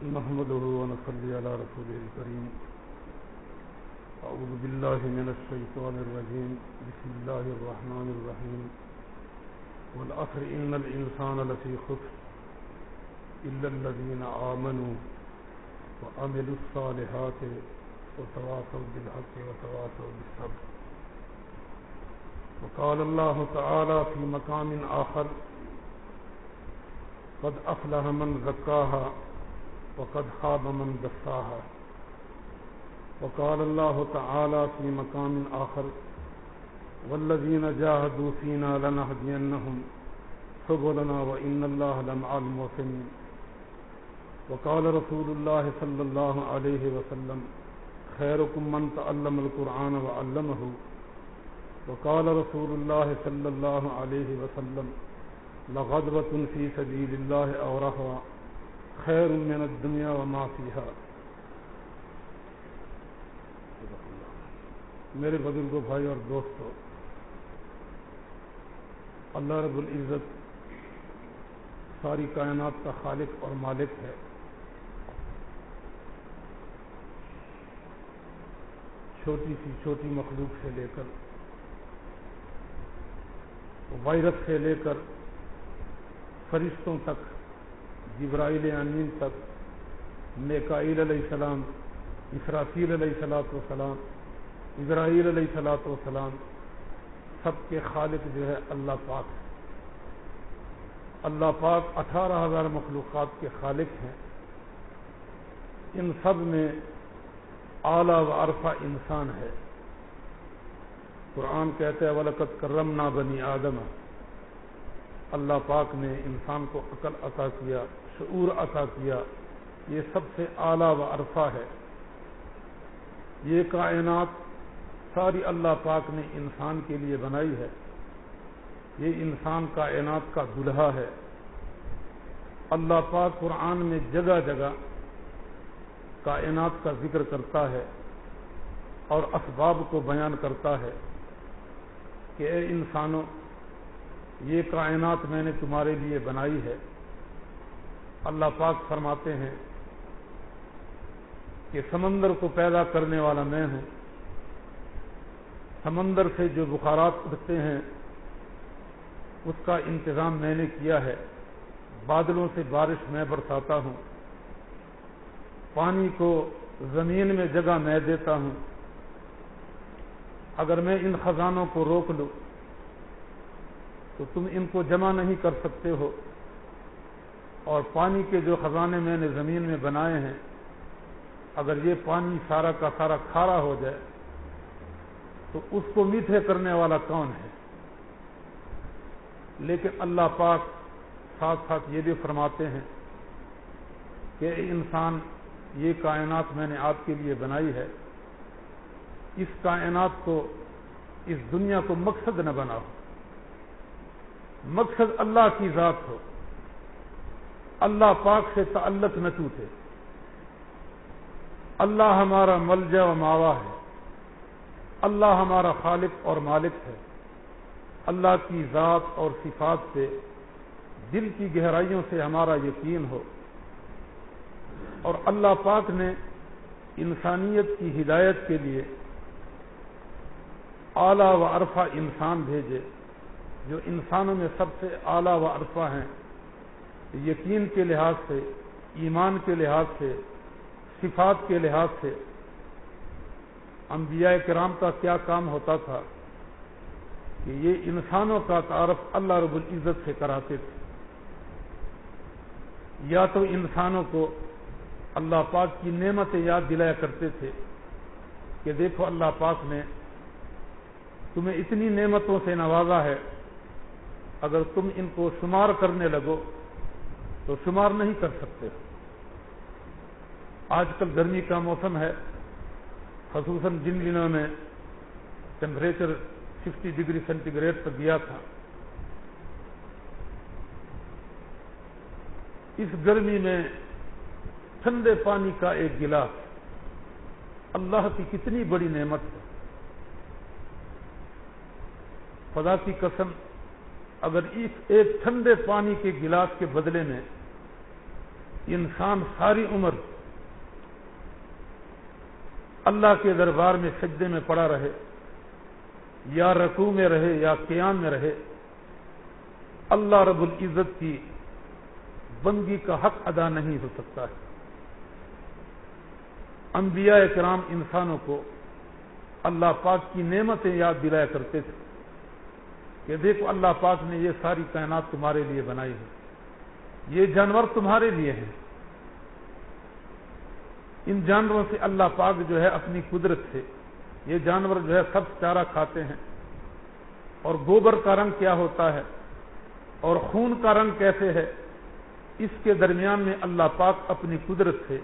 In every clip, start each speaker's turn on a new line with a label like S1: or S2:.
S1: نحمده ونصلي على رسوله الكريم. أعوذ بالله من الشيطان الرجيم. بسم الله الرحمن الرحيم. والأخر إن الإنسان لفي خسر إلا الذين آمنوا وعملوا الصالحات وتواصوا بالحق وتواصوا بالصبر. وقال الله تعالى في مقام آخر قد أفلح من زكاها وقد خاب من دساها. وقال الله تعالى في مقام آخر والذين جاهدوا فينا لنهدينهم سبلنا وإن الله لمع المحسنين وقال رسول الله صلى الله عليه وسلم خيركم من تعلم القرآن وعلمه وقال رسول الله صلى الله عليه وسلم، لغدوة في سبيل الله أو رهوة خیر من الدنیا وما فیہا۔ میرے بزرگوں بھائی اور دوستو، اللہ رب العزت ساری کائنات کا خالق اور مالک ہے۔ چھوٹی سی چھوٹی مخلوق سے لے کر، وائرس سے لے کر، فرشتوں تک جبرائیل امین تک، میکائیل علیہ السلام، اسرافیل علیہ السلاۃ والسلام اسرائیل علیہ السلاۃ والسلام، سب کے خالق جو ہے اللہ پاک ہے اللہ پاک اٹھارہ ہزار مخلوقات کے خالق ہیں۔ ان سب میں اعلیٰ و عرفہ انسان ہے۔ قرآن کہتے ہیں ولقت کرم نا بنی آدم۔ اللہ پاک نے انسان کو عقل عطا کیا۔ شعور عطا کیا۔ یہ سب سے اعلیٰ و عرفہ ہے۔ یہ کائنات ساری اللہ پاک نے انسان کے لیے بنائی ہے۔ یہ انسان کائنات کا دلہا ہے۔ اللہ پاک قرآن میں جگہ جگہ کائنات کا ذکر کرتا ہے اور اسباب کو بیان کرتا ہے کہ اے انسانوں، یہ کائنات میں نے تمہارے لیے بنائی ہے۔ اللہ پاک فرماتے ہیں کہ سمندر کو پیدا کرنے والا میں ہوں۔ سمندر سے جو بخارات اٹھتے ہیں، اس کا انتظام میں نے کیا ہے۔ بادلوں سے بارش میں برساتا ہوں۔ پانی کو زمین میں جگہ میں دیتا ہوں۔ اگر میں ان خزانوں کو روک لوں، تو تم ان کو جمع نہیں کر سکتے ہو۔ اور پانی کے جو خزانے میں نے زمین میں بنائے ہیں، اگر یہ پانی سارا کا سارا کھارا ہو جائے، تو اس کو میٹھے کرنے والا کون ہے؟ لیکن اللہ پاک ساتھ ساتھ یہ بھی فرماتے ہیں کہ انسان، یہ کائنات میں نے آپ کے لیے بنائی ہے، اس کائنات کو، اس دنیا کو مقصد نہ بناؤ، مقصد اللہ کی ذات ہو۔ اللہ پاک سے تعلق نہ ٹوٹے۔ اللہ ہمارا ملجا و ماوا ہے۔ اللہ ہمارا خالق اور مالک ہے۔ اللہ کی ذات اور صفات سے، دل کی گہرائیوں سے ہمارا یقین ہو۔ اور اللہ پاک نے انسانیت کی ہدایت کے لیے اعلیٰ و عرفہ انسان بھیجے، جو انسانوں میں سب سے اعلیٰ و عرفہ ہیں۔ یقین کے لحاظ سے، ایمان کے لحاظ سے، صفات کے لحاظ سے انبیاء کرام کا کیا کام ہوتا تھا کہ یہ انسانوں کا تعارف اللہ رب العزت سے کراتے تھے۔ یا تو انسانوں کو اللہ پاک کی نعمتیں یاد دلایا کرتے تھے کہ دیکھو اللہ پاک نے تمہیں اتنی نعمتوں سے نوازا ہے، اگر تم ان کو شمار کرنے لگو تو شمار نہیں کر سکتے۔ آج کل گرمی کا موسم ہے، خصوصاً جن دنوں میں temperature sixty degree centigrade تک گیا تھا۔ اس گرمی میں ٹھنڈے پانی کا ایک گلاس، اللہ کی کتنی بڑی نعمت ہے۔ خدا کی قسم اگر اس ایک ٹھنڈے پانی کے گلاس کے بدلے میں انسان ساری عمر اللہ کے دربار میں سجدے میں پڑا رہے، یا رقو میں رہے، یا قیام میں رہے، اللہ رب العزت کی بندگی کا حق ادا نہیں ہو سکتا ہے۔ انبیاء کرام انسانوں کو اللہ پاک کی نعمتیں یاد دلایا کرتے تھے۔ کہ دیکھو اللہ پاک نے یہ ساری کائنات تمہارے لیے بنائی ہے۔ یہ جانور تمہارے لیے ہیں۔ ان جانوروں سے اللہ پاک جو ہے اپنی قدرت سے یہ جانور جو ہے سب چارہ کھاتے ہیں۔ اور گوبر کا رنگ کیا ہوتا ہے؟ اور خون کا رنگ کیسے ہے؟ اس کے درمیان میں اللہ پاک اپنی قدرت سے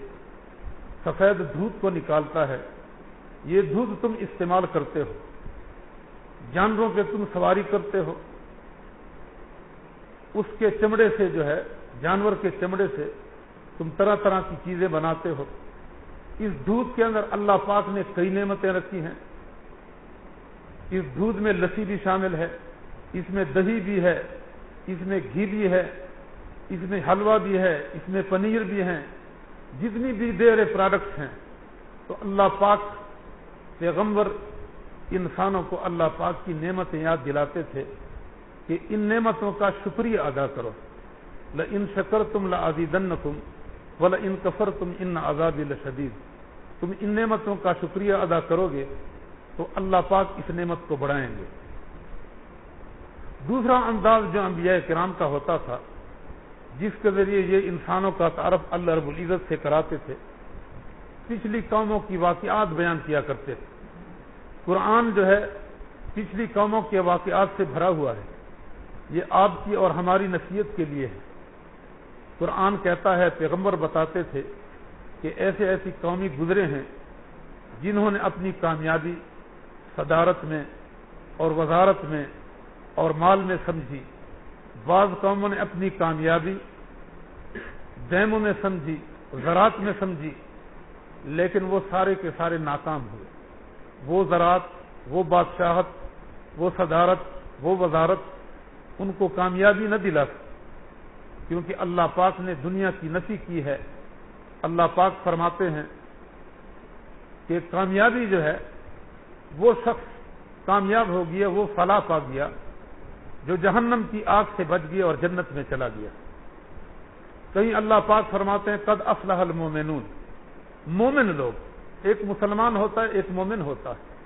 S1: سفید دودھ کو نکالتا ہے۔ یہ دودھ تم استعمال کرتے ہو۔ جانوروں کے تم سواری کرتے ہو۔ اس کے چمڑے سے جو ہے، جانور کے چمڑے سے تم طرح طرح کی چیزیں بناتے ہو۔ اس دودھ کے اندر اللہ پاک نے کئی نعمتیں رکھی ہیں۔ اس دودھ میں لسی بھی شامل ہے، اس میں دہی بھی ہے، اس میں گھی بھی ہے، اس میں حلوہ بھی ہے، اس میں پنیر بھی ہیں۔ جتنی بھی دیر پروڈکٹس ہیں، تو اللہ پاک پیغمبر انسانوں کو اللہ پاک کی نعمتیں یاد دلاتے تھے کہ ان نعمتوں کا شکریہ ادا کرو۔ ل ان شکر تم لازیدن تم بول ان کفر تم ان آزادی لشدید۔ تم ان نعمتوں کا شکریہ ادا کرو گے تو اللہ پاک اس نعمت کو بڑھائیں گے۔ دوسرا انداز جو انبیاء کرام کا ہوتا تھا، جس کے ذریعے یہ انسانوں کا تعارف اللہ رب العزت سے کراتے تھے، پچھلی قوموں کی واقعات بیان کیا کرتے تھے۔ قرآن جو ہے، پچھلی قوموں کے واقعات سے بھرا ہوا ہے۔ یہ آپ کی اور ہماری نصیحت کے لیے ہے۔ قرآن کہتا ہے، پیغمبر بتاتے تھے کہ ایسے ایسی قومی گزرے ہیں جنہوں نے اپنی کامیابی صدارت میں اور وزارت میں اور مال میں سمجھی۔ بعض قوموں نے اپنی کامیابی ڈیموں میں سمجھی، زراعت میں سمجھی، لیکن وہ سارے کے سارے ناکام ہوئے۔ وہ زراعت، وہ بادشاہت، وہ صدارت، وہ وزارت ان کو کامیابی نہ دلا کیونکہ اللہ پاک نے دنیا کی نفی کی ہے۔ اللہ پاک فرماتے ہیں کہ کامیابی جو ہے، وہ شخص کامیاب ہو گیا، وہ فلاح پا گیا، جو جہنم کی آگ سے بچ گیا اور جنت میں چلا گیا۔ کہیں اللہ پاک فرماتے ہیں، قد افلاح المومنون مومن لوگ ایک مسلمان ہوتا ہے، ایک مومن ہوتا ہے۔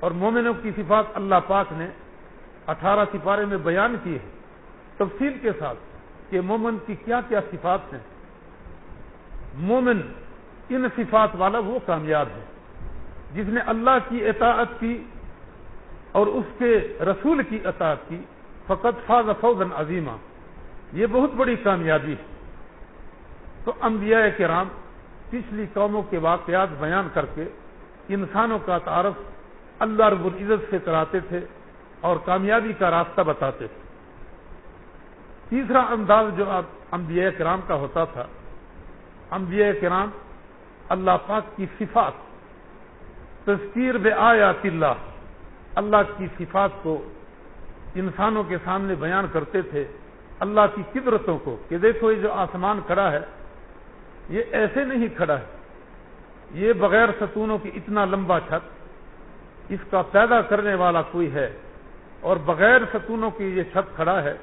S1: اور مومنوں کی صفات اللہ پاک نے اٹھارہ سپارے میں بیان کی ہے۔ تفصیل کے ساتھ کہ مومن کی کیا کیا صفات ہیں۔ مومن ان صفات والا وہ کامیاب ہے جس نے اللہ کی اطاعت کی اور اس کے رسول کی اطاعت کی۔ فقط فاض فوزن عظیمہ یہ بہت بڑی کامیابی ہے۔ تو انبیاء کرام پچھلی قوموں کے واقعات بیان کر کے انسانوں کا تعارف اللہ رب العزت سے کراتے تھے اور کامیابی کا راستہ بتاتے تھے۔ تیسرا انداز جو انبیاء کرام کا ہوتا تھا، انبیاء کرام اللہ پاک کی صفات، تذکیر بے آیات اللہ اللہ کی صفات کو انسانوں کے سامنے بیان کرتے تھے، اللہ کی قدرتوں کو کہ دیکھو یہ جو آسمان کھڑا ہے یہ ایسے نہیں کھڑا ہے۔ یہ بغیر ستونوں کی اتنا لمبا چھت، اس کا پیدا کرنے والا کوئی ہے؟ اور بغیر ستونوں کی یہ چھت کھڑا ہے،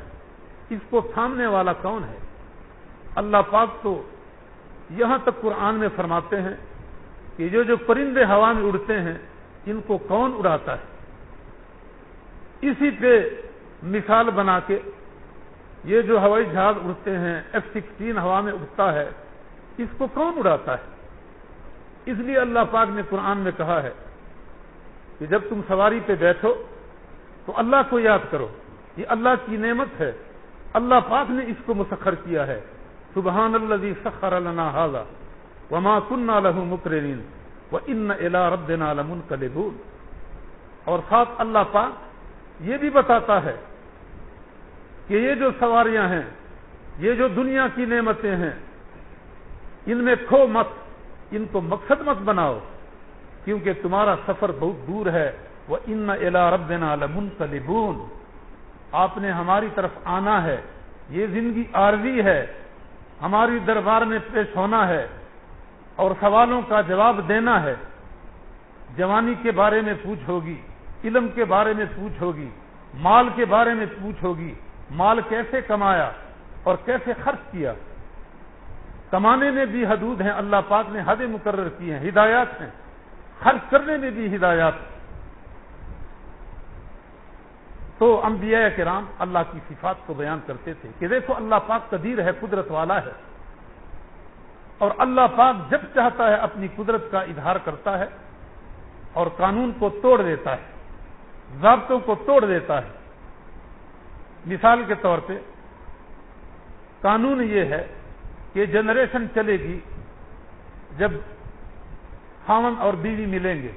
S1: اس کو تھامنے والا کون ہے؟ اللہ پاک تو یہاں تک قرآن میں فرماتے ہیں کہ جو جو پرندے ہوا میں اڑتے ہیں، ان کو کون اڑاتا ہے؟ اسی پہ مثال بنا کے یہ جو ہوائی جہاز اڑتے ہیں، ایف سکسٹین ہوا میں اڑتا ہے اس کو کون اڑاتا ہے؟ اس لیے اللہ پاک نے قرآن میں کہا ہے کہ جب تم سواری پہ بیٹھو تو اللہ کو یاد کرو، یہ اللہ کی نعمت ہے۔ اللہ پاک نے اس کو مسخر کیا ہے۔ سبحان الذي سخر لنا هذا وما كنا له مقرنين وان الى ربنا لمنقلبون۔ اور ساتھ اللہ پاک یہ بھی بتاتا ہے کہ یہ جو سواریاں ہیں، یہ جو دنیا کی نعمتیں ہیں ان میں کھو مت، ان کو مقصد مت بناؤ، کیونکہ تمہارا سفر بہت دور ہے۔ وہ ان الا ربنا لمنقلبون۔ آپ نے ہماری طرف آنا ہے۔ یہ زندگی عارضی ہے۔ ہماری دربار میں پیش ہونا ہے۔ اور سوالوں کا جواب دینا ہے۔ جوانی کے بارے میں پوچھ ہوگی، علم کے بارے میں پوچھ ہوگی، مال کے بارے میں پوچھ ہوگی۔ مال کیسے کمایا اور کیسے خرچ کیا؟ کمانے میں بھی حدود ہیں، اللہ پاک نے حد مقرر کی ہیں، ہدایات ہیں۔ خرچ کرنے میں بھی ہدایات تو انبیاء کرام اللہ کی صفات کو بیان کرتے تھے کہ دیکھو اللہ پاک قدیر ہے، قدرت والا ہے۔ اور اللہ پاک جب چاہتا ہے اپنی قدرت کا اظہار کرتا ہے اور قانون کو توڑ دیتا ہے، ضابطوں کو توڑ دیتا ہے۔ مثال کے طور پہ قانون یہ ہے کہ جنریشن چلے گی جب خامن اور بیوی ملیں گے۔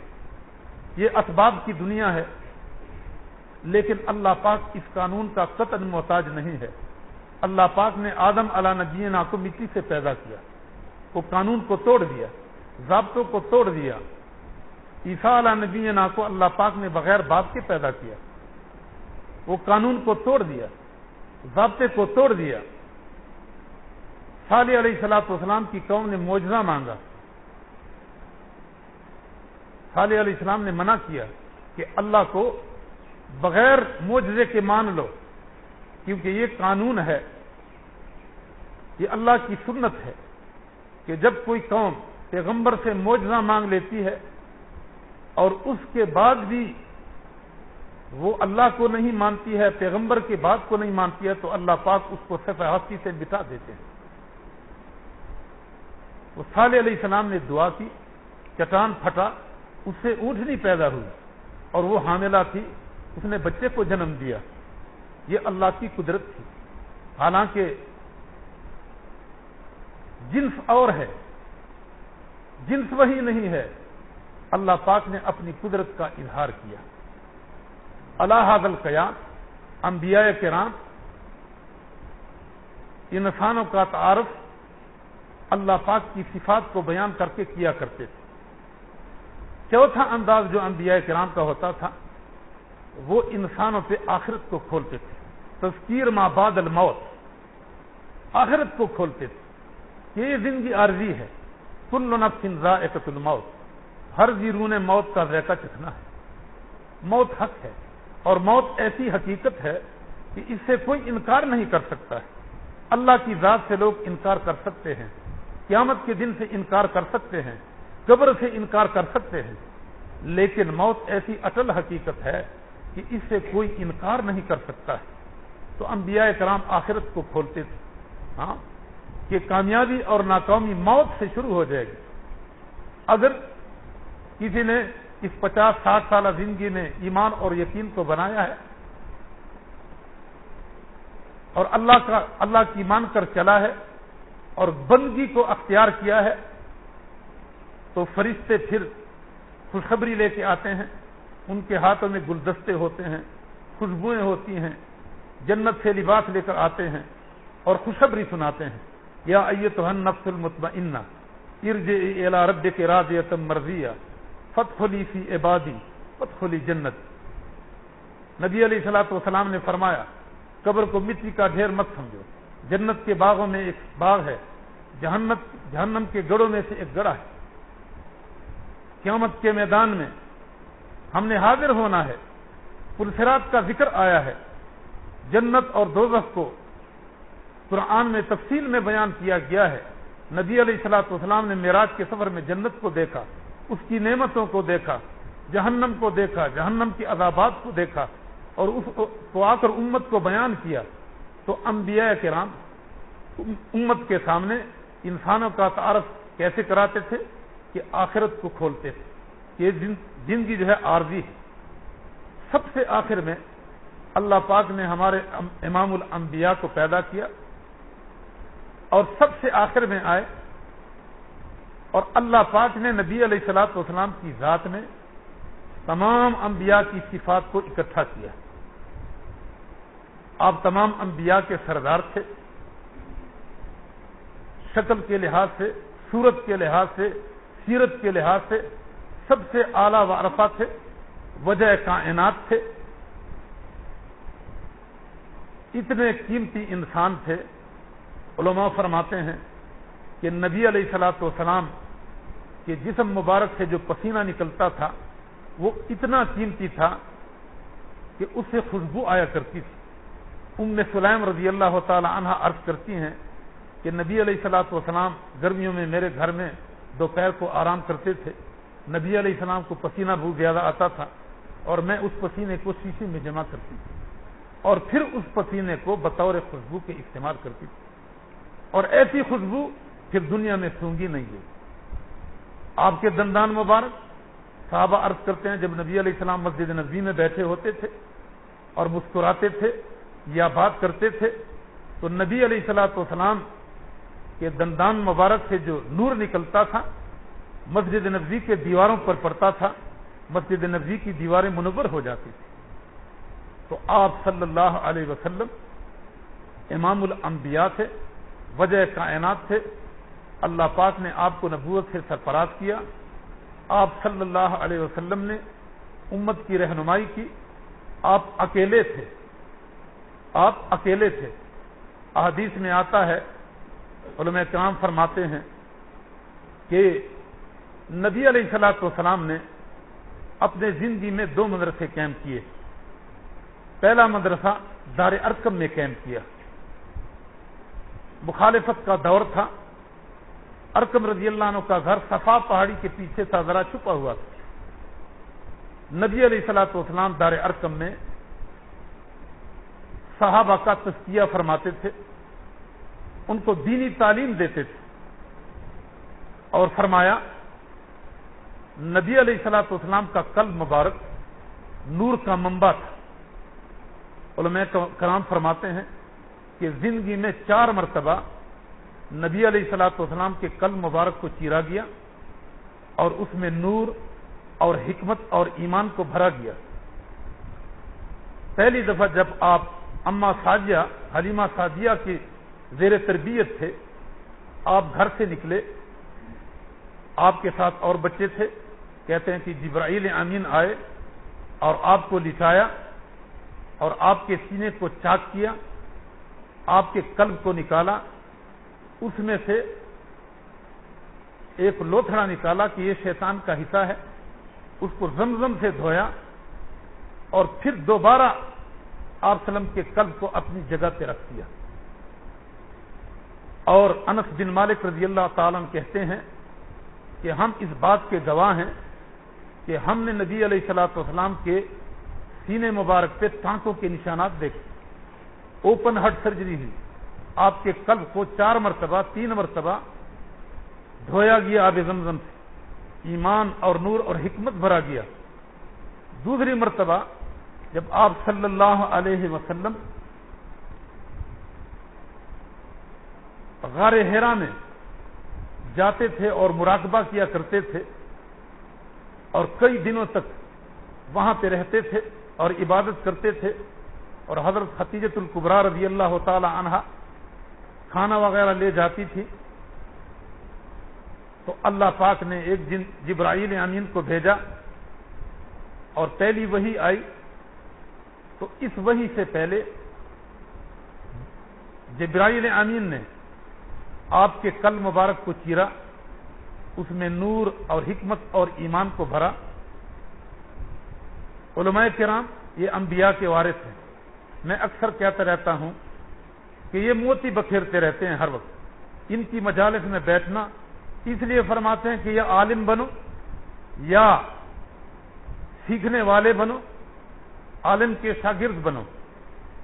S1: یہ اسباب کی دنیا ہے، لیکن اللہ پاک اس قانون کا قطن محتاج نہیں ہے۔ اللہ پاک نے آدم علا نبینا کو مٹی سے پیدا کیا، وہ قانون کو توڑ دیا، ضابطوں کو توڑ دیا۔ عیسیٰ علا نبینا کو اللہ پاک نے بغیر باپ کے پیدا کیا۔ وہ قانون کو توڑ دیا، ضابطے کو توڑ دیا۔ صالح علیہ السلاط والسلام کی قوم نے موجزہ مانگا۔ صالح علیہ السلام نے منع کیا کہ اللہ کو بغیر موجزے کے مان لو، کیونکہ یہ قانون ہے، یہ اللہ کی سنت ہے کہ جب کوئی قوم پیغمبر سے موجزہ مانگ لیتی ہے اور اس کے بعد بھی وہ اللہ کو نہیں مانتی ہے، پیغمبر کی بات کو نہیں مانتی ہے، تو اللہ پاک اس کو ہستی سے بٹا دیتے ہیں۔ وہ صالح علیہ السلام نے دعا کی، چٹان پھٹا، اس سے اونٹنی پیدا ہوئی اور وہ حاملہ تھی، اس نے بچے کو جنم دیا۔ یہ اللہ کی قدرت تھی۔ حالانکہ جنس اور ہے۔ جنس وہی نہیں ہے۔ اللہ پاک نے اپنی قدرت کا اظہار کیا۔ اللہ حاضل قیام انبیاء کرام، انسانوں کا تعارف اللہ پاک کی صفات کو بیان کر کے کیا کرتے تھے۔ چوتھا انداز جو انبیاء کرام کا ہوتا تھا، وہ انسانوں پہ آخرت کو کھولتے تھے۔ تذکیر ما بعد الموت، آخرت کو کھولتے تھے۔ یہ زندگی عارضی ہے۔ کل نفس ذائقۃ الموت، ہر زیرو نے موت کا ذائقہ چکھنا ہے؟ موت حق ہے۔ اور موت ایسی حقیقت ہے کہ اس سے کوئی انکار نہیں کر سکتا ہے۔ اللہ کی ذات سے لوگ انکار کر سکتے ہیں۔ قیامت کے دن سے انکار کر سکتے ہیں، قبر سے انکار کر سکتے ہیں۔ لیکن موت ایسی اٹل حقیقت ہے کہ اس سے کوئی انکار نہیں کر سکتا ہے۔ تو انبیاء کرام آخرت کو کھولتے تھے۔ ہاں کہ کامیابی اور ناکامی موت سے شروع ہو جائے گی۔ اگر کسی نے اس پچاس ساٹھ سالہ زندگی میں ایمان اور یقین کو بنایا ہے اور اللہ کا، اللہ کی مان کر چلا ہے اور بندگی کو اختیار کیا ہے تو فرشتے پھر خوشخبری لے کے آتے ہیں، ان کے ہاتھوں میں گلدستے ہوتے ہیں، خوشبوئیں ہوتی ہیں، جنت سے لباس لے کر آتے ہیں اور خوشخبری سناتے ہیں۔ یا تو نفس المطمئنہ ارج الا رب کے راز مرضیہ فتخلی فی عبادی فتخلی جنت۔ نبی علیہ السلاۃ والسلام نے فرمایا، قبر کو مٹی کا ڈھیر مت سمجھو، جنت کے باغوں میں ایک باغ ہے۔ جہنت جہنم کے گڑوں میں سے ایک گڑا ہے۔ قیامت کے میدان میں ہم نے حاضر ہونا ہے۔ پلسرات کا ذکر آیا ہے۔ جنت اور دوزخ کو قرآن میں تفصیل میں بیان کیا گیا ہے۔ نبی علیہ السلاۃ والسلام نے معراج کے سفر میں جنت کو دیکھا، اس کی نعمتوں کو دیکھا، جہنم کو دیکھا، جہنم کی عذابات کو دیکھا اور اس کو آ کر امت کو بیان کیا۔ تو انبیاء کرام امت کے سامنے انسانوں کا تعارف کیسے کراتے تھے کہ آخرت کو کھولتے تھے یہ زندگی جو ہے عارضی ہے۔ سب سے آخر میں اللہ پاک نے ہمارے امام الانبیاء کو پیدا کیا اور سب سے آخر میں آئے اور اللہ پاک نے نبی علیہ السلاط والسلام کی ذات میں تمام انبیاء کی صفات کو اکٹھا کیا۔ آپ تمام انبیاء کے سردار تھے۔ شکل کے لحاظ سے صورت کے لحاظ سے، سیرت کے لحاظ سے سب سے اعلی وارفا تھے، وجہ کائنات تھے۔ اتنے قیمتی انسان تھے۔ علماء فرماتے ہیں کہ نبی علیہ السلاۃ والسلام کے جسم مبارک سے جو پسینہ نکلتا تھا، وہ اتنا قیمتی تھا کہ اس سے خوشبو آیا کرتی تھی۔ ام سلیم رضی اللہ تعالی عنہ عرض کرتی ہیں کہ نبی علیہ السلاۃ والسلام گرمیوں میں میرے گھر میں دوپہر کو آرام کرتے تھے۔ نبی علیہ السلام کو پسینہ بہت زیادہ آتا تھا اور میں اس پسینے کو شیشے میں جمع کرتی تھی اور پھر اس پسینے کو بطور خوشبو کے استعمال کرتی تھی۔ اور ایسی خوشبو پھر دنیا میں سونگی نہیں ہے آپ کے دندان مبارک۔ صحابہ عرض کرتے ہیں جب نبی علیہ السلام مسجد نبی میں بیٹھے ہوتے تھے اور مسکراتے تھے یا بات کرتے تھے تو نبی علیہ السلاۃ والسلام کے دندان مبارک سے جو نور نکلتا تھا، مسجد نبوی کے دیواروں پر پڑتا تھا، مسجد نبوی کی دیواریں منور ہو جاتی تھی تو آپ صلی اللہ علیہ وسلم امام الانبیاء تھے، وجہ کائنات تھے۔ اللہ پاک نے آپ کو نبوت سے سرفراز کیا۔ آپ صلی اللہ علیہ وسلم نے امت کی رہنمائی کی۔ آپ اکیلے تھے۔ آپ اکیلے تھے۔ احادیث میں آتا ہے علماء کرام فرماتے ہیں کہ نبی علیہ السلاۃ والسلام نے اپنے زندگی میں دو مدرسے قائم کیے۔ پہلا مدرسہ دار ارکم میں قائم کیا۔ مخالفت کا دور تھا۔ ارکم رضی اللہ عنہ کا گھر صفا پہاڑی کے پیچھے تھا، ذرا چھپا ہوا تھا۔ نبی علیہ السلاۃ والسلام دار ارکم میں صحابہ کا تسکیہ فرماتے تھے۔ ان کو دینی تعلیم دیتے تھے۔ اور فرمایا، نبی علیہ السلاۃ والسلام کا قلب مبارک نور کا منبع تھا۔ علماء کرام فرماتے ہیں کہ زندگی میں چار مرتبہ نبی علیہ السلاۃ والسلام کے قلب مبارک کو چیرا گیا اور اس میں نور اور حکمت اور ایمان کو بھرا گیا۔ پہلی دفعہ جب آپ اما ساجیہ حلیمہ ساجیہ کی زیر تربیت تھے، آپ گھر سے نکلے، آپ کے ساتھ اور بچے تھے، کہتے ہیں کہ جبرائیل امین آئے اور آپ کو لٹایا اور آپ کے سینے کو چاک کیا، آپ کے قلب کو نکالا، اس میں سے ایک لوتھڑا نکالا کہ یہ شیطان کا حصہ ہے، اس کو زمزم سے دھویا اور پھر دوبارہ آپ سلم کے قلب کو اپنی جگہ پہ رکھ دیا۔ اور انس بن مالک رضی اللہ تعالیٰ کہتے ہیں کہ ہم اس بات کے گواہ ہیں کہ ہم نے نبی علیہ السلاۃ والسلام کے سینے مبارک پہ ٹانکوں کے نشانات دیکھے۔ اوپن ہارٹ سرجری ہوئی۔ آپ کے قلب کو چار مرتبہ، تین مرتبہ دھویا گیا آب زمزم سے۔ ایمان اور نور اور حکمت بھرا گیا۔ دوسری مرتبہ جب آپ صلی اللہ علیہ وسلم غار ہیرا میں جاتے تھے اور مراقبہ کیا کرتے تھے اور کئی دنوں تک وہاں پہ رہتے تھے اور عبادت کرتے تھے اور حضرت حتیجت القبرا رضی اللہ تعالی عنہ کھانا وغیرہ لے جاتی تھی تو اللہ پاک نے ایک دن جبرائیل امین کو بھیجا اور پہلی وہی آئی تو اس وہی سے پہلے جبرائیل امین نے آپ کے کل مبارک کو چیرا، اس میں نور اور حکمت اور ایمان کو بھرا۔ علماء کرام، یہ انبیاء کے وارث ہیں۔ میں اکثر کہتا رہتا ہوں کہ یہ موتی بکھیرتے رہتے ہیں ہر وقت۔ ان کی مجالس میں بیٹھنا اس لیے فرماتے ہیں کہ یہ عالم بنو یا سیکھنے والے بنو، عالم کے شاگرد بنو،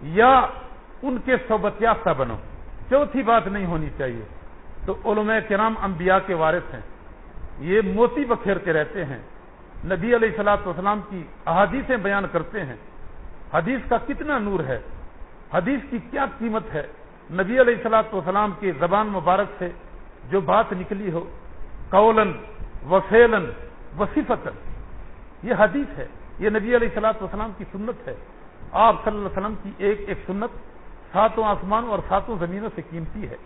S1: یا ان کے صحبت یافتہ بنو۔ چوتھی بات نہیں ہونی چاہیے۔ تو علماء کرام انبیاء کے وارث ہیں۔ یہ موتی بکھیرتے رہتے ہیں۔ نبی علیہ السلاۃ والسلام کی احادیثیں بیان کرتے ہیں۔ حدیث کا کتنا نور ہے۔ حدیث کی کیا قیمت ہے۔ نبی علیہ السلاۃ والسلام کی زبان مبارک سے جو بات نکلی ہو، قولن وفیلن وصفتن یہ حدیث ہے۔ یہ نبی علیہ السلاۃ والسلام کی سنت ہے۔ آپ صلی اللہ علیہ وسلم کی ایک ایک سنت ساتوں آسمانوں اور ساتوں زمینوں سے قیمتی ہے۔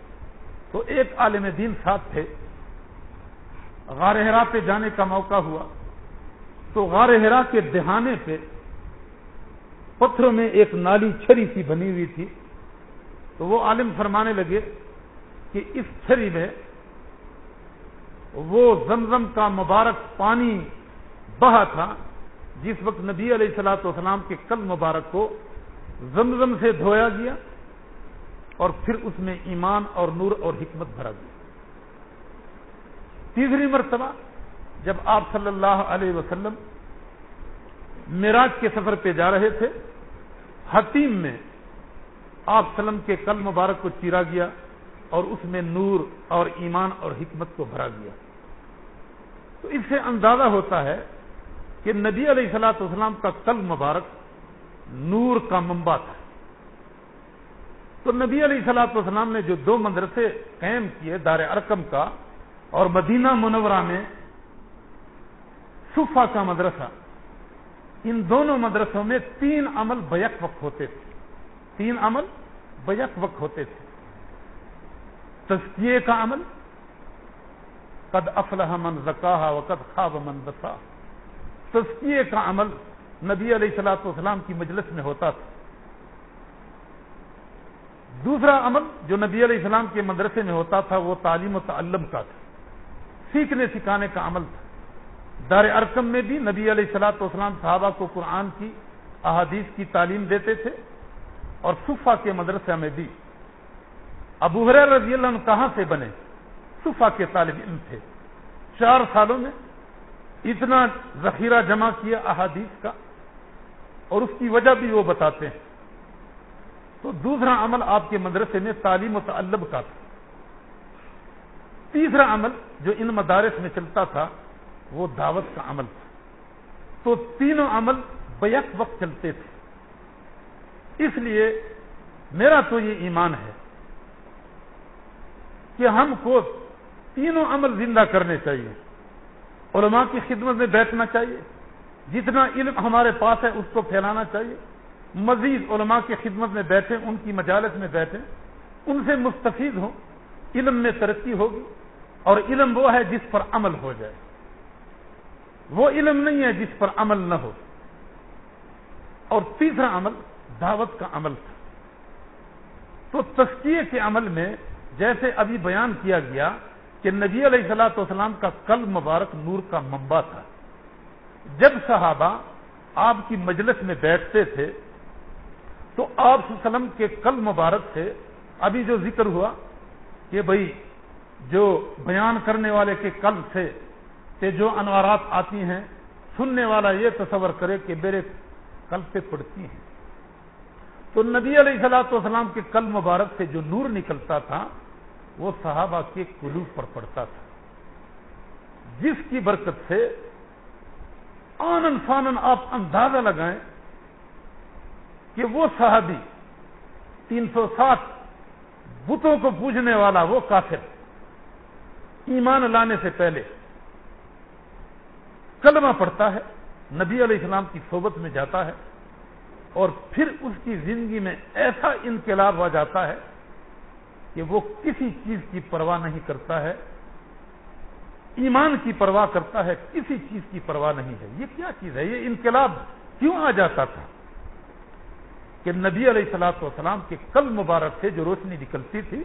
S1: تو ایک عالم دین ساتھ تھے۔ غار ہرا پہ جانے کا موقع ہوا۔ تو غار ہرا کے دہانے پہ پتھروں میں ایک نالی چھری سی بنی ہوئی تھی۔ تو وہ عالم فرمانے لگے کہ اس چھری میں وہ زمزم کا مبارک پانی بہا تھا، جس وقت نبی علیہ السلاۃ والسلام کے کل مبارک کو زمزم سے دھویا گیا۔ اور پھر اس میں ایمان اور نور اور حکمت بھرا گیا تیسری مرتبہ جب آپ صلی اللہ علیہ وسلم میراج کے سفر پہ جا رہے تھے، حتیم میں آپ سلم کے کل مبارک کو چیرا گیا اور اس میں نور اور ایمان اور حکمت کو بھرا گیا۔ تو اس سے اندازہ ہوتا ہے کہ نبی علیہ السلاۃ والسلام کا کل مبارک نور کا منبع تھا۔ تو نبی علیہ السلاۃ والسلام نے جو دو مدرسے قائم کیے دار ارکم کا اور مدینہ منورہ میں صفا کا مدرسہ، ان دونوں مدرسوں میں تین عمل بیک وقت ہوتے تھے۔ تین عمل بیک وقت ہوتے تھے۔ تزکیے کا عمل، قد افلح من زکاہ و قد خواب من بسا تزکیے کا عمل نبی علیہ السلاۃ والسلام کی مجلس میں ہوتا تھا۔ دوسرا عمل جو نبی علیہ السلام کے مدرسے میں ہوتا تھا، وہ تعلیم و تعلم کا تھا۔ سیکھنے، سکھانے کا عمل تھا۔ دار ارکم میں بھی نبی علیہ السلاۃ والسلام صحابہ کو قرآن کی احادیث کی تعلیم دیتے تھے اور صفا کے مدرسہ میں بھی۔ ابو حریر رضی اللہ عنہ کہاں سے بنے؟ صفا کے طالب علم تھے۔ چار سالوں میں اتنا ذخیرہ جمع کیا احادیث کا اور اس کی وجہ بھی وہ بتاتے ہیں۔ تو دوسرا عمل آپ کے مدرسے میں تعلیم و تعلب کا تھا۔ تیسرا عمل جو ان مدارس میں چلتا تھا، وہ دعوت کا عمل تھا۔ تو تینوں عمل بیک وقت چلتے تھے۔ اس لیے میرا تو یہ ایمان ہے کہ ہم کو تینوں عمل زندہ کرنے چاہیے۔ علماء کی خدمت میں بیٹھنا چاہیے۔ جتنا علم ہمارے پاس ہے، اس کو پھیلانا چاہیے۔ مزید علماء کی خدمت میں بیٹھیں، ان کی مجالس میں بیٹھیں۔ ان سے مستفید ہوں، علم میں ترقی ہوگی، اور علم وہ ہے جس پر عمل ہو جائے۔ وہ علم نہیں ہے جس پر عمل نہ ہو۔ اور تیسرا عمل دعوت کا عمل تھا۔ تو تسکیے کے عمل میں جیسے ابھی بیان کیا گیا کہ نبی علیہ السلاۃ والسلام کا کل مبارک نور کا منبع تھا۔ جب صحابہ آپ کی مجلس میں بیٹھتے تھے تو آپ وسلم کے کل مبارک سے ابھی جو ذکر ہوا کہ بھائی جو بیان کرنے والے کے کل سے کہ جو انوارات آتی ہیں، سننے والا یہ تصور کرے کہ میرے کل پہ پڑتی ہیں۔ تو نبی علیہ السلاۃ والسلام کے کل مبارک سے جو نور نکلتا تھا، وہ صحابہ کے قلوب پر پڑتا تھا۔ جس کی برکت سے آنن فانن آپ اندازہ لگائیں کہ وہ صحابی تین سو ساٹھ بتوں کو پوجنے والا وہ کافر ایمان لانے سے پہلے کلمہ پڑتا ہے، نبی علیہ السلام کی صحبت میں جاتا ہے اور پھر اس کی زندگی میں ایسا انقلاب ہو جاتا ہے کہ وہ کسی چیز کی پرواہ نہیں کرتا ہے، ایمان کی پرواہ کرتا ہے، کسی چیز کی پرواہ نہیں ہے۔ یہ کیا چیز ہے؟ یہ انقلاب کیوں آ جاتا تھا؟ کہ نبی علیہ السلاط والسلام کے کل مبارک سے جو روشنی نکلتی تھی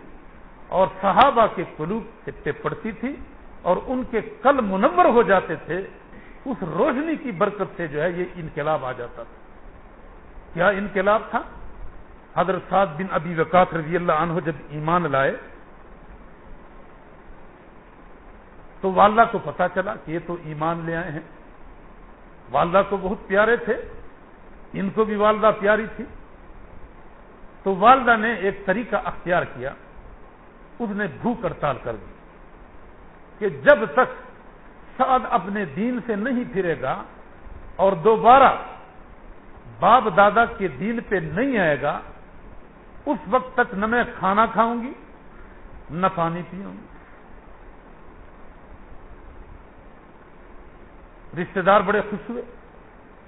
S1: اور صحابہ کے قلوب پہ پڑتی تھی اور ان کے کل منور ہو جاتے تھے، اس روشنی کی برکت سے جو ہے یہ انقلاب آ جاتا تھا۔ کیا انقلاب تھا؟ حضرت سعد بن ابی وقات رضی اللہ عنہ جب ایمان لائے، تو والدہ کو پتا چلا کہ یہ تو ایمان لے آئے ہیں۔ والدہ کو بہت پیارے تھے، ان کو بھی والدہ پیاری تھی۔ تو والدہ نے ایک طریقہ اختیار کیا، اس نے بھوک ہڑتال کر دی کہ جب تک سعد اپنے دین سے نہیں پھرے گا اور دوبارہ باپ دادا کے دین پہ نہیں آئے گا، اس وقت تک نہ میں کھانا کھاؤں گی، نہ پانی پیوں گی۔ رشتے دار بڑے خوش ہوئے۔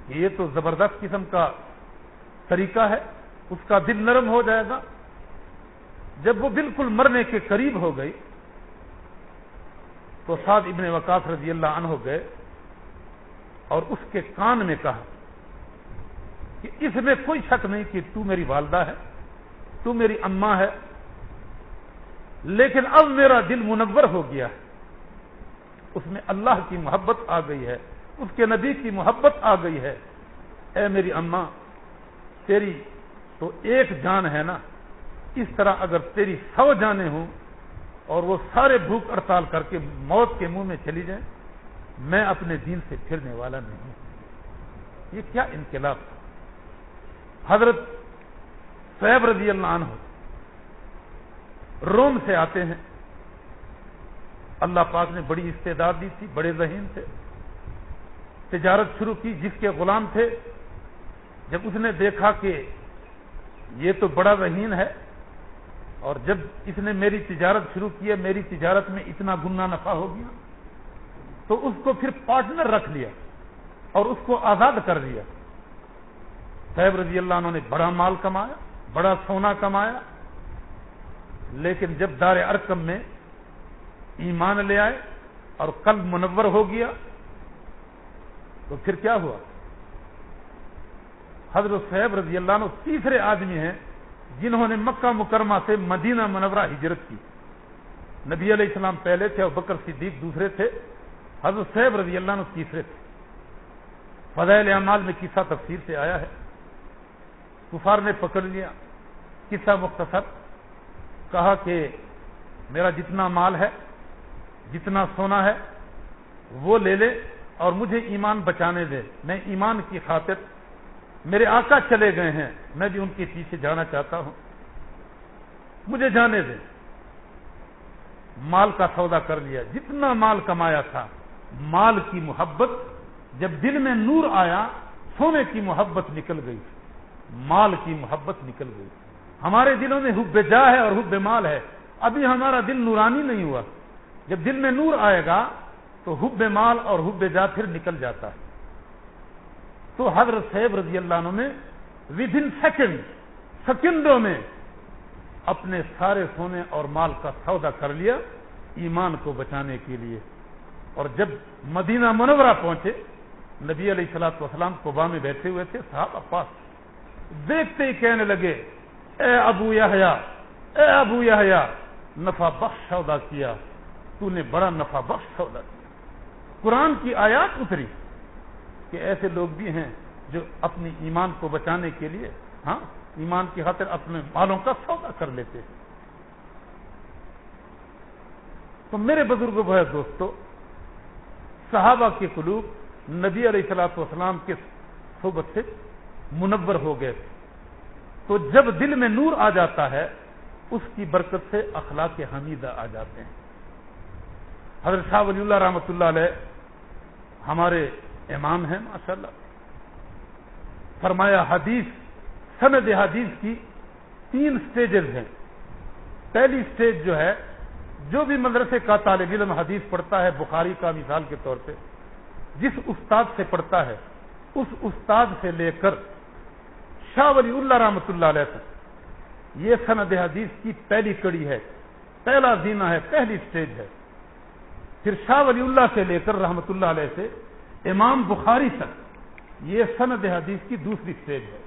S1: یہ تو زبردست قسم کا طریقہ ہے۔ اس کا دل نرم ہو جائے گا۔ جب وہ بالکل مرنے کے قریب ہو گئی، تو سعد ابن وقاص رضی اللہ عنہ گئے اور اس کے کان میں کہا کہ اس میں کوئی شک نہیں کہ تو میری والدہ ہے، تو میری اماں ہے، لیکن اب میرا دل منور ہو گیا ہے۔ اس میں اللہ کی محبت آ گئی ہے، اس کے نبی کی محبت آ گئی ہے۔ اے میری اماں، تیری تو ایک جان ہے نا، اس طرح اگر تیری سو جانے ہوں اور وہ سارے بھوک ہڑتال کر کے موت کے منہ میں چلی جائیں، میں اپنے دین سے پھرنے والا نہیں ہوں۔ یہ کیا انقلاب تھا؟ حضرت سیب رضی اللہ عنہ روم سے آتے ہیں۔ اللہ پاک نے بڑی استعداد دی تھی، بڑے ذہین تھے۔ تجارت شروع کی، جس کے غلام تھے۔ جب اس نے دیکھا کہ یہ تو بڑا ذہین ہے۔ اور جب اس نے میری تجارت شروع کی ہے، میری تجارت میں اتنا گنا نفع ہو گیا، تو اس کو پھر پارٹنر رکھ لیا اور اس کو آزاد کر دیا۔ صاحب رضی اللہ عنہ نے بڑا مال کمایا، بڑا سونا کمایا، لیکن جب دار ارکم میں ایمان لے آئے اور قلب منور ہو گیا، تو پھر کیا ہوا؟ حضرت صحیب رضی اللہ عنہ تیسرے آدمی ہیں جنہوں نے مکہ مکرمہ سے مدینہ منورہ ہجرت کی۔ نبی علیہ السلام پہلے تھے اور بکر صدیق دوسرے تھے، حضرت صحیب رضی اللہ عنہ تیسرے تھے۔ فضائل اعمال میں قصہ تفسیر سے آیا ہے۔ کفار نے پکڑ لیا۔ قصہ مختصر، کہا کہ میرا جتنا مال ہے، جتنا سونا ہے، وہ لے لے اور مجھے ایمان بچانے دے۔ میں ایمان کی خاطر میرے آقا چلے گئے ہیں۔ میں بھی ان کے پیچھے جانا چاہتا ہوں۔ مجھے جانے دے مال کا سودا کر لیا۔ جتنا مال کمایا تھا، مال کی محبت جب دل میں نور آیا، سونے کی محبت نکل گئی۔ مال کی محبت نکل گئی۔ ہمارے دلوں میں حب جا ہے اور حب مال ہے۔ ابھی ہمارا دل نورانی نہیں ہوا۔ جب دل میں نور آئے گا، تو حب مال اور حب جا پھر نکل جاتا ہے۔ تو حضرت صاحب رضی اللہ عنہ نے ود ان سیکنڈ سیکنڈوں میں اپنے سارے سونے اور مال کا سودا کر لیا ایمان کو بچانے کے لیے۔ اور جب مدینہ منورہ پہنچے، نبی علیہ السلاط وسلام کوبا میں بیٹھے ہوئے تھے صاحب اباس دیکھتے ہی کہنے لگے، اے ابو یا اے ابو یا نفع بخش سودا کیا، تو نے بڑا نفع بخش سودا کیا۔ قرآن کی آیات اتری۔ کہ ایسے لوگ بھی ہیں جو اپنی ایمان کو بچانے کے لیے ہاں ایمان کی خاطر اپنے مالوں کا سودا کر لیتے ہیں۔ تو میرے بزرگ بھائی دوستو، صحابہ کے قلوب نبی علیہ السلاط والسلام کے صحبت سے منور ہو گئے۔ تھے تو جب دل میں نور آ جاتا ہے، اس کی برکت سے اخلاق حمیدہ آ جاتے ہیں۔ حضرت شاہ ولی اللہ رحمۃ اللہ علیہ ہمارے امام ہیں، ماشاء اللہ۔ فرمایا، حدیث، سند حدیث کی تین سٹیجز ہیں۔ پہلی سٹیج جو ہے، جو بھی مدرسے کا طالب علم حدیث پڑھتا ہے، بخاری کا مثال کے طور پہ، جس استاد سے پڑھتا ہے، اس استاد سے لے کر شاہ ولی اللہ رحمۃ اللہ علیہ تک۔ یہ سند حدیث کی پہلی کڑی ہے، پہلا زینا ہے، پہلی سٹیج ہے۔ پھر شاہ ولی اللہ سے لے کر رحمۃ اللہ علیہ سے امام بخاری تک یہ سند حدیث کی دوسری سٹیج ہے۔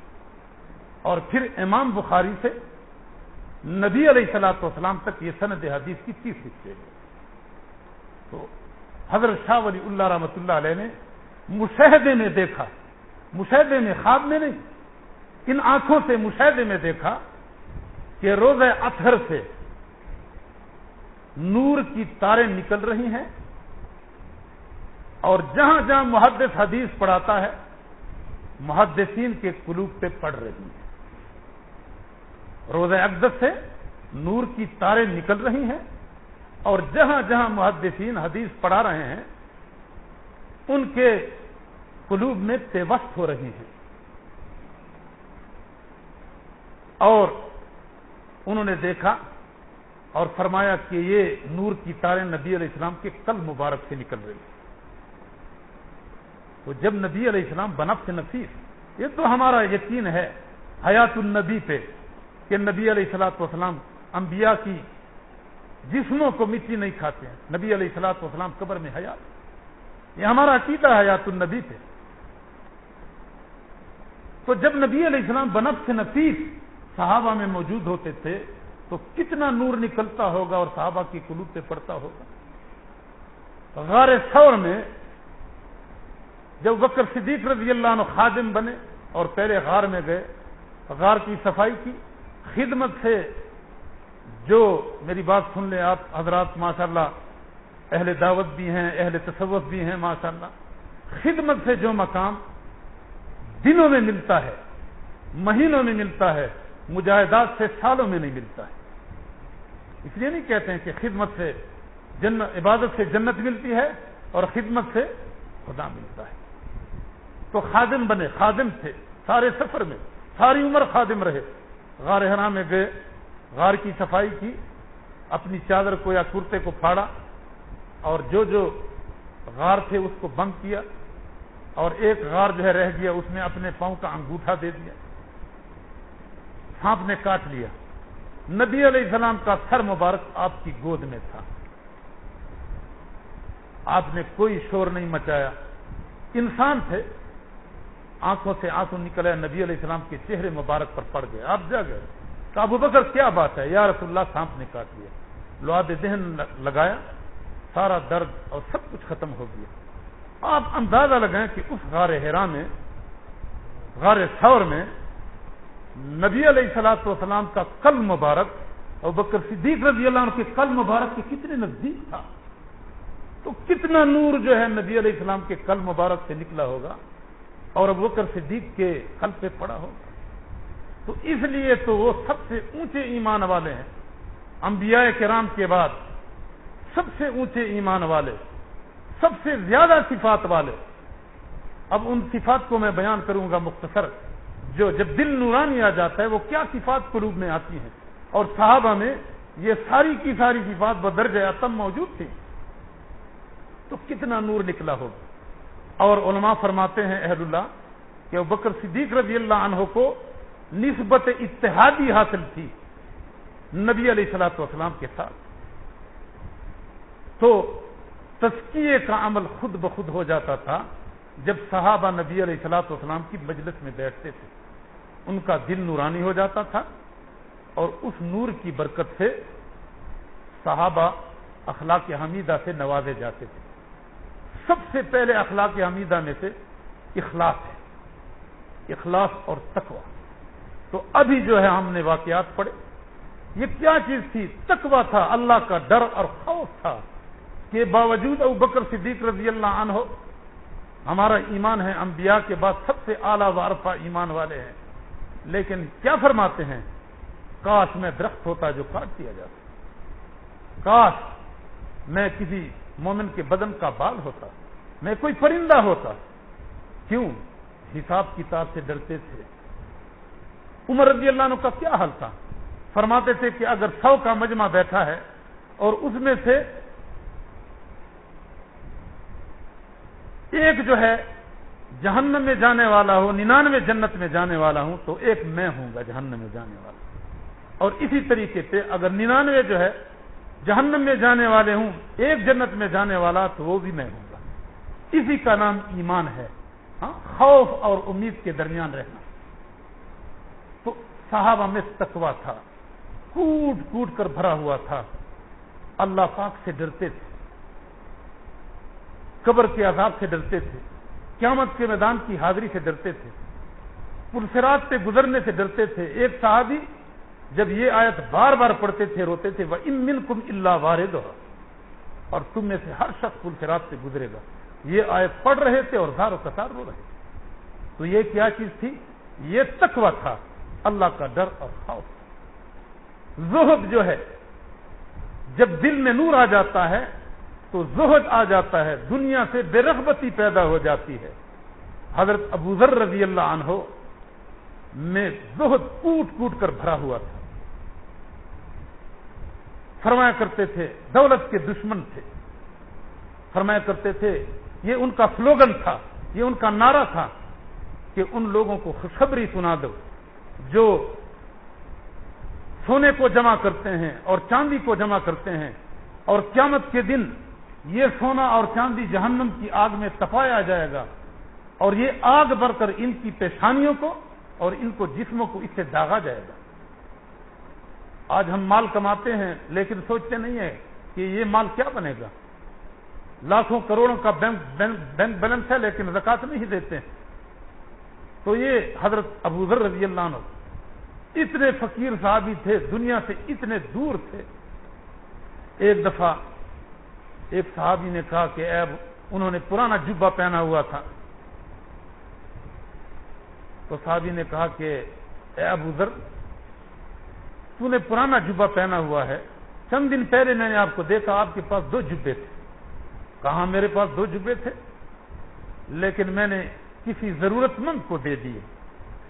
S1: اور پھر امام بخاری سے نبی علیہ السلاۃ والسلام تک یہ سند حدیث کی تیسری سٹیج ہے۔ تو حضرت شاہ ولی اللہ رحمۃ اللہ علیہ نے مشاہدے میں دیکھا، مشاہدے میں خواب میں نہیں، ان آنکھوں سے مشاہدے میں دیکھا کہ روز اطہر سے نور کی تاریں نکل رہی ہیں۔ اور جہاں جہاں محدث حدیث پڑھاتا ہے، محدثین کے قلوب پہ پڑ رہی ہیں روز اقدس سے نور کی تاریں نکل رہی ہیں اور جہاں جہاں محدثین حدیث پڑھا رہے ہیں، ان کے قلوب میں پیوست ہو رہی ہیں۔ اور انہوں نے دیکھا اور فرمایا کہ یہ نور کی تاریں نبی علیہ السلام کے کل مبارک سے نکل رہی ہیں۔ تو جب نبی علیہ السلام بنف سے نفیس یہ تو ہمارا یقین ہے، حیات النبی پہ کہ نبی علیہ السلاط وسلام انبیاء کی جسموں کو مٹی نہیں کھاتے ہیں۔ نبی علیہ السلاط وسلام قبر میں حیات۔ یہ ہمارا عقیدہ حیات النبی پہ۔ تو جب نبی علیہ السلام بنف سے نفیس صحابہ میں موجود ہوتے تھے، تو کتنا نور نکلتا ہوگا اور صحابہ کی قلوب پڑتا ہوگا۔ غار سور میں جب بکر صدیق رضی اللہ عنہ خادم بنے اور پہلے غار میں گئے، غار کی صفائی کی، خدمت سے جو میری بات سن لیں آپ حضرات ماشاء اللہ اہل دعوت بھی ہیں، اہل تصوف بھی ہیں ماشاء اللہ خدمت سے جو مقام دنوں میں ملتا ہے، مہینوں میں ملتا ہے، مجاہدات سے سالوں میں نہیں ملتا ہے۔ اس لیے نہیں کہتے ہیں کہ خدمت سے جنت، عبادت سے جنت ملتی ہے اور خدمت سے خدا ملتا ہے۔ تو خادم بنے، خادم تھے، سارے سفر میں، ساری عمر خادم رہے۔ غار ہرا میں گئے، غار کی صفائی کی، اپنی چادر کو یا کرتے کو پھاڑا اور جو جو غار تھے اس کو بند کیا اور ایک غار جو ہے رہ گیا، اس میں اپنے پاؤں کا انگوٹھا دے دیا، سانپ نے کاٹ لیا۔ نبی علیہ السلام کا سر مبارک آپ کی گود میں تھا۔ آپ نے کوئی شور نہیں مچایا۔ انسان تھے آنکھوں سے آنکھوں نکلے، نبی علیہ السلام کے چہرے مبارک پر پڑ گئے۔ آپ جا گئے۔ کہ ابو بکر کیا بات ہے؟ یا رسول اللہ، سانپ نے کاٹ لیا۔ لواد دہن لگایا، سارا درد اور سب کچھ ختم ہو گیا۔ آپ اندازہ لگائیں کہ اس غار ہیرا میں، غار سور میں، نبی علیہ السلاط والسلام کا کل مبارک اور بکر صدیق رضی اللہ عنہ کے کل مبارک کے کتنے نزدیک تھا۔ تو کتنا نور جو ہے نبی علیہ السلام کے کل مبارک سے نکلا ہوگا؟ اور اب بکر صدیق کے کل پہ پڑا ہوگا۔ تو اس لیے تو وہ سب سے اونچے ایمان والے ہیں۔ انبیاء کرام کے بعد سب سے اونچے ایمان والے، سب سے زیادہ صفات والے۔ اب ان صفات کو میں بیان کروں گا مختصر، جو جب دل نورانی آ جاتا ہے، وہ کیا صفات قلوب میں آتی ہیں؟ اور صحابہ میں یہ ساری کی ساری صفات بدرج تب موجود تھی تو کتنا نور نکلا ہوگا؟ اور علماء فرماتے ہیں اہل اللہ کہ وہ بکر صدیق رضی اللہ عنہ کو نسبت اتحادی حاصل تھی نبی علیہ السلاۃ والسلام کے ساتھ۔ تو تسکیے کا عمل خود بخود ہو جاتا تھا جب صحابہ نبی علیہ السلاۃ والسلام کی مجلس میں بیٹھتے تھے۔ ان کا دل نورانی ہو جاتا تھا اور اس نور کی برکت سے صحابہ اخلاق حمیدہ سے نوازے جاتے تھے۔ سب سے پہلے اخلاق حمیدہ میں سے اخلاص ہے۔ اخلاص اور تقوی۔ تو ابھی جو ہے ہم نے واقعات پڑھے۔ یہ کیا چیز تھی؟ تقوی تھا، اللہ کا ڈر اور خوف تھا کہ باوجود ابو بکر صدیق رضی اللہ عنہ، ہمارا ایمان ہے، انبیاء کے بعد سب سے اعلیٰ وارفا ایمان والے ہیں۔ لیکن کیا فرماتے ہیں؟ کاش میں درخت ہوتا جو کاٹ دیا جاتا۔ کاش میں کسی مومن کے بدن کا بال ہوتا میں کوئی پرندہ ہوتا۔ کیوں؟ حساب کتاب سے ڈرتے تھے۔ عمر رضی اللہ عنہ کا کیا حال تھا؟ فرماتے تھے کہ اگر سو کا مجمع بیٹھا ہے اور اس میں سے ایک جو ہے جہنم میں جانے والا ہو، ننانوے جنت میں جانے والا ہوں، تو ایک میں ہوں گا، جہنم میں جانے والا۔ اور اسی طریقے سے اگر ننانوے جو ہے جہنم میں جانے والے ہوں، ایک جنت میں جانے والا تو وہ بھی میں ہوں گا۔ اسی کا نام ایمان ہے۔ ہاں خوف اور امید کے درمیان رہنا۔ تو صحابہ میں تقوا تھا۔ کوٹ کوٹ کر بھرا ہوا تھا۔ اللہ پاک سے ڈرتے تھے۔ قبر کے عذاب سے ڈرتے تھے۔ قیامت کے میدان کی حاضری سے ڈرتے تھے۔ پرسرات سے گزرنے سے ڈرتے تھے۔ ایک صحابی جب یہ آیت بار بار پڑھتے تھے، روتے تھے وہ امن کم اللہ وارد اور تم میں سے ہر شخص پرسرات سے گزرے گا۔ یہ آیت پڑھ رہے تھے اور زار و قطار رو رہے تھے۔ تو یہ کیا چیز تھی؟ یہ تقوی تھا، اللہ کا ڈر اور خوف۔ زہد جو ہے، جب دل میں نور آ جاتا ہے، تو زہد آ جاتا ہے، دنیا سے بے رغبتی پیدا ہو جاتی ہے۔ حضرت ابو ذر رضی اللہ عنہ میں زہد کوٹ کوٹ کر بھرا ہوا تھا۔ فرمایا کرتے تھے، دولت کے دشمن تھے۔ فرمایا کرتے تھے، یہ ان کا سلوگن تھا، یہ ان کا نعرہ تھا کہ ان لوگوں کو خوشخبری سنا دو۔ جو سونے کو جمع کرتے ہیں اور چاندی کو جمع کرتے ہیں، اور قیامت کے دن یہ سونا اور چاندی جہنم کی آگ میں تپایا جائے گا، اور یہ آگ بڑھ کر ان کی پیشانیوں کو اور ان کو جسموں کو اس سے داغا جائے گا۔ آج ہم مال کماتے ہیں، لیکن سوچتے نہیں ہیں کہ یہ مال کیا بنے گا۔ لاکھوں کروڑوں کا بینک بیلنس ہے، لیکن زکات نہیں دیتے۔ ہیں تو یہ حضرت ابو ذر رضی اللہ عنہ اتنے فقیر صحابی تھے، دنیا سے اتنے دور تھے۔ ایک دفعہ ایک صحابی نے کہا کہ اب انہوں نے پرانا جبا پہنا ہوا تھا۔ تو صحابی نے کہا کہ اے ابو ذر تو نے پرانا جبا پہنا ہوا ہے۔ چند دن پہلے میں نے آپ کو دیکھا، آپ کے پاس دو جبے تھے۔ کہاں میرے پاس دو جبے تھے؟ لیکن میں نے کسی ضرورت مند کو دے دیے۔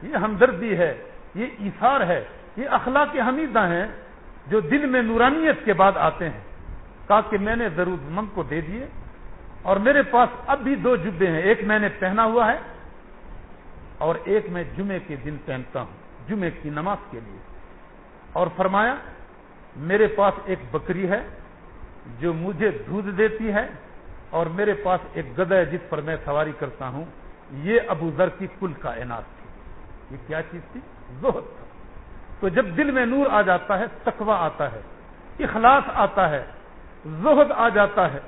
S1: یہ ہمدردی ہے، یہ ایثار ہے، یہ اخلاق حمیدہ ہیں جو دل میں نورانیت کے بعد آتے ہیں۔ کہا کہ میں نے ضرورت مند کو دے دیے۔ اور میرے پاس اب بھی دو جبے ہیں۔ ایک میں نے پہنا ہوا ہے اور ایک میں جمعے کے دن پہنتا ہوں، جمعے کی نماز کے لیے۔ اور فرمایا، میرے پاس ایک بکری ہے جو مجھے دودھ دیتی ہے اور میرے پاس ایک گدا ہے جس پر میں سواری کرتا ہوں۔ یہ ابو ذر کی کل کائنات تھی۔ یہ کیا چیز تھی؟ زہد تھا۔ تو جب دل میں نور آ جاتا ہے، تقوی آتا ہے، اخلاص آتا ہے، زہد آ جاتا ہے۔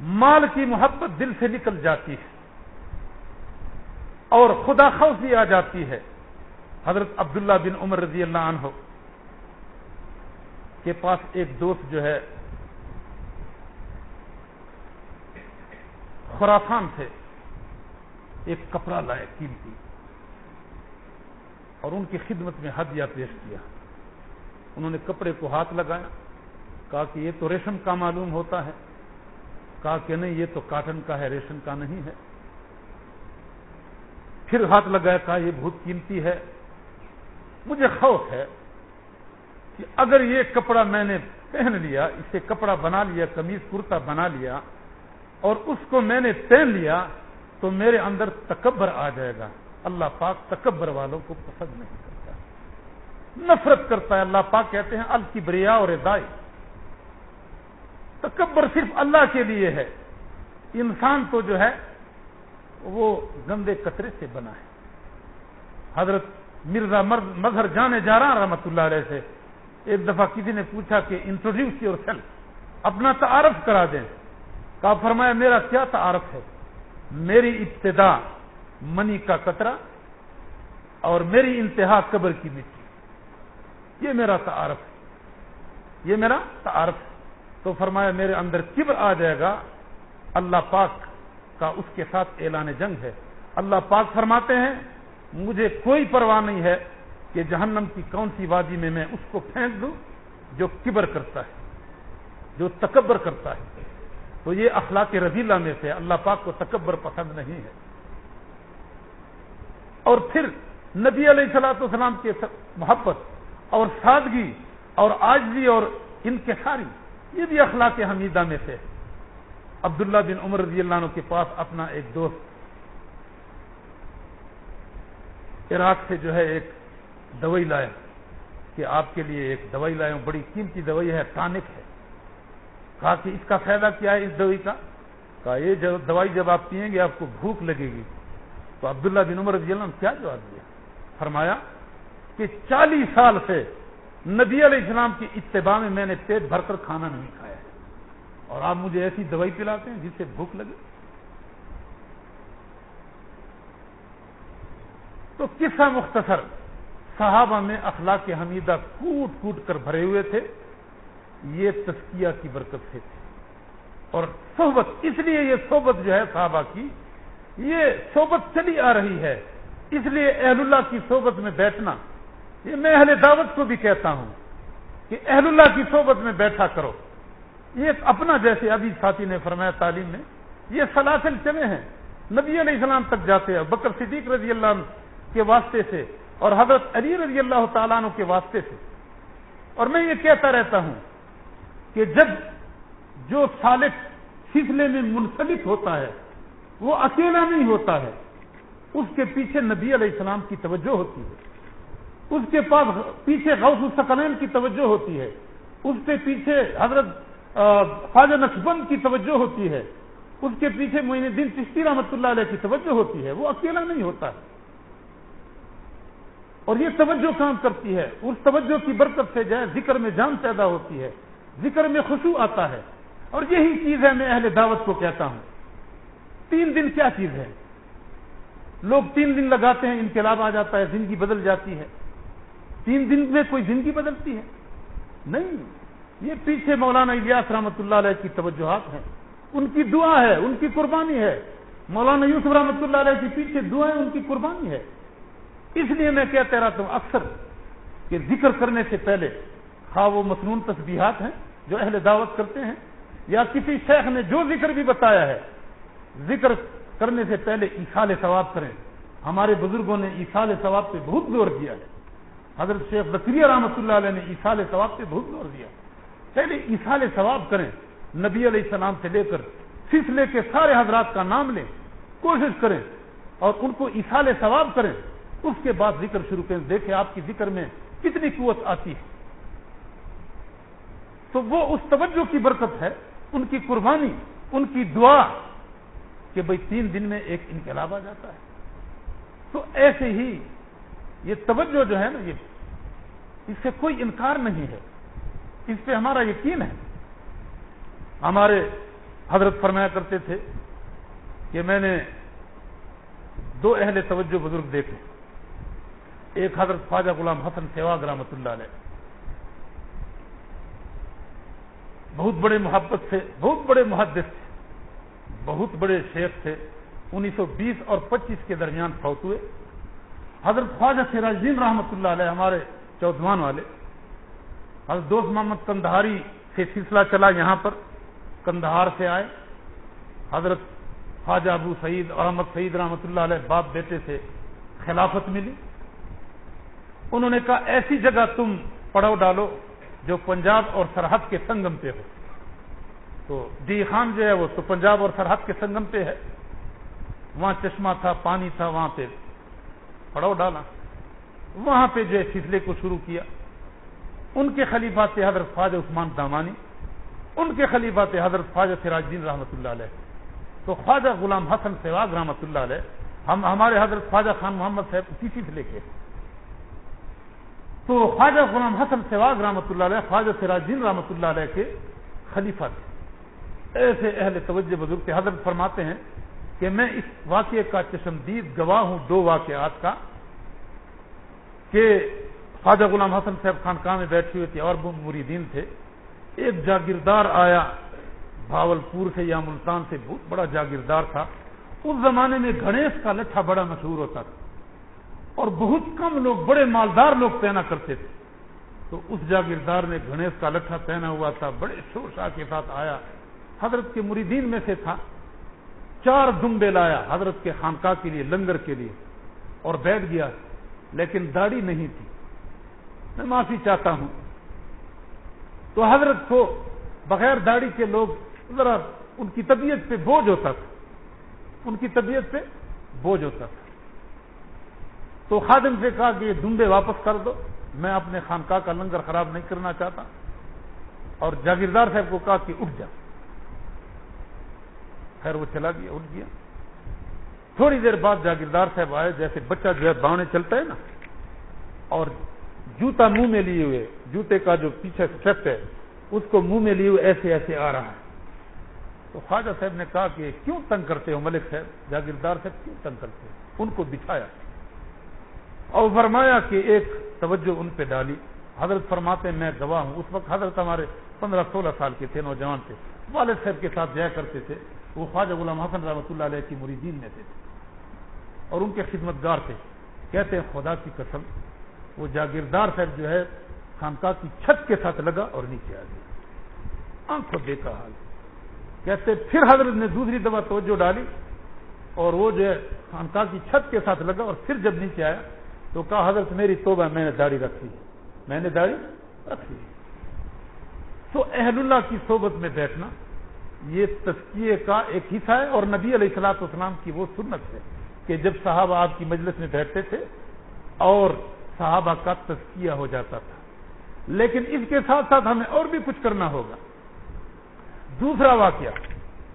S1: مال کی محبت دل سے نکل جاتی ہے اور خدا خوفی آ جاتی ہے۔ حضرت عبداللہ بن عمر رضی اللہ عنہ کے پاس ایک دوست جو ہے، خراسان سے ایک کپڑا لائے قیمتی۔ اور ان کی خدمت میں ہدیہ پیش کیا۔ انہوں نے کپڑے کو ہاتھ لگایا، کہا کہ یہ تو ریشم کا معلوم ہوتا ہے۔ کہا کہ نہیں، یہ تو کاٹن کا ہے، ریشم کا نہیں ہے۔ پھر ہاتھ لگایا، کہا یہ بہت قیمتی ہے۔ مجھے خوف ہے کہ اگر یہ کپڑا میں نے پہن لیا، اسے کپڑا بنا لیا کمیز کرتا بنا لیا اور اس کو میں نے پہن لیا تو میرے اندر تکبر آ جائے گا۔ اللہ پاک تکبر والوں کو پسند نہیں کرتا۔ نفرت کرتا ہے۔ اللہ پاک کہتے ہیں ال کی بریا اور دائی تکبر صرف اللہ کے لیے ہے۔ انسان تو جو ہے، وہ گندے کترے سے بنا ہے۔ حضرت مرزا مظہر جانے جا رہا رحمت اللہ علیہ سے ایک دفعہ کسی نے پوچھا کہ انٹروڈیوس یور سیلف اپنا تعارف کرا دیں۔ کہا فرمایا، میرا کیا تعارف ہے؟ میری ابتدا منی کا قطرہ اور میری انتہا قبر کی مٹی۔ یہ میرا تعارف ہے۔ یہ میرا تعارف ہے۔ تو فرمایا، میرے اندر کبر آ جائے گا۔ اللہ پاک کا اس کے ساتھ اعلان جنگ ہے۔ اللہ پاک فرماتے ہیں مجھے کوئی پرواہ نہیں ہے کہ جہنم کی کون سی وادی میں میں اس کو پھینک دوں جو کبر کرتا ہے، جو تکبر کرتا ہے۔ تو یہ اخلاق رضیلہ میں سے اللہ پاک کو تکبر پسند نہیں ہے۔ اور پھر نبی علیہ السلاۃ والسلام کے محبت اور سادگی اور آجزی اور ان کے ساری یہ بھی اخلاق حمیدہ میں سے عبداللہ بن عمر رضی اللہ عنہ کے پاس اپنا ایک دوست عراق سے جو ہے ایک دوائی لایا کہ آپ کے لیے ایک دوائی لایا ہوں بڑی قیمتی دوائی ہے ٹانک ہے۔ کہا کہ اس کا فائدہ کیا ہے اس دوائی کا؟ کہا یہ دوائی جب آپ پیئیں گے، آپ کو بھوک لگے گی۔ تو عبداللہ بن عمر رضی اللہ عنہ کیا جواب دیا؟ فرمایا کہ چالیس سال سے نبی علیہ السلام کی اتباع میں میں نے پیٹ بھر کر کھانا نہیں کھایا اور آپ مجھے ایسی دوائی پلاتے ہیں جس سے بھوک لگے؟ تو قصہ مختصر صحابہ میں اخلاق حمیدہ کوٹ کوٹ کر بھرے ہوئے تھے، یہ تسکیہ کی برکت سے تھے۔ اور صحبت، اس لیے یہ صحبت جو ہے صحابہ کی، یہ صحبت چلی آ رہی ہے۔ اس لیے اہل اللہ کی صحبت میں بیٹھنا، یہ میں اہل دعوت کو بھی کہتا ہوں کہ اہل اللہ کی صحبت میں بیٹھا کرو۔ یہ اپنا جیسے ابھی ساتھی نے فرمایا تعلیم میں، یہ سلاسل چلے ہیں۔ نبی علیہ السلام تک جاتے ہیں۔ بکر صدیق رضی اللہ عنہ کے واسطے سے اور حضرت علی رضی اللہ تعالیٰ عنہ کے واسطے سے۔ اور میں یہ کہتا رہتا ہوں کہ جب جو سالک سلسلے میں منسلک ہوتا ہے، وہ اکیلا نہیں ہوتا ہے، اس کے پیچھے نبی علیہ السلام کی توجہ ہوتی ہے۔ اس کے پاس پیچھے غوث السکلین کی توجہ ہوتی ہے۔ اس کے پیچھے حضرت خواجہ نقشبند کی توجہ ہوتی ہے۔ اس کے پیچھے معین الدین چشتی رحمۃ اللہ علیہ کی توجہ ہوتی ہے۔ وہ اکیلا نہیں ہوتا ہے۔ اور یہ توجہ کام کرتی ہے، اس توجہ کی برکت سے جو ہے ذکر میں جان پیدا ہوتی ہے، ذکر میں خوشبو آتا ہے۔ اور یہی چیز ہے میں اہل دعوت کو کہتا ہوں۔ تین دن کیا چیز ہے؟ لوگ تین دن لگاتے ہیں، انقلاب آ جاتا ہے، زندگی بدل جاتی ہے۔ تین دن میں کوئی زندگی بدلتی ہے؟ نہیں۔ یہ پیچھے مولانا الیاس رحمۃ اللہ علیہ کی توجہات ہیں۔ ان کی دعا ہے، ان کی قربانی ہے۔ مولانا یوسف رحمۃ اللہ علیہ کی پیچھے دعائیں ان کی قربانی ہے۔ اس لیے میں کہتا رہتا ہوں اکثر کہ ذکر کرنے سے پہلے خواہ وہ مصنون تسبیحات ہیں جو اہل دعوت کرتے ہیں یا کسی شیخ نے جو ذکر بھی بتایا ہے، ذکر کرنے سے پہلے ایسال ثواب کریں۔ ہمارے بزرگوں نے ایسال ثواب پہ بہت زور دیا ہے۔ حضرت شیخ بکری رحمۃ اللہ علیہ نے ایسال ثواب پہ بہت زور دیا۔ پہلے ایسال ثواب کریں، نبی علیہ السلام سے لے کر سلسلے کے سارے حضرات کا نام لیں، کوشش کریں اور ان کو ایسال ثواب کریں۔ اس کے بعد ذکر شروع کریں۔ دیکھیں آپ کی ذکر میں کتنی قوت آتی ہے۔ تو وہ اس توجہ کی برکت ہے، ان کی قربانی، ان کی دعا کہ بھئی تین دن میں ایک انقلاب آ جاتا ہے۔ تو ایسے ہی یہ توجہ جو ہے نا، یہ اس سے کوئی انکار نہیں ہے۔ اس پہ ہمارا یقین ہے۔ ہمارے حضرت فرمایا کرتے تھے کہ میں نے دو اہل توجہ بزرگ دیکھے۔ ایک حضرت خواجہ غلام حسن سیواگ رحمۃ اللہ علیہ۔ بہت بڑے محبت سے، بہت بڑے محدث تھے، بہت بڑے شیخ تھے۔ انیس سو بیس اور پچیس کے درمیان فوت ہوئے۔ حضرت خواجہ سراج الدین رحمۃ اللہ علیہ ہمارے چودھوان والے۔ حضرت دوست محمد کندہاری سے سلسلہ چلا یہاں پر، کندہار سے آئے۔ حضرت خواجہ ابو سعید، احمد سعید رحمۃ اللہ علیہ باپ بیٹے سے خلافت ملی۔ انہوں نے کہا ایسی جگہ تم پڑاؤ ڈالو جو پنجاب اور سرحد کے سنگم پہ ہو۔ تو ڈی خان جو ہے وہ تو پنجاب اور سرحد کے سنگم پہ ہے۔ وہاں چشمہ تھا، پانی تھا، وہاں پہ پڑاؤ ڈالا۔ وہاں پہ جو ہے سلسلے کو شروع کیا۔ ان کے خلیفہ تھے حضرت خواجہ عثمان دامانی، ان کے خلیفہ تھے حضرت خواجہ سراج الدین رحمۃ اللہ علیہ۔ تو خواجہ غلام حسن سہواگ رحمۃ اللہ علیہ، ہم ہمارے حضرت خواجہ خان محمد صاحب کسی سے لے کے۔ تو خواجہ غلام حسن سہواگ رحمۃ اللہ علیہ، خواجہ سراج الدین رحمۃ اللہ علیہ کے خلیفہ تھے۔ ایسے اہل توجہ بزرگ کے حضرت فرماتے ہیں کہ میں اس واقعے کا چشمدید گواہ ہوں، دو واقعات کا، کہ خواجہ غلام حسن صاحب خانقاہ میں بیٹھے ہوئے تھے، اور مریدین تھے۔ ایک جاگیردار آیا بھاول پور سے یا ملتان سے، بہت بڑا جاگیردار تھا۔ اس زمانے میں گنیش کا لٹھا بڑا مشہور ہوتا تھا۔ اور بہت کم لوگ، بڑے مالدار لوگ پہنا کرتے تھے۔ تو اس جاگیردار نے گنیش کا لٹھا پہنا ہوا تھا، بڑے شور شاہ کے ساتھ آیا۔ حضرت کے مریدین میں سے تھا۔ چار دمبے لایا حضرت کے خانقاہ کے لیے، لنگر کے لیے، اور بیٹھ گیا۔ لیکن داڑھی نہیں تھی۔ میں معافی چاہتا ہوں۔ تو حضرت کو بغیر داڑھی کے لوگ ذرا ان کی طبیعت پہ بوجھ ہوتا تھا۔ ان کی طبیعت پہ بوجھ ہوتا تھا۔ تو خادم سے کہا کہ یہ دمبے واپس کر دو، میں اپنے خانقاہ کا لنگر خراب نہیں کرنا چاہتا۔ اور جاگیردار صاحب کو کہا کہ اٹھ جا۔ خیر، وہ چلا گیا، اٹھ گیا۔ تھوڑی دیر بعد جاگیردار صاحب آئے، جیسے بچہ جو ہے باؤنے چلتا ہے نا۔ اور جوتا منہ میں لیے ہوئے، جوتے کا جو پیچھے سیٹ ہے، اس کو منہ میں لیے ہوئے، ایسے ایسے آ رہا ہے۔ تو خواجہ صاحب نے کہا کہ کیوں تنگ کرتے ہو ملک صاحب؟ جاگیردار صاحب کیوں تنگ کرتے ہو؟ ان کو بچھایا اور فرمایا کہ ایک توجہ ان پہ ڈالی۔ حضرت فرماتے میں گواہ ہوں۔ اس وقت حضرت ہمارے پندرہ سولہ سال کے تھے، نوجوان تھے۔ والد صاحب کے ساتھ جایا کرتے تھے۔ وہ خواجہ غلام حسن رحمۃ اللہ علیہ کی مریدین میں تھے۔ اور ان کے خدمت گار تھے۔ کہتے ہیں، خدا کی قسم، وہ جاگیردار صاحب جو ہے، خانقاہ کی چھت کے ساتھ لگا اور نیچے آ گیا آنکھ دیکھا حال۔ کہتے پھر حضرت نے دوسری دفعہ توجہ ڈالی اور وہ جو ہے، خانقاہ کی چھت کے ساتھ لگا اور پھر جب نیچے آیا تو کہا حضرت میری توبہ میں نے داڑھی رکھی میں نے داڑھی رکھی تو اہل اللہ کی صحبت میں بیٹھنا یہ تسکیے کا ایک حصہ ہے اور نبی علیہ السلاط اسلام کی وہ سنت ہے کہ جب صحابہ آپ کی مجلس میں بیٹھتے تھے اور صحابہ کا تسکیہ ہو جاتا تھا۔ لیکن اس کے ساتھ ساتھ ہمیں اور بھی کچھ کرنا ہوگا۔ دوسرا واقعہ،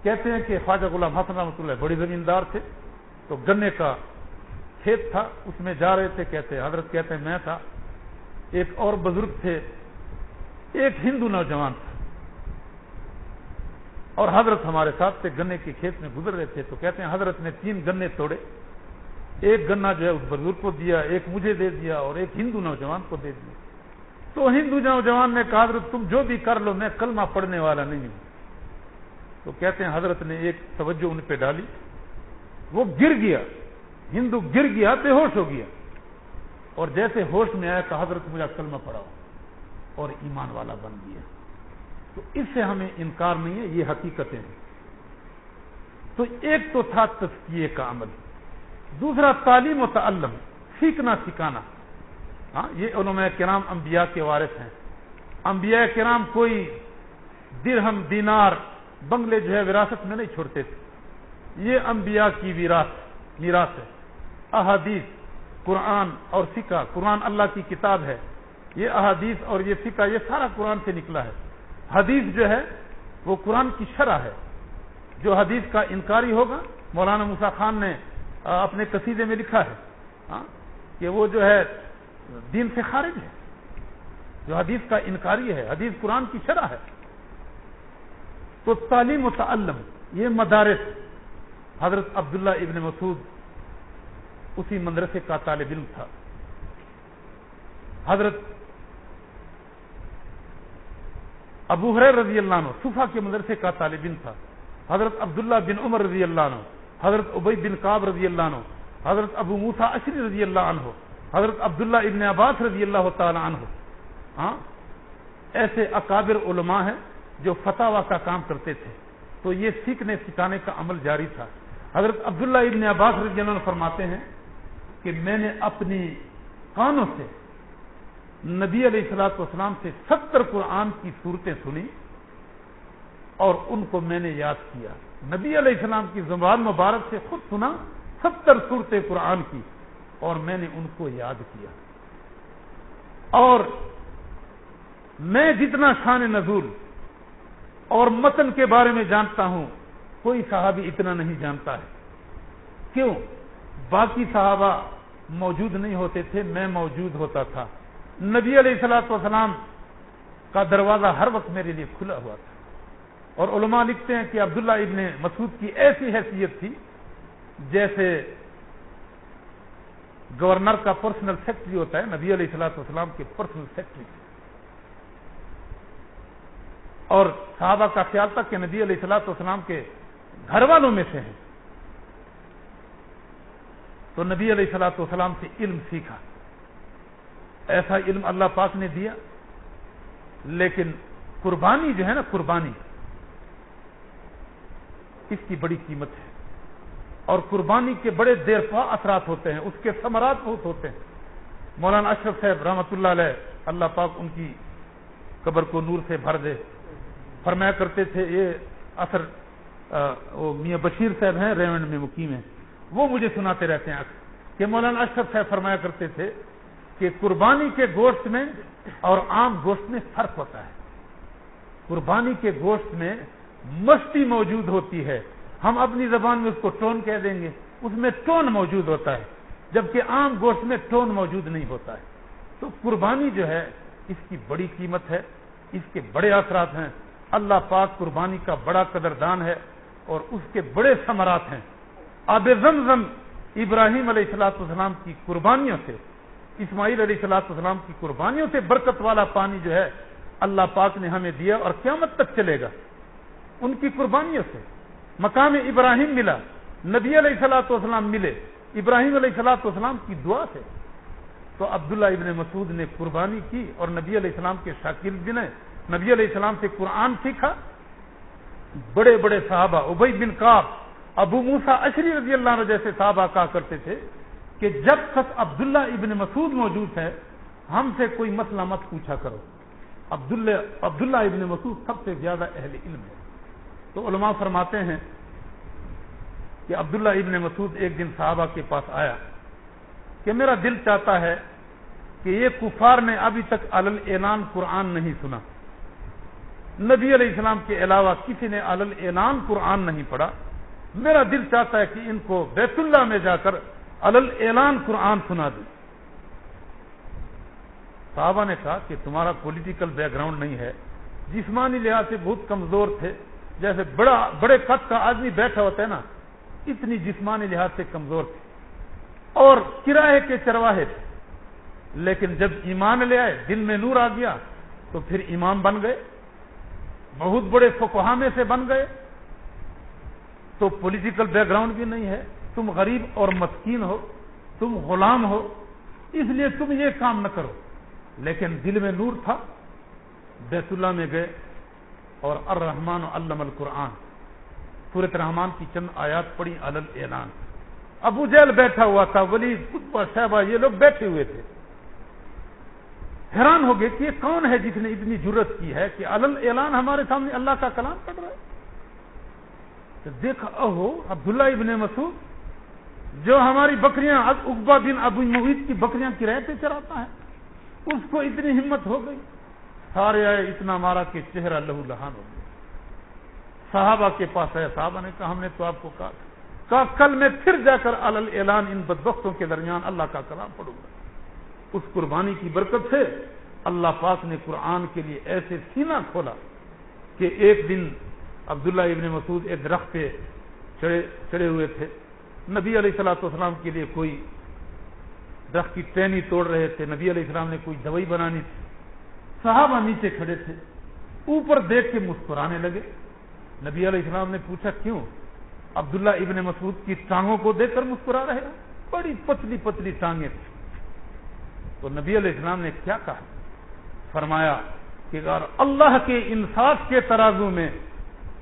S1: کہتے ہیں کہ خواجہ غلام حسن رحمۃ اللہ بڑی زمیندار تھے، تو گنے کا کھیت تھا، اس میں جا رہے تھے، کہتے، حضرت کہتے ہیں میں تھا۔ ایک اور بزرگ تھے، ایک ہندو نوجوان تھا۔ اور حضرت ہمارے ساتھ تھے، گنے کے کھیت میں گزر رہے تھے۔ تو کہتے ہیں، حضرت نے تین گنے توڑے۔ ایک گنا جو ہے، اس بزرگ کو دیا، ایک مجھے دے دیا اور ایک ہندو نوجوان کو دے دیا۔ تو ہندو نوجوان نے کہا، حضرت، تم جو بھی کر لو، میں کلمہ پڑھنے والا نہیں ہوں۔ تو کہتے ہیں، حضرت نے ایک توجہ ان پہ ڈالی۔ وہ گر گیا۔ ہندو گر گیا بے ہوش ہو گیا۔ اور جیسے ہوش میں آیا کہ حضرت مجھے کلمہ پڑھاؤ۔ اور ایمان والا بن گیا۔ تو اس سے ہمیں انکار نہیں ہے، یہ حقیقتیں ہیں۔ تو ایک تو تھا تسکیے کا عمل۔ دوسرا تعلیم و تعلم، سیکھنا، سکھانا۔ ہاں یہ علماء کرام، انبیاء کے وارث ہیں۔ انبیاء کرام کوئی درہم، دینار، بنگلے جو ہے، وراثت میں نہیں چھوڑتے تھے۔ یہ انبیاء کی وراث میراث ہے۔ احادیث، قرآن اور فقہ، قرآن اللہ کی کتاب ہے۔ یہ احادیث اور یہ فقہ، یہ سارا قرآن سے نکلا ہے۔ حدیث جو ہے، وہ قرآن کی شرح ہے۔ جو حدیث کا انکاری ہوگا، مولانا مسا خان نے اپنے قصیدے میں لکھا ہے۔ ہاں، کہ وہ جو ہے، دین سے خارج ہے۔ جو حدیث کا انکاری ہے، حدیث قرآن کی شرح ہے۔ تو تعلیم و تعلم، یہ مدارس، حضرت عبداللہ ابن مسعود اسی مدرسے کا طالب علم تھا۔ حضرت ابو حریر رضی اللہ عنہ صفا کے مدرسے کا طالب علم تھا۔ حضرت عبداللہ بن عمر رضی اللہ عنہ، حضرت ابئی بن کاب رضی اللہ عنہ، حضرت ابو موسا اشری رضی اللہ عنہ، حضرت عبداللہ ابن عباس رضی اللہ تعالی عنہ۔ ہاں ایسے اکابر علماء ہیں جو فتح کا کام کرتے تھے۔ تو یہ سیکھنے سکھانے کا عمل جاری تھا۔ حضرت عبداللہ ابن عباس رضی اللہ عنہ فرماتے ہیں کہ میں نے اپنی کانوں سے نبی علیہ السلاط والسلام سے ستر قرآن کی صورتیں سنی اور ان کو میں نے یاد کیا۔ نبی علیہ السلام کی زبان مبارک سے خود سنا، ستر صورتیں قرآن کی اور میں نے ان کو یاد کیا۔ اور میں جتنا شان نزول اور متن کے بارے میں جانتا ہوں، کوئی صحابی اتنا نہیں جانتا ہے۔ کیوں؟ باقی صحابہ موجود نہیں ہوتے تھے، میں موجود ہوتا تھا۔ نبی علیہ السلاط وسلام کا دروازہ ہر وقت میرے لیے کھلا ہوا تھا۔ اور علماء لکھتے ہیں کہ عبداللہ ابن مسعود کی ایسی حیثیت تھی جیسے گورنر کا پرسنل سیکٹری ہوتا ہے، نبی علیہ السلاط وسلام کے پرسنل سیکٹری اور صحابہ کا خیال تھا کہ نبی علیہ السلاط وسلام کے گھر والوں میں سے ہیں۔ تو نبی علیہ السلاط وسلام سے علم سیکھا۔ ایسا علم اللہ پاک نے دیا، لیکن قربانی جو ہے نا، قربانی اس کی بڑی قیمت ہے۔ اور قربانی کے بڑے دیر پا اثرات ہوتے ہیں، اس کے ثمرات بہت ہوتے ہیں۔ مولانا اشرف صاحب رحمۃ اللہ علیہ، اللہ پاک ان کی قبر کو نور سے بھر دے۔ فرمایا کرتے تھے، یہ اثر وہ میاں بشیر صاحب ہیں، ریونڈ میں مقیم ہیں۔ وہ مجھے سناتے رہتے ہیں کہ مولانا اشرف صاحب فرمایا کرتے تھے کہ قربانی کے گوشت میں اور عام گوشت میں فرق ہوتا ہے۔ قربانی کے گوشت میں مستی موجود ہوتی ہے۔ ہم اپنی زبان میں اس کو ٹون کہہ دیں گے۔ اس میں ٹون موجود ہوتا ہے، جبکہ عام گوشت میں ٹون موجود نہیں ہوتا ہے۔ تو قربانی جو ہے، اس کی بڑی قیمت ہے، اس کے بڑے اثرات ہیں۔ اللہ پاک قربانی کا بڑا قدردان ہے اور اس کے بڑے ثمرات ہیں۔ آب زمزم ابراہیم علیہ السلاۃ والسلام کی قربانیوں سے، اسماعیل علیہ السلاۃ والسلام کی قربانیوں سے برکت والا پانی جو ہے اللہ پاک نے ہمیں دیا اور قیامت تک چلے گا۔ ان کی قربانیوں سے مقام ابراہیم ملا، نبی علیہ السلاۃ والسلام ملے، ابراہیم علیہ السلاۃ والسلام کی دعا سے۔ تو عبداللہ ابن مسعود نے قربانی کی اور نبی علیہ السلام کے شاکر بنے نبی علیہ السلام سے قرآن سیکھا۔ بڑے بڑے صحابہ ابئی بن کاف ابو موسا اشری رضی اللہ عنہ جیسے صحابہ کہا کرتے تھے کہ جب تک عبداللہ ابن مسعود موجود ہے، ہم سے کوئی مسئلہ مت پوچھا کرو۔ عبداللہ عبداللہ ابن مسعود سب سے زیادہ اہل علم ہے تو علماء فرماتے ہیں کہ عبداللہ ابن مسعود ایک دن صحابہ کے پاس آیا کہ میرا دل چاہتا ہے کہ یہ کفار نے ابھی تک علل اعلان قرآن نہیں سنا۔ نبی علیہ السلام کے علاوہ کسی نے علل اعلان قرآن نہیں پڑھا۔ میرا دل چاہتا ہے کہ ان کو بیت اللہ میں جا کر الل اعلان قرآن سنا دی صحابہ نے کہا کہ تمہارا پولیٹیکل بیک گراؤنڈ نہیں ہے۔ جسمانی لحاظ سے بہت کمزور تھے۔ جیسے بڑا بڑے قد کا آدمی بیٹھا ہوتا ہے نا، اتنی جسمانی لحاظ سے کمزور تھے۔ اور کرائے کے چرواہے تھے۔ لیکن جب ایمان لے آئے، دل میں نور آ گیا، تو پھر امام بن گئے۔ بہت بڑے فکوہامے سے بن گئے۔ تو پولیٹیکل بیک گراؤنڈ بھی نہیں ہے۔ تم غریب اور مسکین ہو، تم غلام ہو، اس لیے تم یہ کام نہ کرو۔ لیکن دل میں نور تھا، بیت اللہ میں گئے اور الرحمان علم القرآن۔ سورت رحمان کی چند آیات پڑی الل اعلان۔ ابو جیل بیٹھا ہوا تھا ولی خطبہ صاحبہ یہ لوگ بیٹھے ہوئے تھے۔ حیران ہو گئے کہ یہ کون ہے جس نے اتنی ضرورت کی ہے کہ الل اعلان ہمارے سامنے اللہ کا کلام پڑھ رہا ہے؟ تو دیکھا اہو عبداللہ ابن مسعود جو ہماری بکریاں اقبا بن ابو محیط کی بکریاں کرائے پہ چراتا ہے، اس کو اتنی ہمت ہو گئی۔ سارے آئے، اتنا مارا کہ چہرہ لہو لہان ہو گیا۔ صحابہ کے پاس آیا، صحابہ نے کہا، ہم نے تو آپ کو کہا۔ کہا، کل میں پھر جا کر الل اعلان ان بدبختوں کے درمیان اللہ کا کلام پڑھوں گا۔ اس قربانی کی برکت سے اللہ پاک نے قرآن کے لیے ایسے سینہ کھولا کہ ایک دن عبداللہ ابن مسعود ایک درخت پہ چڑے چڑے ہوئے تھے۔ نبی علیہ السلاۃ والسلام کے لیے کوئی درخت کی ٹینی توڑ رہے تھے۔ نبی علیہ السلام نے کوئی دوائی بنانی تھی۔ صحابہ نیچے کھڑے تھے۔ اوپر دیکھ کے مسکرانے لگے۔ نبی علیہ السلام نے پوچھا، کیوں؟ عبداللہ ابن مسعود کی ٹانگوں کو دیکھ کر مسکرا رہے بڑی پتلی پتلی ٹانگیں تھیں۔ تو نبی علیہ السلام نے کیا کہا؟ فرمایا کہ اگر اللہ کے انصاف کے ترازو میں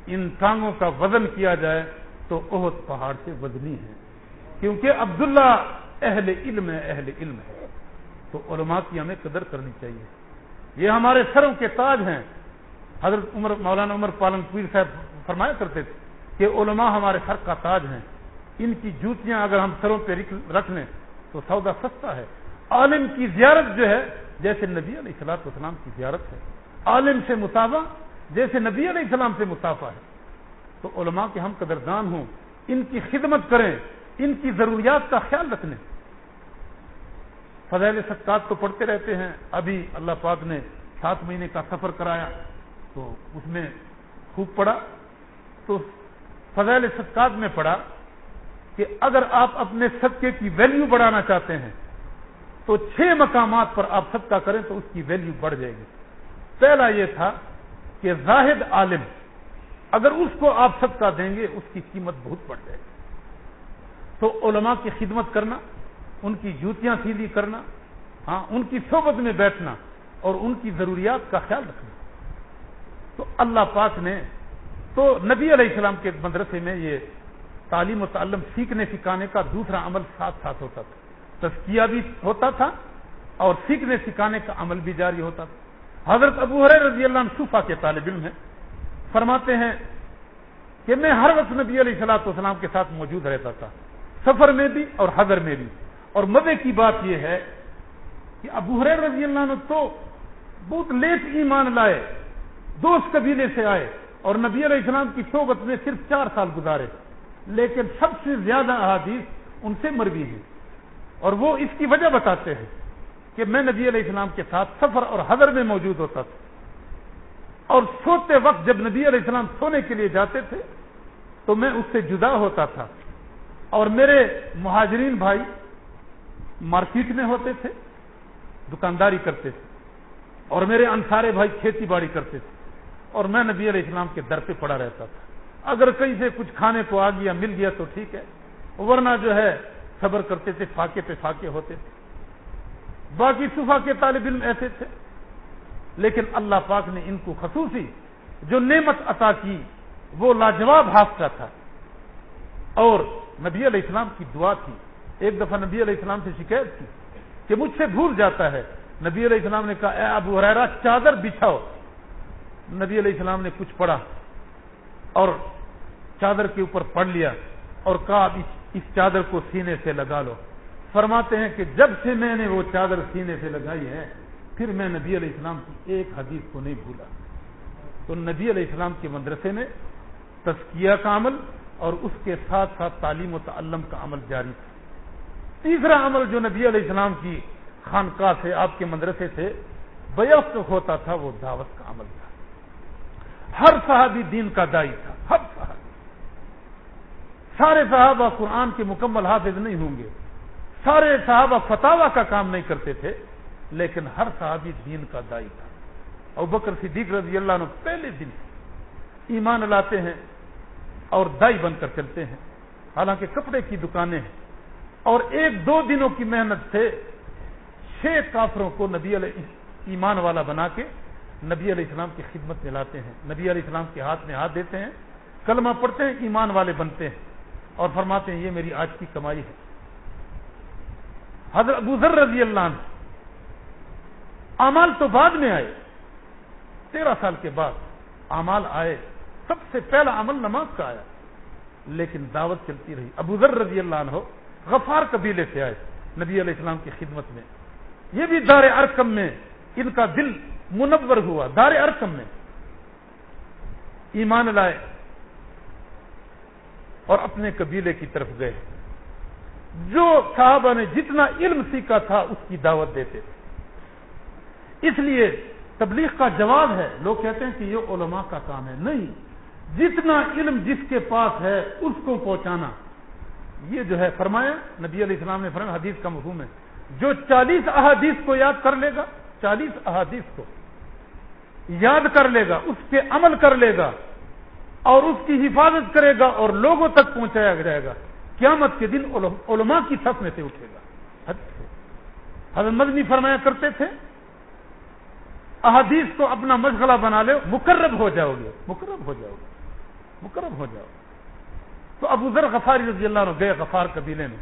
S1: ان ٹانگوں کا وزن کیا جائے تو بہت پہاڑ سے وزنی ہے۔ کیونکہ عبداللہ اہل علم ہے اہل علم ہے تو علماء کی ہمیں قدر کرنی چاہیے۔ یہ ہمارے سروں کے تاج ہیں۔ حضرت عمر، مولانا عمر پالن پیر صاحب فرمایا کرتے تھے کہ علماء ہمارے سر کا تاج ہیں۔ ان کی جوتیاں اگر ہم سروں پہ رکھ لیں تو سودا سستا ہے۔ عالم کی زیارت جو ہے، جیسے نبی علیہ السلاط والسلام کی زیارت ہے۔ عالم سے مطابع جیسے نبی علیہ السلام سے مطافع ہے۔ تو علماء کے ہم قدردان ہوں، ان کی خدمت کریں، ان کی ضروریات کا خیال رکھنے۔ فضائل سکات تو پڑھتے رہتے ہیں، ابھی اللہ پاک نے سات مہینے کا سفر کرایا، تو اس میں خوب پڑھا۔ تو فضائل سکات میں پڑھا کہ اگر آپ اپنے صدقے کی ویلیو بڑھانا چاہتے ہیں، تو چھ مقامات پر آپ صدقہ کریں تو اس کی ویلیو بڑھ جائے گی۔ پہلا یہ تھا کہ زاہد عالم اگر اس کو آپ صدقہ دیں گے، اس کی قیمت بہت بڑھ جائے گی۔ تو علماء کی خدمت کرنا، ان کی جوتیاں سیدھی کرنا ہاں ان کی صحبت میں بیٹھنا اور ان کی ضروریات کا خیال رکھنا۔ تو اللہ پاک نے، تو نبی علیہ السلام کے مدرسے میں یہ تعلیم و تعلم سیکھنے سکھانے کا دوسرا عمل ساتھ ساتھ ہوتا تھا۔ تزکیہ بھی ہوتا تھا اور سیکھنے سکھانے کا عمل بھی جاری ہوتا تھا۔ حضرت ابو حر رضی اللہ عنہ صوفہ کے طالب علم ہیں، فرماتے ہیں کہ میں ہر وقت نبی علیہ السلاۃ والسلام کے ساتھ موجود رہتا تھا، سفر میں بھی اور حضر میں بھی۔ اور مزے کی بات یہ ہے کہ ابو حر رضی اللہ عنہ تو بہت لیٹ ایمان لائے، دوست قبیلے سے آئے اور نبی علیہ السلام کی صحبت میں صرف چار سال گزارے۔ لیکن سب سے زیادہ احادیث ان سے مروی ہیں۔ اور وہ اس کی وجہ بتاتے ہیں کہ میں نبی علیہ السلام کے ساتھ سفر اور حضر میں موجود ہوتا تھا۔ اور سوتے وقت جب نبی علیہ السلام سونے کے لیے جاتے تھے، تو میں اس سے جدا ہوتا تھا۔ اور میرے مہاجرین بھائی مارکیٹ میں ہوتے تھے، دکانداری کرتے تھے۔ اور میرے انسارے بھائی کھیتی باڑی کرتے تھے۔ اور میں نبی علیہ السلام کے در پہ پڑا رہتا تھا۔ اگر کہیں سے کچھ کھانے کو آ گیا، مل گیا تو ٹھیک ہے۔ ورنہ جو ہے، صبر کرتے تھے، فاقے پہ فاقے ہوتے تھے۔ باقی صفا کے طالب علم ایسے تھے۔ لیکن اللہ پاک نے ان کو خصوصی جو نعمت عطا کی، وہ لاجواب حادثہ تھا۔ اور نبی علیہ السلام کی دعا تھی۔ ایک دفعہ نبی علیہ السلام سے شکایت تھی کہ مجھ سے بھول جاتا ہے۔ نبی علیہ السلام نے کہا، اے ابو حرا چادر بچھاؤ۔ نبی علیہ السلام نے کچھ پڑھا اور چادر کے اوپر پڑھ لیا اور کہا اس چادر کو سینے سے لگا لو۔ فرماتے ہیں کہ جب سے میں نے وہ چادر سینے سے لگائی ہے، پھر میں نبی علیہ السلام کی ایک حدیث کو نہیں بھولا۔ تو نبی علیہ السلام کے مدرسے میں تسکیہ کا عمل اور اس کے ساتھ ساتھ تعلیم و تعلم کا عمل جاری۔ تھا تیسرا عمل جو نبی علیہ السلام کی خانقاہ سے آپ کے مدرسے سے بیفت ہوتا تھا، وہ دعوت کا عمل تھا۔ ہر صحابی دین کا دائی تھا، ہر صحابی۔ سارے صحابہ قرآن کے مکمل حافظ نہیں ہوں گے۔ سارے صحابہ فتوا کا کام نہیں کرتے تھے، لیکن ہر صحابی دین کا دائی تھا۔ اور بکر صدیق رضی اللہ عنہ پہلے دن ایمان لاتے ہیں اور دائی بن کر چلتے ہیں۔ حالانکہ کپڑے کی دکانیں ہیں۔ اور ایک دو دنوں کی محنت سے چھ کافروں کو نبی علیہ ایمان والا بنا کے نبی علیہ السلام کی خدمت میں لاتے ہیں۔ نبی علیہ السلام کے ہاتھ میں ہاتھ دیتے ہیں، کلمہ پڑھتے ہیں، ایمان والے بنتے ہیں اور فرماتے ہیں، یہ میری آج کی کمائی ہے۔ حضرت ابو ذر رضی اللہ عنہ۔ امال تو بعد میں آئے۔ تیرہ سال کے بعد امال آئے۔ سب سے پہلا عمل نماز کا آیا۔ لیکن دعوت چلتی رہی۔ ابو ذر رضی اللہ عنہ غفار قبیلے سے آئے نبی علیہ السلام کی خدمت میں۔ یہ بھی دار ارکم میں ان کا دل منور ہوا۔ دار ارکم میں۔ ایمان لائے اور اپنے قبیلے کی طرف گئے۔ جو صحابہ نے جتنا علم سیکھا تھا اس کی دعوت دیتے تھے اس لیے تبلیغ کا جواب ہے لوگ کہتے ہیں کہ یہ علماء کا کام ہے نہیں جتنا علم جس کے پاس ہے اس کو پہنچانا یہ جو ہے فرمایا نبی علیہ السلام نے فرمایا حدیث کا مفہوم ہے جو چالیس احادیث کو یاد کر لے گا چالیس احادیث کو یاد کر لے گا اس پہ عمل کر لے گا اور اس کی حفاظت کرے گا اور لوگوں تک پہنچایا جائے گا قیامت کے دن علماء کی سب میں سے اٹھے گا۔ حضرت مدنی فرمایا کرتے تھے، احادیث کو اپنا مشغلہ بنا لو، مقرب ہو جاؤ گے، مقرب ہو جاؤ گے، مقرب ہو جاؤ گے۔ تو ابو ذر غفاری رضی اللہ عنہ گئے غفار قبیلے میں،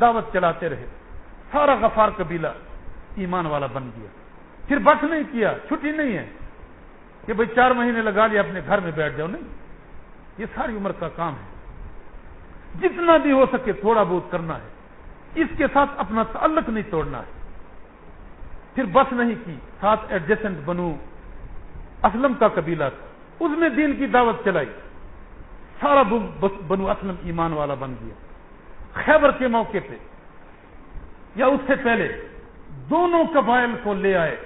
S1: دعوت چلاتے رہے۔ سارا غفار قبیلہ ایمان والا بن گیا۔ پھر بس نہیں کیا، چھٹی نہیں ہے کہ بھائی چار مہینے لگا لیا، اپنے گھر میں بیٹھ جاؤ۔ نہیں، یہ ساری عمر کا کام ہے۔ جتنا بھی ہو سکے تھوڑا بہت کرنا ہے۔ اس کے ساتھ اپنا تعلق نہیں توڑنا ہے۔ پھر بس نہیں کی، ساتھ ایڈجسٹنٹ بنو۔ اسلم کا قبیلہ تھا۔ اس میں دین کی دعوت چلائی۔ سارا بنو اسلم ایمان والا بن گیا۔ خیبر کے موقع پہ۔ یا اس سے پہلے دونوں قبائل کو لے آئے۔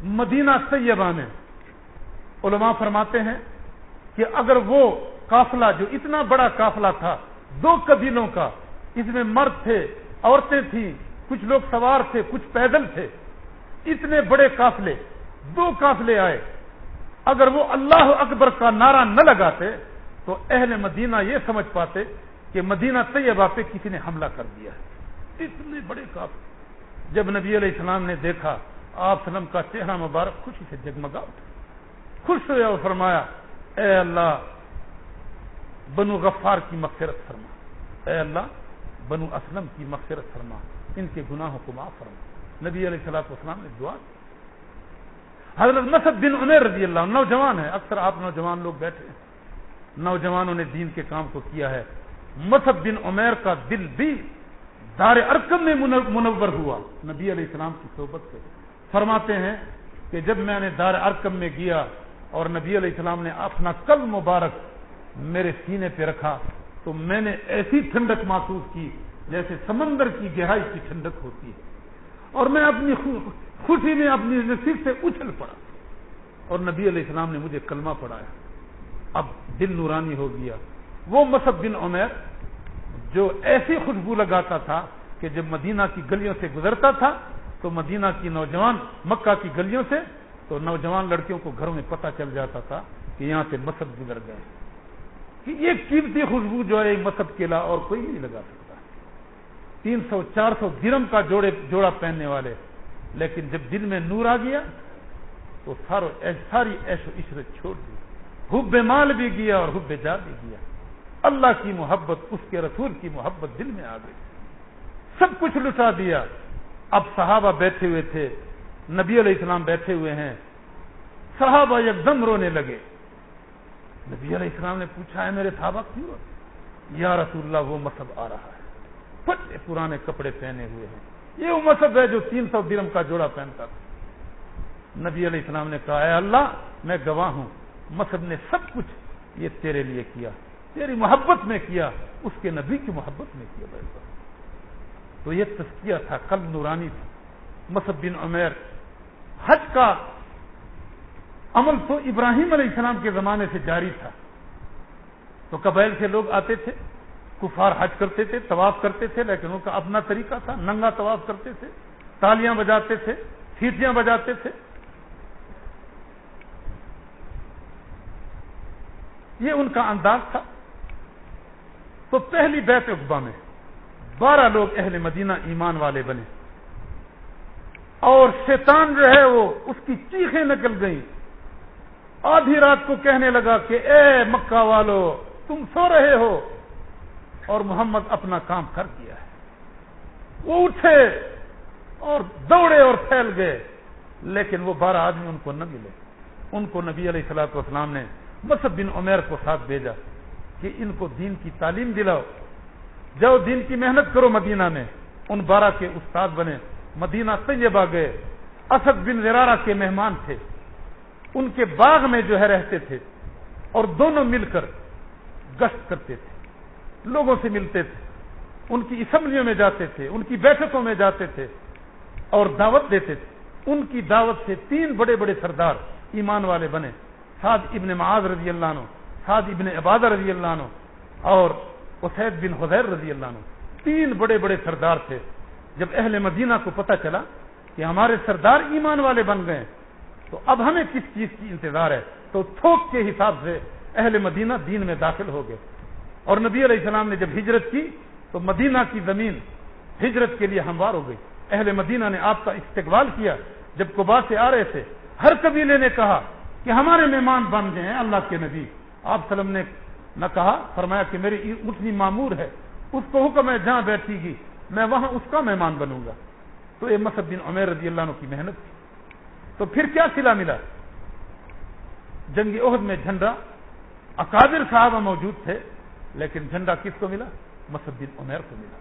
S1: مدینہ طیبہ میں۔ علماء فرماتے ہیں کہ اگر وہ قافلہ جو اتنا بڑا قافلہ تھا دو قبیلوں کا۔ اس میں مرد تھے، عورتیں تھیں، کچھ لوگ سوار تھے، کچھ پیدل تھے۔ اتنے بڑے قافلے، دو قافلے آئے۔ اگر وہ اللہ اکبر کا نعرہ نہ لگاتے، تو اہل مدینہ یہ سمجھ پاتے کہ مدینہ طیبہ پہ کسی نے حملہ کر دیا ہے۔ اتنے بڑے قافلے۔ جب نبی علیہ السلام نے دیکھا، آپ سلم کا چہرہ مبارک، خوشی سے جگمگا اٹھا۔ خوش ہوا اور فرمایا، اے اللہ بنو غفار کی مغفرت فرما۔ اے اللہ، بنو اسلم کی مغفرت فرما۔ ان کے گناہوں کو معاف فرما۔ نبی علیہ السلاط والسلام نے دعا حضرت مسد بن عمیر رضی اللہ نوجوان ہے اکثر آپ نوجوان لوگ بیٹھے ہیں۔ نوجوانوں نے دین کے کام کو کیا ہے۔ مسد بن عمیر کا دل بھی دار ارکم میں منور ہوا۔ نبی علیہ السلام کی صحبت سے۔ فرماتے ہیں کہ جب میں نے دار ارکم میں گیا اور نبی علیہ السلام نے اپنا کل مبارک میرے سینے پہ رکھا تو میں نے ایسی ٹھنڈک محسوس کی جیسے سمندر کی گہرائی کی ٹھنڈک ہوتی ہے۔ اور میں اپنی خوشی میں اپنی نصیب سے اچھل پڑا اور نبی علیہ السلام نے مجھے کلمہ پڑھایا۔ اب دل نورانی ہو گیا۔ وہ مصب بن عمیر جو ایسی خوشبو لگاتا تھا کہ جب مدینہ کی گلیوں سے گزرتا تھا تو مدینہ کی نوجوان مکہ کی گلیوں سے تو نوجوان لڑکیوں کو گھروں میں پتہ چل جاتا تھا کہ یہاں سے مسد گزر گئے۔ کہ یہ قیمتی خوشبو جو ہے مسد مطلب کے اور کوئی نہیں لگا سکتا۔ تین سو، چار سو گرم کا جوڑے، جوڑا پہننے والے۔ لیکن جب دل میں نور آ گیا، تو سارو ساری ایش و عشرت چھوڑ دی۔ حب مال بھی گیا اور حب جا بھی گیا۔ اللہ کی محبت، اس کے رسول کی محبت دل میں آ گئی۔ سب کچھ لٹا دیا۔ اب صحابہ بیٹھے ہوئے تھے، نبی علیہ السلام بیٹھے ہوئے ہیں۔ صحابہ ایک دم رونے لگے۔ نبی علیہ السلام نے پوچھا ہے میرے صحابہ، کیوں یا رسول اللہ، وہ مصب آ رہا ہے۔ پٹے پرانے کپڑے پہنے ہوئے ہیں۔ یہ وہ مصب ہے جو تین سو درم کا جوڑا پہنتا تھا۔ نبی علیہ السلام نے کہا ہے اللہ، میں گواہ ہوں۔ مصب نے سب کچھ یہ تیرے لیے کیا۔ تیری محبت میں کیا۔ اس کے نبی کی محبت میں کیا بھائی تو یہ تسکیہ تھا، قلب نورانی تھا۔ مصب بن عمیر حج کا عمل تو ابراہیم علیہ السلام کے زمانے سے جاری تھا۔ تو قبائل سے لوگ آتے تھے، کفار حج کرتے تھے، طواف کرتے تھے، لیکن ان کا اپنا طریقہ تھا، ننگا طواف کرتے تھے، تالیاں بجاتے تھے، سیٹیاں بجاتے تھے۔ یہ ان کا انداز تھا۔ تو پہلی بیت اقبا میں بارہ لوگ اہل مدینہ ایمان والے بنے۔ اور شیطان جو ہے وہ اس کی چیخیں نکل گئیں۔ آدھی رات کو کہنے لگا کہ اے مکہ والو، تم سو رہے ہو۔ اور محمد اپنا کام کر کیا ہے۔ وہ اٹھے اور دوڑے اور پھیل گئے، لیکن وہ بارہ آدمی ان کو نہ ملے۔ ان کو نبی علیہ السلاط والسلام نے مصب بن عمیر کو ساتھ بھیجا کہ ان کو دین کی تعلیم دلاؤ۔ جاؤ، دین کی محنت کرو مدینہ میں۔ ان بارہ کے استاد بنے۔ مدینہ طیبہ گئے۔ اسد بن زرارہ کے مہمان تھے۔ ان کے باغ میں جو ہے رہتے تھے اور دونوں مل کر گشت کرتے تھے، لوگوں سے ملتے تھے، ان کی اسمبلیوں میں جاتے تھے، ان کی بیٹھکوں میں جاتے تھے اور دعوت دیتے تھے۔ ان کی دعوت سے تین بڑے بڑے سردار ایمان والے بنے۔ سعد ابن معاذ رضی اللہ عنہ، سعد ابن عبادہ رضی اللہ عنہ اور اسید بن حضیر رضی اللہ عنہ۔ تین بڑے بڑے سردار تھے۔ جب اہل مدینہ کو پتہ چلا کہ ہمارے سردار ایمان والے بن گئے تو اب ہمیں کس چیز کی انتظار ہے؟ تو تھوک کے حساب سے اہل مدینہ دین میں داخل ہو گئے۔ اور نبی علیہ السلام نے جب ہجرت کی، تو مدینہ کی زمین ہجرت کے لیے ہموار ہو گئی۔ اہل مدینہ نے آپ کا استقبال کیا۔ جب کبا سے آ رہے تھے، ہر قبیلے نے کہا کہ ہمارے مہمان بن گئے ہیں اللہ کے نبی۔ آپ سلم نے نہ کہا، فرمایا کہ میری اتنی معمور ہے۔ اس کو حکم ہے جہاں بیٹھی گی، میں وہاں اس کا مہمان بنوں گا۔ تو یہ مسد بن عمیر رضی اللہ عنہ کی محنت تھی۔ تو پھر کیا سلا ملا؟ جنگ عہد میں جھنڈا۔ اکادر صاحب موجود تھے، لیکن جھنڈا کس کو ملا؟ مسد بن عمیر کو ملا۔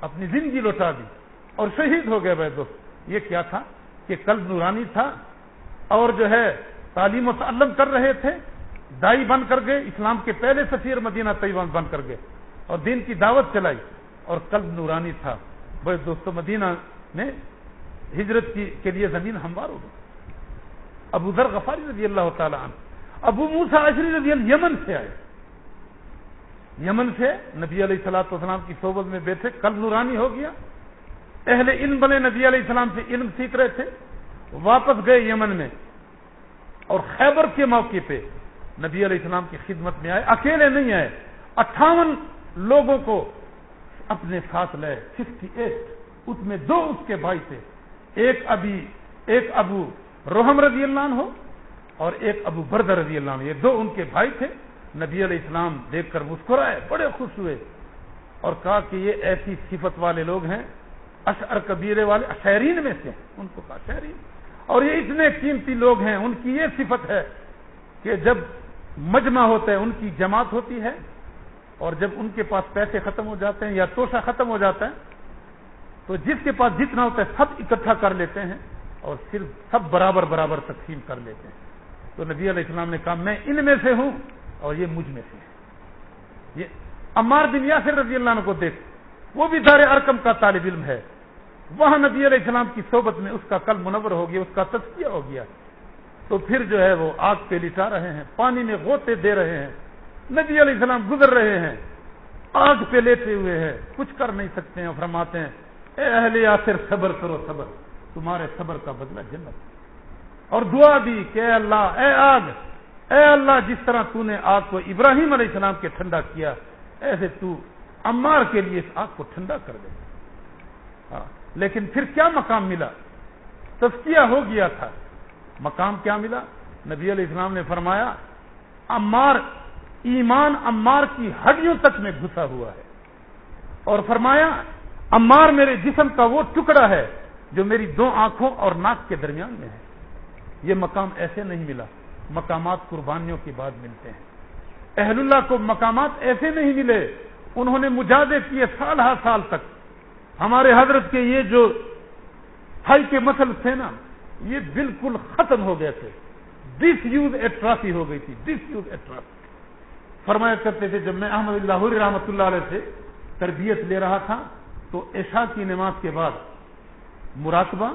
S1: اپنی زندگی لوٹا دی اور شہید ہو گئے بھائی دوست۔ یہ کیا تھا؟ کہ قلب نورانی تھا اور جو ہے تعلیم و تعلم کر رہے تھے، دائی بن کر گئے، اسلام کے پہلے سفیر مدینہ طیبہ بن کر گئے اور دین کی دعوت چلائی اور قلب نورانی تھا۔ بھائی دوستوں مدینہ میں ہجرت کی کے لیے زمین ہموار ہو گئی۔ ابو ذر غفاری رضی اللہ تعالی عنہ، ابو موسا عشری رضی اللہ یمن سے آئے۔ یمن سے نبی علیہ السلاۃ والسلام کی صحبت میں بیٹھے، کل نورانی ہو گیا۔ اہل علم بنے، نبی علیہ السلام سے علم سیکھ رہے تھے۔ واپس گئے یمن میں۔ اور خیبر کے موقع پہ نبی علیہ السلام کی خدمت میں آئے۔ اکیلے نہیں آئے۔ اٹھاون لوگوں کو اپنے ساتھ لائے ففٹی ایٹ، اس میں دو اس کے بھائی تھے۔ ایک ابھی، ایک ابو روحم رضی اللہ عنہ ہو اور ایک ابو بردر رضی اللہ عنہ، یہ دو ان کے بھائی تھے۔ نبی علیہ السلام دیکھ کر مسکرائے، بڑے خوش ہوئے اور کہا کہ یہ ایسی صفت والے لوگ ہیں، اشعر کبیرے والے شہرین میں سے۔ ان کو کہا شہرین اور یہ اتنے قیمتی لوگ ہیں، ان کی یہ صفت ہے کہ جب مجمع ہوتا ہے، ان کی جماعت ہوتی ہے اور جب ان کے پاس پیسے ختم ہو جاتے ہیں یا توشا ختم ہو جاتا ہے، تو جس کے پاس جتنا ہوتا ہے، سب اکٹھا کر لیتے ہیں۔ اور صرف سب برابر برابر تقسیم کر لیتے ہیں۔ تو نبی علیہ السلام نے کہا، میں ان میں سے ہوں اور یہ مجھ میں سے ہے یہ عمار بن یاسر رضی اللہ عنہ کو دیکھ، وہ بھی دار ارکم کا طالب علم ہے۔ وہاں نبی علیہ السلام کی صحبت میں اس کا کل منور ہو گیا، اس کا تذکیہ ہو گیا۔ تو پھر جو ہے وہ آگ پہ لٹا رہے ہیں، پانی میں غوطے دے رہے ہیں۔ نبی علیہ السلام گزر رہے ہیں۔ آگ پہ لیٹے ہوئے ہیں۔ کچھ کر نہیں سکتے ہیں، فرماتے ہیں، اے اہل یاسر، صبر کرو، صبر۔ تمہارے صبر کا بدلہ جنت اور دعا دی کہ اے اللہ، اے آگ، اے اللہ، جس طرح تو نے آگ کو ابراہیم علیہ السلام کے ٹھنڈا کیا، ایسے تو امار کے لیے اس آگ کو ٹھنڈا کر دے۔ ہاں لیکن پھر کیا مقام ملا؟ تسکیہ ہو گیا تھا۔ مقام کیا ملا؟ نبی علیہ السلام نے فرمایا امار ایمان امار کی ہڈیوں تک میں گھسا ہوا ہے۔ اور فرمایا امار میرے جسم کا وہ ٹکڑا ہے جو میری دو آنکھوں اور ناک کے درمیان میں ہے۔ یہ مقام ایسے نہیں ملا۔ مقامات قربانیوں کے بعد ملتے ہیں۔ اہل اللہ کو مقامات ایسے نہیں ملے۔ انہوں نے مجاہدے کیے سال ہر سال تک۔ ہمارے حضرت کے یہ جو ہائی کے مسل تھے نا، یہ بالکل ختم ہو گئے تھے۔ ڈس یوز ایٹرافی ہو گئی تھی۔ ڈس یوز ایٹرافی فرمایا کرتے تھے، جب میں احمد اللہ رحمۃ اللہ علیہ سے تربیت لے رہا تھا، تو عشاء کی نماز کے بعد مراقبہ،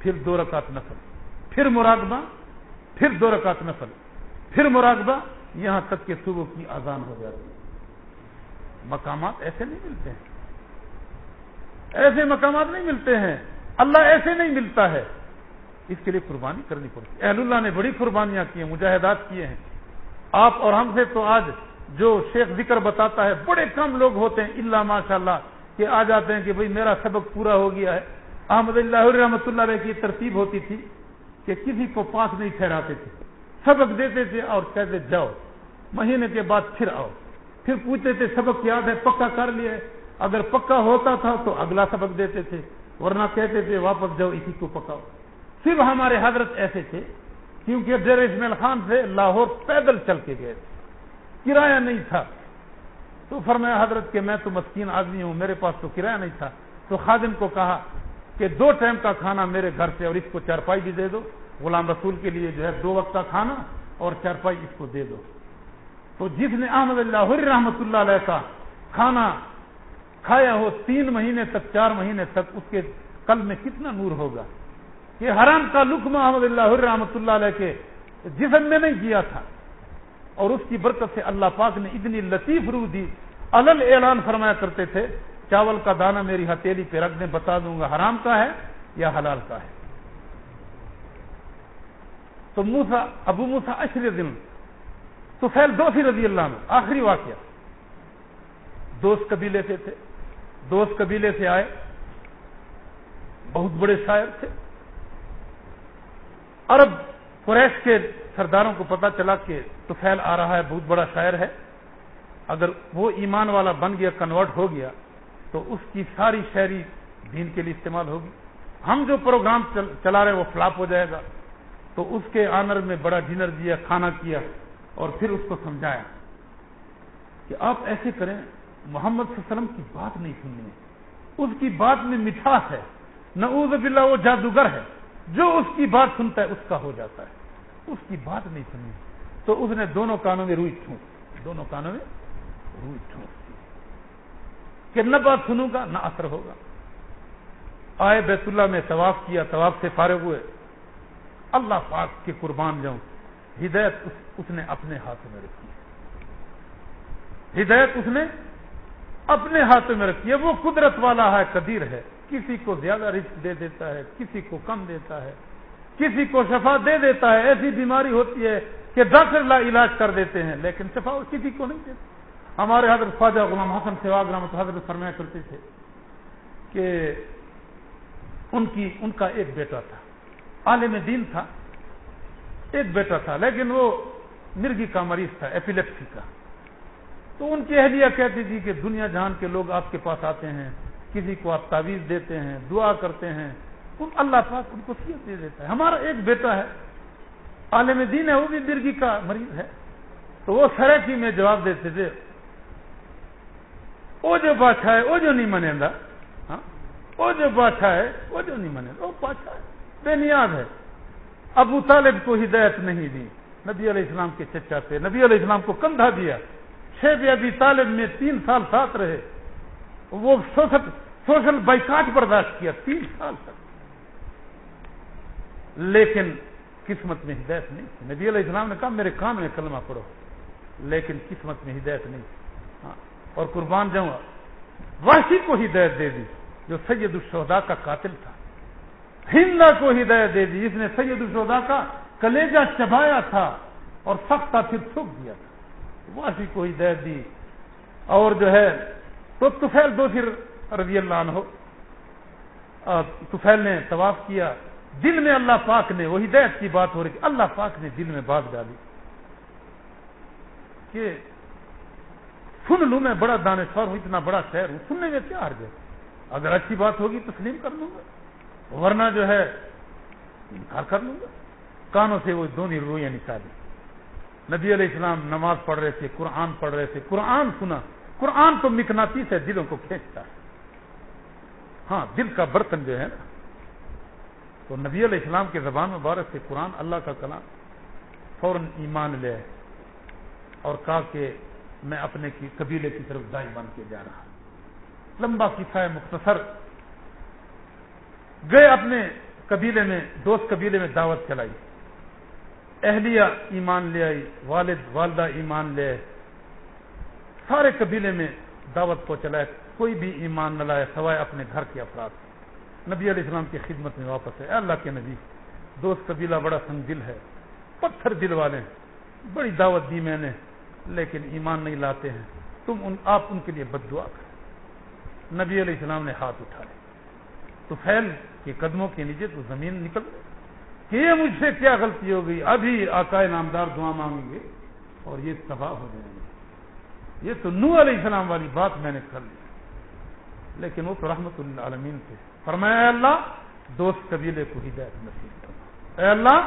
S1: پھر دو رکعت نفل، پھر مراقبہ، پھر دو رکعت نفل، پھر مراقبہ، یہاں تک کہ صبح کی آزان ہو جاتی ہے۔ مقامات ایسے نہیں ملتے ہیں۔ ایسے مقامات نہیں ملتے ہیں۔ اللہ ایسے نہیں ملتا ہے۔ اس کے لیے قربانی کرنی پڑتی اہل اللہ نے بڑی قربانیاں کی ہیں، مجاہدات کیے ہیں۔ آپ اور ہم سے تو آج جو شیخ ذکر بتاتا ہے، بڑے کم لوگ ہوتے ہیں اللہ ماشاء اللہ کہ آ جاتے ہیں کہ بھئی میرا سبق پورا ہو گیا ہے۔ احمد اللہ رحمۃ اللہ علیہ کی ترتیب ہوتی تھی کہ کسی کو پاس نہیں ٹھہراتے تھے۔ سبق دیتے تھے اور کہتے جاؤ۔ مہینے کے بعد پھر آؤ۔ پھر پوچھتے تھے سبق یاد ہے، پکا کر لیا اگر پکا ہوتا تھا تو اگلا سبق دیتے تھے، ورنہ کہتے تھے واپس جاؤ، اسی کو پکاؤ۔ صرف ہمارے حضرت ایسے تھے، کیونکہ ڈیر اسمیل خان سے لاہور پیدل چل کے گئے۔ تھے کرایہ نہیں تھا۔ تو فرمایا، حضرت کہ میں تو مسکین آدمی ہوں، میرے پاس تو کرایہ نہیں تھا۔ تو خادم کو کہا کہ دو ٹائم کا کھانا میرے گھر سے اور اس کو چارپائی بھی دے دو، غلام رسول کے لیے جو ہے دو وقت کا کھانا اور چارپائی اس کو دے دو۔ تو جس نے احمد اللہ رحمت اللہ علیہ کا کھانا کھایا ہو تین مہینے تک، چار مہینے تک، اس کے کل میں کتنا نور ہوگا؟ کہ حرام کا لکم احمد اللہ رحمۃ اللہ علیہ کے جسم میں نہیں کیا تھا۔ اور اس کی برکت سے اللہ پاک نے اتنی لطیف روح دی۔ الل اعلان فرمایا کرتے تھے، چاول کا دانہ میری ہتھیلی پہ رکھ دیں، بتا دوں گا حرام کا ہے یا حلال کا ہے۔ تو موسا ابو موسا اشر دن تو فیل دوسی رضی اللہ میں آخری واقعہ۔ دوست قبیلے سے تھے، دوست قبیلے سے آئے۔ بہت بڑے شاعر تھے۔ عرب قریش کے سرداروں کو پتا چلا کہ توفیل آ رہا ہے، بہت بڑا شاعر ہے۔ اگر وہ ایمان والا بن گیا کنورٹ ہو گیا، تو اس کی ساری شہری دین کے لیے استعمال ہوگی۔ ہم جو پروگرام چلا رہے وہ فلاپ ہو جائے گا۔ تو اس کے آنر میں بڑا ڈنر دیا، کھانا کیا اور پھر اس کو سمجھایا کہ آپ ایسے کریں، محمد صلی اللہ علیہ وسلم کی بات نہیں سننی۔ اس کی بات میں مٹھاس ہے۔ نعوذ باللہ، وہ جادوگر ہے۔ جو اس کی بات سنتا ہے اس کا ہو جاتا ہے۔ اس کی بات نہیں سنی۔ تو اس نے دونوں کانوں میں روئی ٹھونک دونوں کانوں میں روئی ٹھونک کہ نہ بات سنوں گا نہ اثر ہوگا۔ آئے بیت اللہ میں طواف کیا طواف سے فارغ ہوئے۔ اللہ پاک کے قربان جاؤں۔ ہدایت اس, اس نے اپنے ہاتھوں میں رکھی ہدایت اس نے اپنے ہاتھوں میں رکھی ہے۔ وہ قدرت والا ہے قدیر ہے۔ کسی کو زیادہ رسک دے دیتا ہے، کسی کو کم دیتا ہے، کسی کو شفا دے دیتا ہے، ایسی بیماری ہوتی ہے کہ ڈاکٹر لا علاج کر دیتے ہیں، لیکن شفا کسی کو نہیں دیتے۔ ہمارے حضرت خواجہ غلام حسن سیواگ رحمت حضرت فرمایا کرتے تھے کہ ان کی، ان کا ایک بیٹا تھا، عالم دین تھا، ایک بیٹا تھا، لیکن وہ مرگی کا مریض تھا ایپیلیپسی کا۔ تو ان کی اہلیہ کہتی تھی کہ دنیا جہان کے لوگ آپ کے پاس آتے ہیں کسی کو آپ تعویذ دیتے ہیں، دعا کرتے ہیں ان اللہ پاک ان کو سیت دے دیتا ہے۔ ہمارا ایک بیٹا ہے، عالم دین ہے، وہ بھی مرگی کا مریض ہے۔ تو وہ سرکی میں جواب دیتے تھے، وہ جو بادشاہ ہے، وہ جو نہیں منے گا۔ ہاں؟ وہ جو بادشاہ ہے، وہ جو نہیں منے گا۔ وہ بادشاہ ہے، بے نیاز ہے۔ ابو طالب کو ہدایت نہیں دی۔ نبی علیہ السلام کے چچا تھے نبی علیہ السلام کو کندھا دیا۔ شیب ابی طالب میں تین سال ساتھ رہے۔ وہ سوشل سوشل بائیکاٹ برداشت کیا تین سال تک۔ لیکن قسمت میں ہدایت نہیں تھی۔ نبی علیہ السلام نے کہا، میرے کان میں کلمہ پڑھو۔ لیکن قسمت میں ہدایت نہیں ہاں اور قربان جاؤں واسی کو ہدایت دے دی جو سید الشہدا کا قاتل تھا۔ ہندا کو ہدایت دے دی جس نے سید الشہدا کا کلیجہ چبایا تھا اور سخت پھر تھوک دیا تھا۔ واسی کو ہدایت دی۔ اور جو ہے تو تفیل دو پھر رضی اللہ عنہ تفیل نے طواف کیا۔ دل میں اللہ پاک نے وہ ہدایت کی بات ہو رہی تھی، اللہ پاک نے دل میں بات ڈالی کہ سن لوں میں بڑا دانشور ہوں، اتنا بڑا شہر ہوں، سننے میں کیا ہر اگر اچھی بات ہوگی تسلیم کر لوں گا، ورنہ جو ہے انکار کر لوں گا۔ کانوں سے وہ دونوں رویاں نکالی۔ نبی علیہ السلام نماز پڑھ رہے تھے، قرآن پڑھ رہے تھے، قرآن سنا۔ قرآن تو مکناتی سے دلوں کو کھینچتا ہے۔ ہاں دل کا برتن جو ہے نا، تو نبی علیہ السلام کے زبان مبارک سے قرآن اللہ کا کلام فوراً ایمان لے اور کہا کہ میں اپنے کی قبیلے کی طرف دائیں بن کے جا رہا لمبا قصہ ہے، مختصر۔ گئے اپنے قبیلے میں، دوست قبیلے میں دعوت چلائی۔ اہلیہ ایمان لے آئی، والد، والدہ ایمان لے سارے قبیلے میں دعوت کو چلائے کوئی بھی ایمان نہ لائے، سوائے اپنے گھر کے افراد۔ نبی علیہ السلام کی خدمت میں واپس ہے اللہ کے نبی، دوست قبیلہ بڑا سنگ دل ہے، پتھر دل والے ہیں۔ بڑی دعوت دی میں نے، لیکن ایمان نہیں لاتے ہیں۔ تم ان، آپ ان کے لیے بد دعا کرو نبی علیہ السلام نے ہاتھ اٹھائے تو پھیل کے قدموں کے نیچے تو زمین نکل کہ یہ مجھ سے کیا غلطی ہو گئی؟ ابھی آقائے نامدار دعا مانگیں گے اور یہ تباہ ہو جائیں گے۔ یہ تو نو علیہ السلام والی بات میں نے کر لی۔ لیکن وہ تو رحمت اللہ عالمین تھے۔ فرمایا، اے اللہ، دوست قبیلے کو ہدایت نصیب کرنا اے اللہ،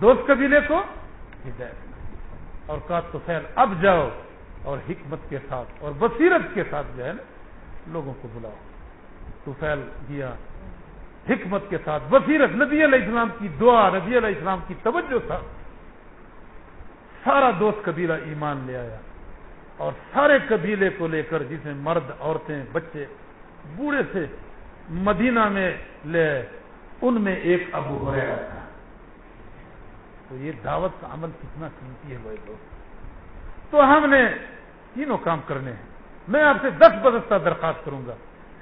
S1: دوست قبیلے کو ہدایت نصیب اور کا تو فیل اب جاؤ اور حکمت کے ساتھ اور بصیرت کے ساتھ جو ہے نا، لوگوں کو بلاؤ۔ تو فیل دیا حکمت کے ساتھ بصیرت نبی علیہ السلام کی دعا، نبی علیہ السلام کی توجہ تھا سارا دوست قبیلہ ایمان لے آیا۔ اور سارے قبیلے کو لے کر جس میں مرد، عورتیں، بچے بوڑھے سے مدینہ میں لے ان میں ایک ابو ہو تھا۔ تو یہ دعوت کا عمل کتنا قیمتی ہے بھائی دوست تو ہم نے تینوں کام کرنے ہیں۔ میں آپ سے دس بدستہ درخواست کروں گا۔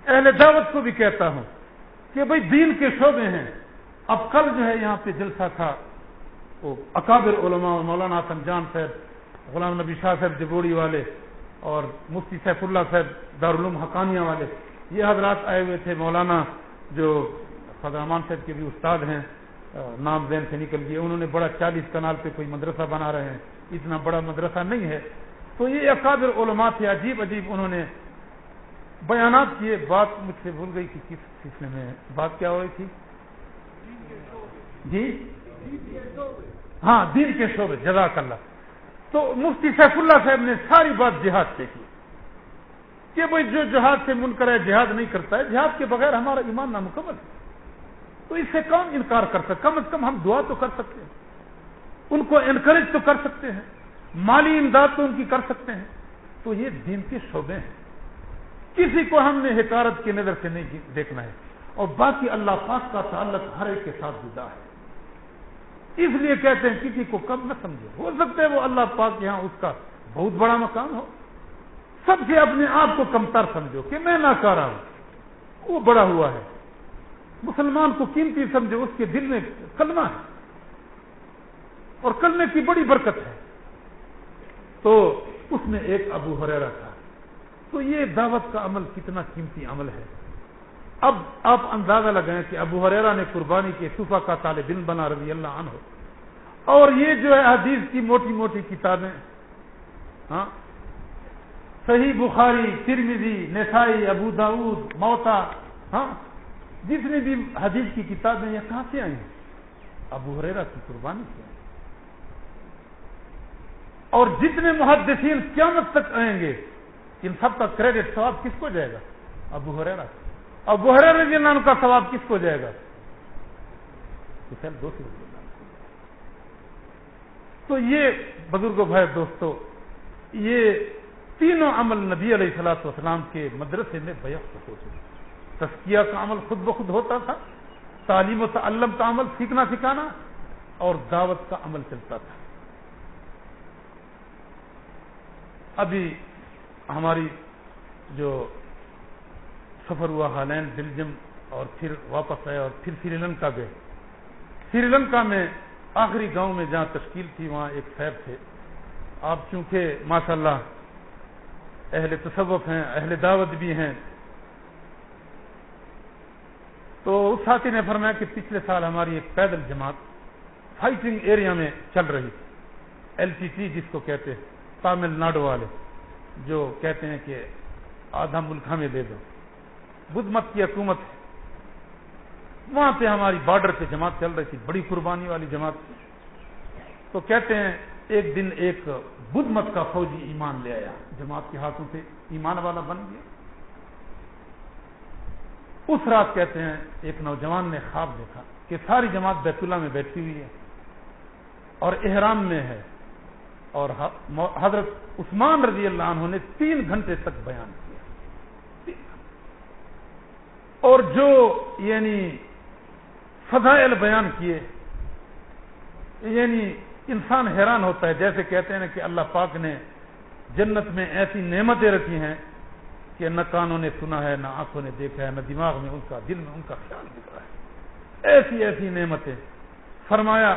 S1: اہل دعوت کو بھی کہتا ہوں کہ بھائی دین کے شعبے ہیں۔ اب کل جو ہے یہاں پہ جلسہ تھا، وہ اکابر علماء مولانا حسن جان صاحب غلام نبی شاہ صاحب جبوڑی والے اور مفتی سیف اللہ صاحب دارالعلوم حقانیہ والے، یہ حضرات آئے ہوئے تھے مولانا جو فضرمان صاحب کے بھی استاد ہیں نام دین سے نکل گئے انہوں نے بڑا چالیس کنال پہ کوئی مدرسہ بنا رہے ہیں، اتنا بڑا مدرسہ نہیں ہے۔ تو یہ اکابر علماء تھے، عجیب عجیب انہوں نے بیانات کیے، بات مجھ سے بھول گئی کہ کس سلسلے میں بات کیا ہو رہی تھی؟ جی؟ ہاں دین کے شعبے، جزاک اللہ۔ تو مفتی سیف اللہ صاحب نے ساری بات جہاد سے کی کہ بھائی جو جہاد سے من کرے جہاد نہیں کرتا ہے۔ جہاد کے بغیر ہمارا ایمان نامکمل ہے۔ تو اس سے کون انکار کر سکتے کم از کم ہم دعا تو کر سکتے ہیں۔ ان کو انکریج تو کر سکتے ہیں۔ مالی امداد تو ان کی کر سکتے ہیں۔ تو یہ دین کے شعبے ہیں۔ کسی کو ہم نے حکارت کی نظر سے نہیں دیکھنا ہے۔ اور باقی اللہ پاک کا تعلق ہر ایک کے ساتھ جدا ہے۔ اس لیے کہتے ہیں کسی کو کم نہ سمجھو ہو سکتا ہے وہ اللہ پاک یہاں اس کا بہت بڑا مکان ہو۔ سب سے اپنے آپ کو کمتر سمجھو کہ میں نہ کر رہا ہوں۔ وہ بڑا ہوا ہے۔ مسلمان کو قیمتی سمجھو، اس کے دل میں کلمہ ہے۔ اور کلمے کی بڑی برکت ہے۔ تو اس میں ایک ابو حریرا تھا۔ تو یہ دعوت کا عمل کتنا قیمتی عمل ہے۔ اب آپ اندازہ لگائیں کہ ابو حریرا نے قربانی کے صفحہ کا طالب دن بنا رضی اللہ عنہ۔ اور یہ جو ہے حدیث کی موٹی موٹی کتابیں۔ ہاں؟ صحیح بخاری ترمیزی نسائی، ابو داود موتا۔ ہاں؟ جتنی بھی حدیث کی کتابیں یہ کہاں سے آئی ہیں ابو حریرا کی قربانی سے۔ اور جتنے محدثین قیامت تک آئیں گے، ان سب کا کریڈٹ ثواب کس کو جائے گا؟ ابو حریرا ابو حریر رضی اللہ عنہ کا ثواب کس کو جائے گا؟ دوسرے تو یہ بزرگ بھائی دوستو، یہ تینوں عمل نبی علیہ السلاۃ والسلام کے مدرسے میں بیک ہو چکے تسکیہ کا عمل خود بخود ہوتا تھا، تعلیم و تعلم کا عمل سیکھنا سکھانا اور دعوت کا عمل چلتا تھا۔ ابھی ہماری جو سفر ہوا ہالینڈ بلجم اور پھر واپس آئے اور پھر سری لنکا گئے۔ سری لنکا میں آخری گاؤں میں جہاں تشکیل تھی، وہاں ایک صاحب تھے۔ آپ چونکہ ماشاء اللہ اہل تصوف ہیں، اہل دعوت بھی ہیں، تو اس ساتھی نے فرمایا کہ پچھلے سال ہماری ایک پیدل جماعت فائٹنگ ایریا میں چل رہی تھی۔ ایل ٹی ٹی جس کو کہتے ہیں، تامل ناڈو والے، جو کہتے ہیں کہ آدھا ملک ہمیں دے دو۔ بدھ مت کی حکومت ہے۔ وہاں پہ ہماری بارڈر پہ جماعت چل رہی تھی، بڑی قربانی والی جماعت۔ تو کہتے ہیں ایک دن ایک بدھ مت کا فوجی ایمان لے آیا۔ جماعت کے ہاتھوں سے ایمان والا بن گیا۔ اس رات کہتے ہیں ایک نوجوان نے خواب دیکھا کہ ساری جماعت بیت اللہ میں بیٹھی ہوئی ہے اور احرام میں ہے۔ اور حضرت عثمان رضی اللہ عنہ نے تین گھنٹے تک بیان کیا اور جو یعنی فضائل بیان کیے یعنی انسان حیران ہوتا ہے، جیسے کہتے ہیں کہ اللہ پاک نے جنت میں ایسی نعمتیں رکھی ہیں کہ نہ کانوں نے سنا ہے، نہ آنکھوں نے دیکھا ہے، نہ دماغ میں ان کا، دل میں ان کا خیال رہا ہے۔ ایسی ایسی نعمتیں۔ فرمایا،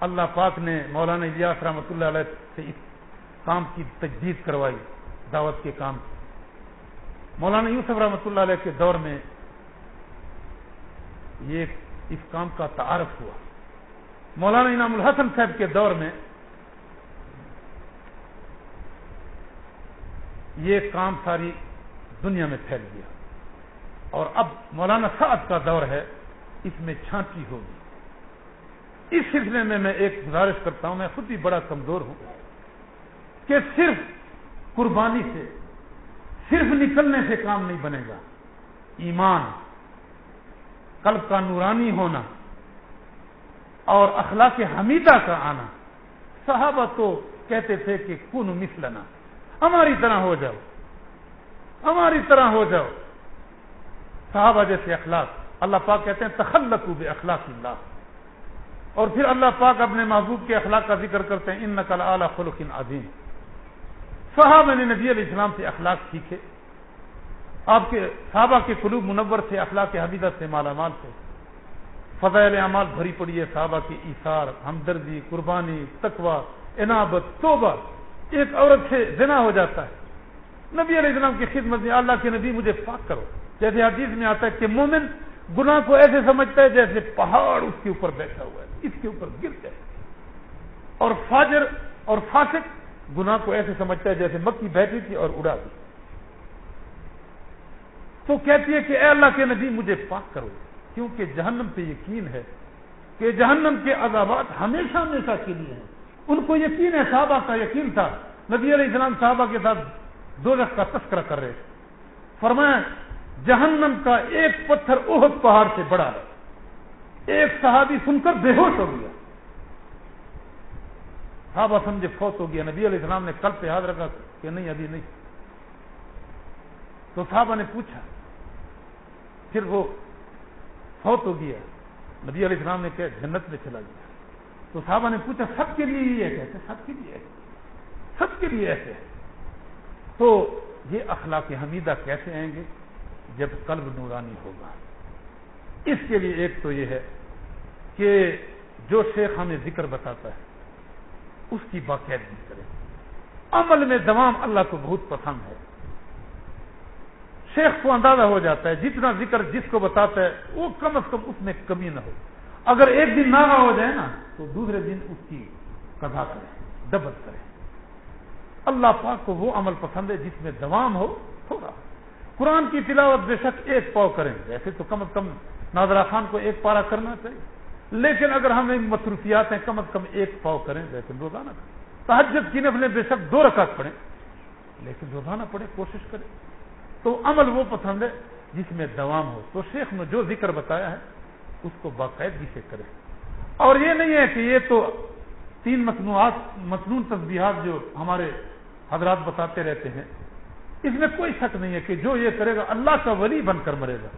S1: اللہ پاک نے مولانا الیاس رحمۃ اللہ علیہ سے اس کام کی تجدید کروائی، دعوت کے کام مولانا یوسف رحمۃ اللہ علیہ کے دور میں یہ اس کام کا تعارف ہوا۔ مولانا انعام الحسن صاحب کے دور میں یہ کام ساری دنیا میں پھیل گیا۔ اور اب مولانا سعد کا دور ہے، اس میں چھانٹی ہوگی۔ اس سلسلے میں میں ایک گزارش کرتا ہوں، میں خود بھی بڑا کمزور ہوں کہ صرف قربانی سے، صرف نکلنے سے کام نہیں بنے گا۔ ایمان قلب کا نورانی ہونا اور اخلاق حمیدہ کا آنا صحابہ تو کہتے تھے کہ کن مسلنا ہماری طرح ہو جاؤ، ہماری طرح ہو جاؤ۔ صحابہ جیسے اخلاق، اللہ پاک کہتے ہیں تخلق بے اخلاق اللہ۔ اور پھر اللہ پاک اپنے محبوب کے اخلاق کا ذکر کرتے ہیں ان نقل اعلیٰ خلق عظیم۔ صحابہ نے نبی علیہ السلام سے اخلاق سیکھے۔ آپ کے صحابہ کے قلوب منور سے، اخلاق حمیدہ سے مالا مال سے۔ فضائل اعمال بھری پڑی ہے صحابہ کی ایثار، ہمدردی، قربانی تقوا عنابت، توبہ۔ ایک عورت سے زنا ہو جاتا ہے۔ نبی علیہ السلام کی خدمت میں اللہ کے نبی مجھے پاک کرو۔ جیسے حدیث میں آتا ہے کہ مومن گناہ کو ایسے سمجھتا ہے جیسے پہاڑ اس کے اوپر بیٹھا ہوا ہے، اس کے اوپر گر جائے اور فاجر اور فاسق گناہ کو ایسے سمجھتا ہے جیسے مکی بیٹھی تھی اور اڑا دی۔ تو کہتی ہے کہ اے اللہ کے نبی، مجھے پاک کرو، کیونکہ جہنم پہ یقین ہے کہ جہنم کے عذابات ہمیشہ ہمیشہ کے لیے ہیں۔ ان کو یقین ہے، صحابہ کا یقین تھا۔ نبی علیہ السلام صحابہ کے ساتھ دو لکھ کا تذکرہ کر رہے فرمایا، جہنم کا ایک پتھر اہد پہاڑ سے بڑا ہے۔ ایک صحابی سن کر بے ہوش ہو گیا۔ صحابہ سمجھے، فوت ہو گیا۔ نبی علیہ السلام نے کل پہ یاد رکھا کہ نہیں، ابھی نہیں۔ تو صحابہ نے پوچھا، پھر وہ فوت ہو گیا۔ نبی علیہ السلام نے کہا، جنت میں چلا گیا۔ تو صحابہ نے پوچھا، سب کے لیے یہ کہتے سب کے لیے۔ سب کے لیے ایسے ہے تو یہ اخلاق حمیدہ کیسے آئیں گے؟ جب قلب نورانی ہوگا۔ اس کے لیے ایک تو یہ ہے کہ جو شیخ ہمیں ذکر بتاتا ہے، اس کی باقاعدگی کرے عمل میں دوام اللہ کو بہت پسند ہے۔ شیخ کو اندازہ ہو جاتا ہے، جتنا ذکر جس کو بتاتا ہے، وہ کم از کم اس میں کمی نہ ہو۔ اگر ایک دن ناغا ہو جائے نا، تو دوسرے دن اس کی کدا کرے ڈبل کرے۔ اللہ پاک کو وہ عمل پسند ہے جس میں دوام ہو، تھوڑا۔ قرآن کی تلاوت بے شک ایک پاؤ کریں۔ ویسے تو کم از کم نادرا خان کو ایک پارا کرنا چاہیے۔ لیکن اگر ہمیں مصروفیات ہیں، کم از کم ایک پاؤ کریں لیکن روزانہ کریں۔ تحجد کی نفلیں بے شک دو رکعت پڑھیں، لیکن روزانہ پڑھیں، کوشش کریں۔ تو عمل وہ پسند ہے جس میں دوام ہو۔ تو شیخ نے جو ذکر بتایا ہے، اس کو باقاعدگی سے کرے اور یہ نہیں ہے کہ یہ تو تین مصنوعات، مصنون تصبیحات جو ہمارے حضرات بتاتے رہتے ہیں، اس میں کوئی شک نہیں ہے کہ جو یہ کرے گا، اللہ کا ولی بن کر مرے گا۔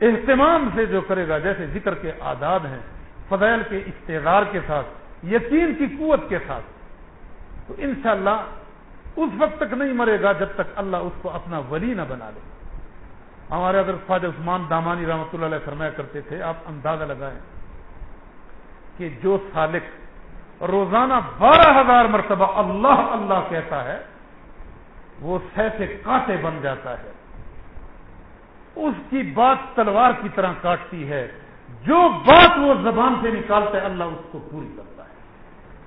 S1: اہتمام سے جو کرے گا، جیسے ذکر کے آداب ہیں، فضائل کے اقتدار کے ساتھ، یقین کی قوت کے ساتھ، تو انشاءاللہ اس وقت تک نہیں مرے گا جب تک اللہ اس کو اپنا ولی نہ بنا لے۔ ہمارے اگر خواجہ عثمان دامانی رحمۃ اللہ علیہ فرمایا کرتے تھے، آپ اندازہ لگائیں کہ جو سالک روزانہ بارہ ہزار مرتبہ اللہ اللہ کہتا ہے، وہ سہ سے کانٹے بن جاتا ہے۔ اس کی بات تلوار کی طرح کاٹتی ہے۔ جو بات وہ زبان سے نکالتا ہے، اللہ اس کو پوری کرتا ہے۔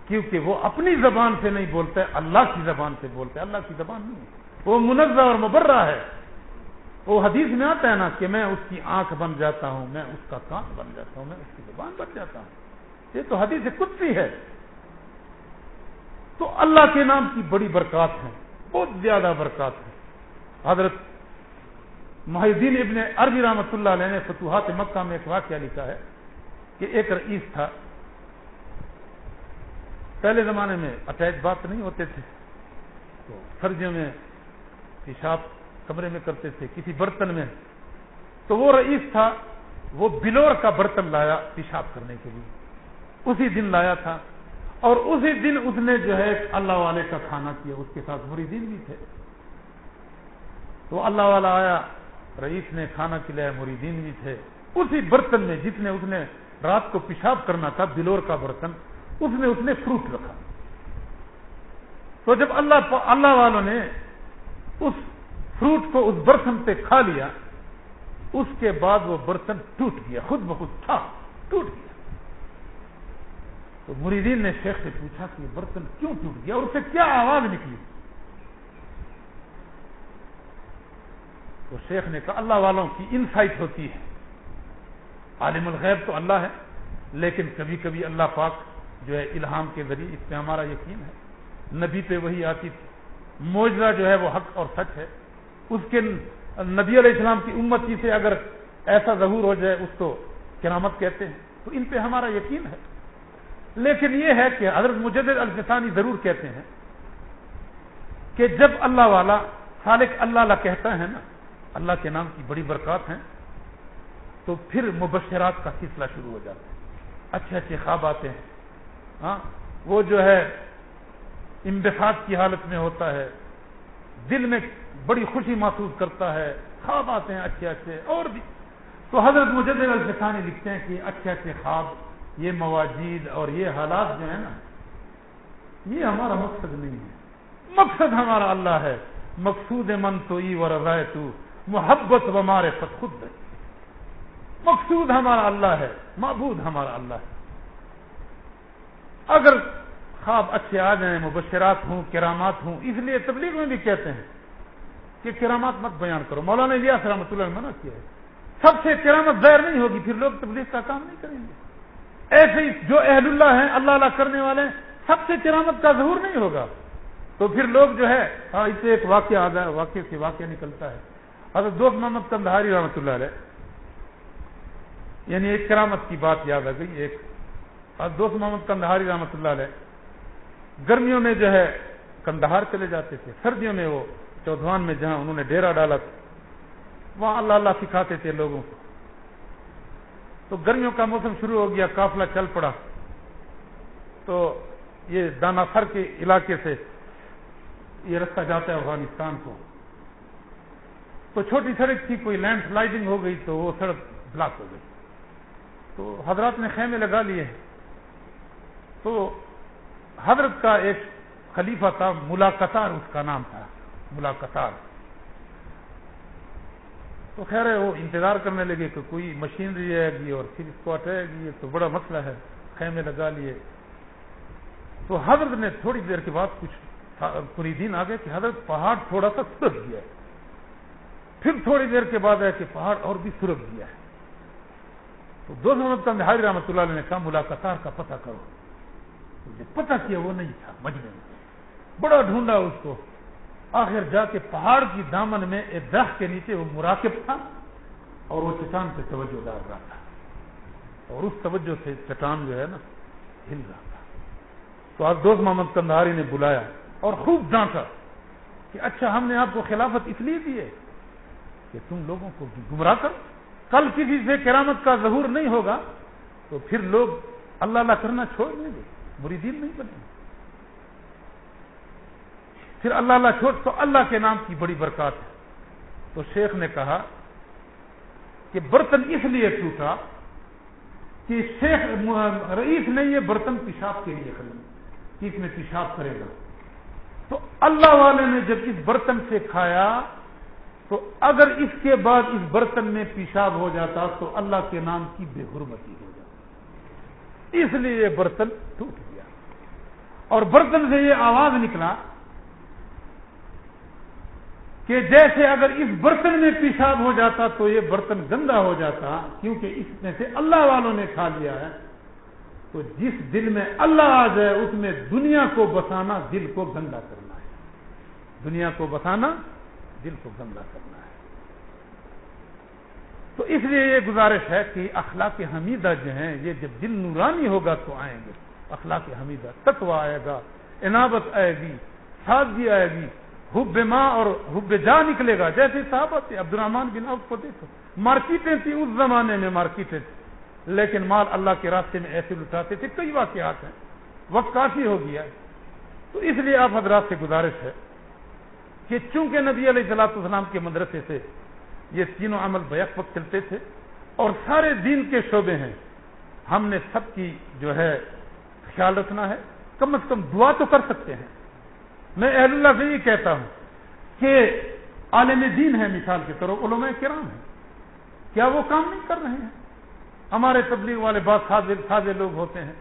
S1: کیونکہ وہ اپنی زبان سے نہیں بولتا ہے اللہ کی زبان سے بولتا ہے اللہ کی زبان نہیں۔ وہ منزہ اور مبرہ ہے۔ وہ حدیث میں آتا ہے نا کہ میں اس کی آنکھ بن جاتا ہوں، میں اس کا کان بن جاتا ہوں، میں اس کی زبان بن جاتا ہوں۔ یہ تو حدیث کچھ ہے۔ تو اللہ کے نام کی بڑی برکات ہیں، بہت زیادہ برکات ہیں۔ حضرت محدین ابن عربی رحمۃ اللہ علیہ نے فتوحات مکہ میں ایک واقعہ لکھا ہے کہ ایک رئیس تھا۔ پہلے زمانے میں اٹیچ بات نہیں ہوتے تھے۔ تو سردیوں میں پیشاب کمرے میں کرتے تھے، کسی برتن میں۔ تو وہ رئیس تھا، وہ بلور کا برتن لایا پیشاب کرنے کے لیے۔ اسی دن لایا تھا۔ اور اسی دن اس نے جو ہے اللہ والے کا کھانا کیا، اس کے ساتھ مریدین بھی تھے۔ تو اللہ والا آیا، رئیس نے کھانا کھلایا، مریدین بھی تھے۔ اسی برتن میں جس نے اس نے رات کو پیشاب کرنا تھا، بلور کا برتن اس میں اس نے فروٹ رکھا۔ تو جب اللہ اللہ والوں نے اس فروٹ کو اس برتن پہ کھا لیا، اس کے بعد وہ برتن ٹوٹ گیا، خود بخود تھا، ٹوٹ گیا۔ تو مریدین نے شیخ سے پوچھا کہ یہ برتن کیوں ٹوٹ گیا اور اسے کیا آواز نکلی؟ تو شیخ نے کہا، اللہ والوں کی انسائٹ ہوتی ہے۔ عالم الغیب تو اللہ ہے، لیکن کبھی کبھی اللہ پاک جو ہے الہام کے ذریعے، اس پہ ہمارا یقین ہے۔ نبی پہ وہی آتی تھی۔ موجرہ جو ہے وہ حق اور سچ ہے۔ اس کے نبی علیہ السلام کی امتی سے اگر ایسا ظہور ہو جائے، اس کو کرامت کہتے ہیں۔ تو ان پہ ہمارا یقین ہے۔ لیکن یہ ہے کہ حضرت مجدد الفسانی ضرور کہتے ہیں کہ جب اللہ والا، خالق اللہ اللہ کہتا ہے نا، اللہ کے نام کی بڑی برکات ہیں، تو پھر مبشرات کا سلسلہ شروع ہو جاتا ہے۔ اچھے اچھے خواب آتے ہیں۔ ہاں وہ جو ہے امبفاق کی حالت میں ہوتا ہے، دل میں بڑی خوشی محسوس کرتا ہے، خواب آتے ہیں اچھے اچھے اور بھی۔ تو حضرت مجد الفسانی لکھتے ہیں کہ اچھے اچھے خواب، یہ مواجد اور یہ حالات جو ہے نا، یہ ہمارا مقصد نہیں ہے۔ مقصد ہمارا اللہ ہے۔ مقصود من تو ای و رضائے تو محبت و مارے فت خود مقصود ہمارا اللہ ہے، معبود ہمارا اللہ ہے۔ اگر خواب اچھے آ جائیں، مبشرات ہوں، کرامات ہوں، اس لیے تبلیغ میں بھی کہتے ہیں کہ کرامات مت بیان کرو۔ مولانا الیاس رحمۃ اللہ نے منع کیا ہے۔ سب سے کرامت ظاہر نہیں ہوگی، پھر لوگ تبلیغ کا کام نہیں کریں گے۔ ایسے ہی جو اہل اللہ ہیں، اللہ اللہ کرنے والے ہیں، سب سے کرامت کا ظہور نہیں ہوگا۔ تو پھر لوگ جو ہے ہاں اس سے ایک واقعہ آ جائے، واقعے سے واقعہ نکلتا ہے۔ حضرت دوست محمد کندہاری رحمۃ اللہ علیہ یعنی ایک کرامت کی بات یاد آ گئی، ایک دوست محمد کندہاری رحمۃ اللہ علیہ، گرمیوں میں جو ہے کندہار چلے جاتے تھے، سردیوں میں وہ چودھوان میں جہاں انہوں نے ڈیرا ڈالا تھا، وہاں اللہ اللہ سکھاتے تھے لوگوں کو۔ تو گرمیوں کا موسم شروع ہو گیا کافلا چل پڑا۔ تو یہ دانا سر کے علاقے سے یہ رستہ جاتا ہے افغانستان کو۔ تو چھوٹی سڑک تھی، کوئی لینڈ سلائڈنگ ہو گئی تو وہ سڑک بلاک ہو گئی۔ تو حضرات نے خیمے لگا لیے۔ تو حضرت کا ایک خلیفہ تھا ملاقتار اس کا نام تھا ملاقتار تو خیر ہے، وہ انتظار کرنے لگے کہ کوئی مشینری آئے گی اور پھر اس کو ہٹائے گی، یہ تو بڑا مسئلہ ہے، خیمے لگا لیے۔ تو حضرت نے تھوڑی دیر کے بعد کچھ پوری دن آ کہ حضرت پہاڑ تھوڑا سا سرخ گیا ہے۔ پھر تھوڑی دیر کے بعد ہے کہ پہاڑ اور بھی سرخ گیا ہے۔ تو دو محمد کا نہاری رحمۃ اللہ علیہ نے کہا، ملاقاتار کا پتہ کرو۔ پتہ کیا وہ نہیں تھا مجمے میں۔ بڑا ڈھونڈا اس کو۔ آخر جا کے پہاڑ کی دامن میں ایک درخت کے نیچے وہ مراکب تھا اور وہ چٹان پہ توجہ ڈال رہا تھا۔ اور اس توجہ سے چٹان جو ہے نا، ہل رہا تھا۔ تو آج دوست محمد کندہاری نے بلایا اور خوب ڈانٹا کہ اچھا ہم نے آپ کو خلافت اس لیے دی ہے کہ تم لوگوں کو گمراہ کر۔ کل کسی سے کرامت کا ظہور نہیں ہوگا تو پھر لوگ اللہ اللہ کرنا چھوڑ دیں۔ گے مریدین نہیں بنے۔ پھر اللہ اللہ چھوٹ تو اللہ کے نام کی بڑی برکات ہے۔ تو شیخ نے کہا کہ برتن اس لیے ٹوٹا کہ شیخ رئیس نے یہ برتن پیشاب کے لیے خرید کہ اس میں پیشاب کرے گا۔ تو اللہ والے نے جب اس برتن سے کھایا، تو اگر اس کے بعد اس برتن میں پیشاب ہو جاتا، تو اللہ کے نام کی بے حرمتی ہو جاتی۔ اس لیے یہ برتن ٹوٹ گیا اور برتن سے یہ آواز نکلا کہ جیسے اگر اس برتن میں پیشاب ہو جاتا تو یہ برتن گندا ہو جاتا، کیونکہ اس میں سے اللہ والوں نے کھا لیا ہے۔ تو جس دل میں اللہ آ جائے، اس میں دنیا کو بسانا دل کو گندا کرنا ہے۔ دنیا کو بسانا دل کو گندا کرنا ہے۔ تو اس لیے یہ گزارش ہے کہ اخلاق حمیدہ جو ہیں، یہ جب دل نورانی ہوگا تو آئیں گے۔ اخلاق حمیدہ تتوا آئے گا، عنابت آئے گی سادگی آئے گی، حب ماں اور حب جا نکلے گا۔ جیسے صاحب تھے عبد الرحمان بن عوف کو دیکھو، مارکیٹیں تھیں اس زمانے میں، مارکیٹیں تھیں۔ لیکن مال اللہ کے راستے میں ایسے لٹاتے تھے، کئی واقعات ہیں، وقت کافی ہو گیا ہے۔ تو اس لیے آپ حضرات سے گزارش ہے کہ چونکہ نبی علیہ السلاط السلام کے مدرسے سے یہ تینوں عمل بیک وقت چلتے تھے اور سارے دین کے شعبے ہیں، ہم نے سب کی جو ہے خیال رکھنا ہے، کم از کم دعا تو کر سکتے ہیں۔ میں اہل اللہ سے یہ کہتا ہوں کہ عالم دین ہے مثال کے طور علماء کرام ہیں۔ کیا وہ کام نہیں کر رہے ہیں؟ ہمارے تبلیغ والے بہت سادے لوگ ہوتے ہیں۔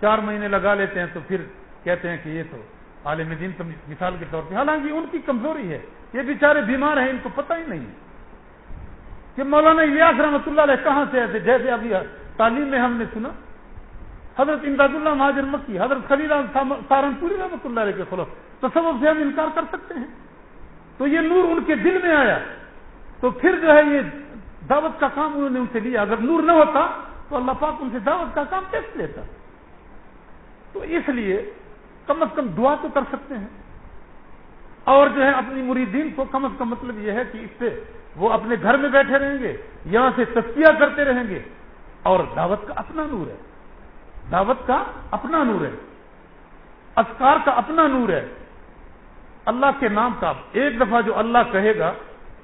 S1: چار مہینے لگا لیتے ہیں تو پھر کہتے ہیں کہ یہ تو عالم دین تو مثال کے طور پہ حالانکہ ان کی کمزوری ہے۔ یہ بیچارے بیمار ہیں، ان کو پتہ ہی نہیں کہ مولانا الیاس رحمۃ اللہ علیہ کہاں سے ایسے جیسے ابھی تعلیم میں ہم نے سنا حضرت امداد اللہ مہاجر مکی، حضرت خلیل سہارنپوری رحمۃ اللہ علیہ کے خلاف تو سب سے ہم انکار کر سکتے ہیں۔ تو یہ نور ان کے دل میں آیا۔ تو پھر جو ہے یہ دعوت کا کام انہوں نے ان سے لیا۔ اگر نور نہ ہوتا تو اللہ پاک ان سے دعوت کا کام کیسے لیتا؟ تو اس لیے کم از کم دعا تو کر سکتے ہیں۔ اور جو ہے اپنی مریدین کو کم از کم مطلب یہ ہے کہ اس سے وہ اپنے گھر میں بیٹھے رہیں گے، یہاں سے تسکیہ کرتے رہیں گے۔ اور دعوت کا اپنا نور ہے۔ دعوت کا اپنا نور ہے اسکار کا اپنا نور ہے۔ اللہ کے نام کا ایک دفعہ جو اللہ کہے گا،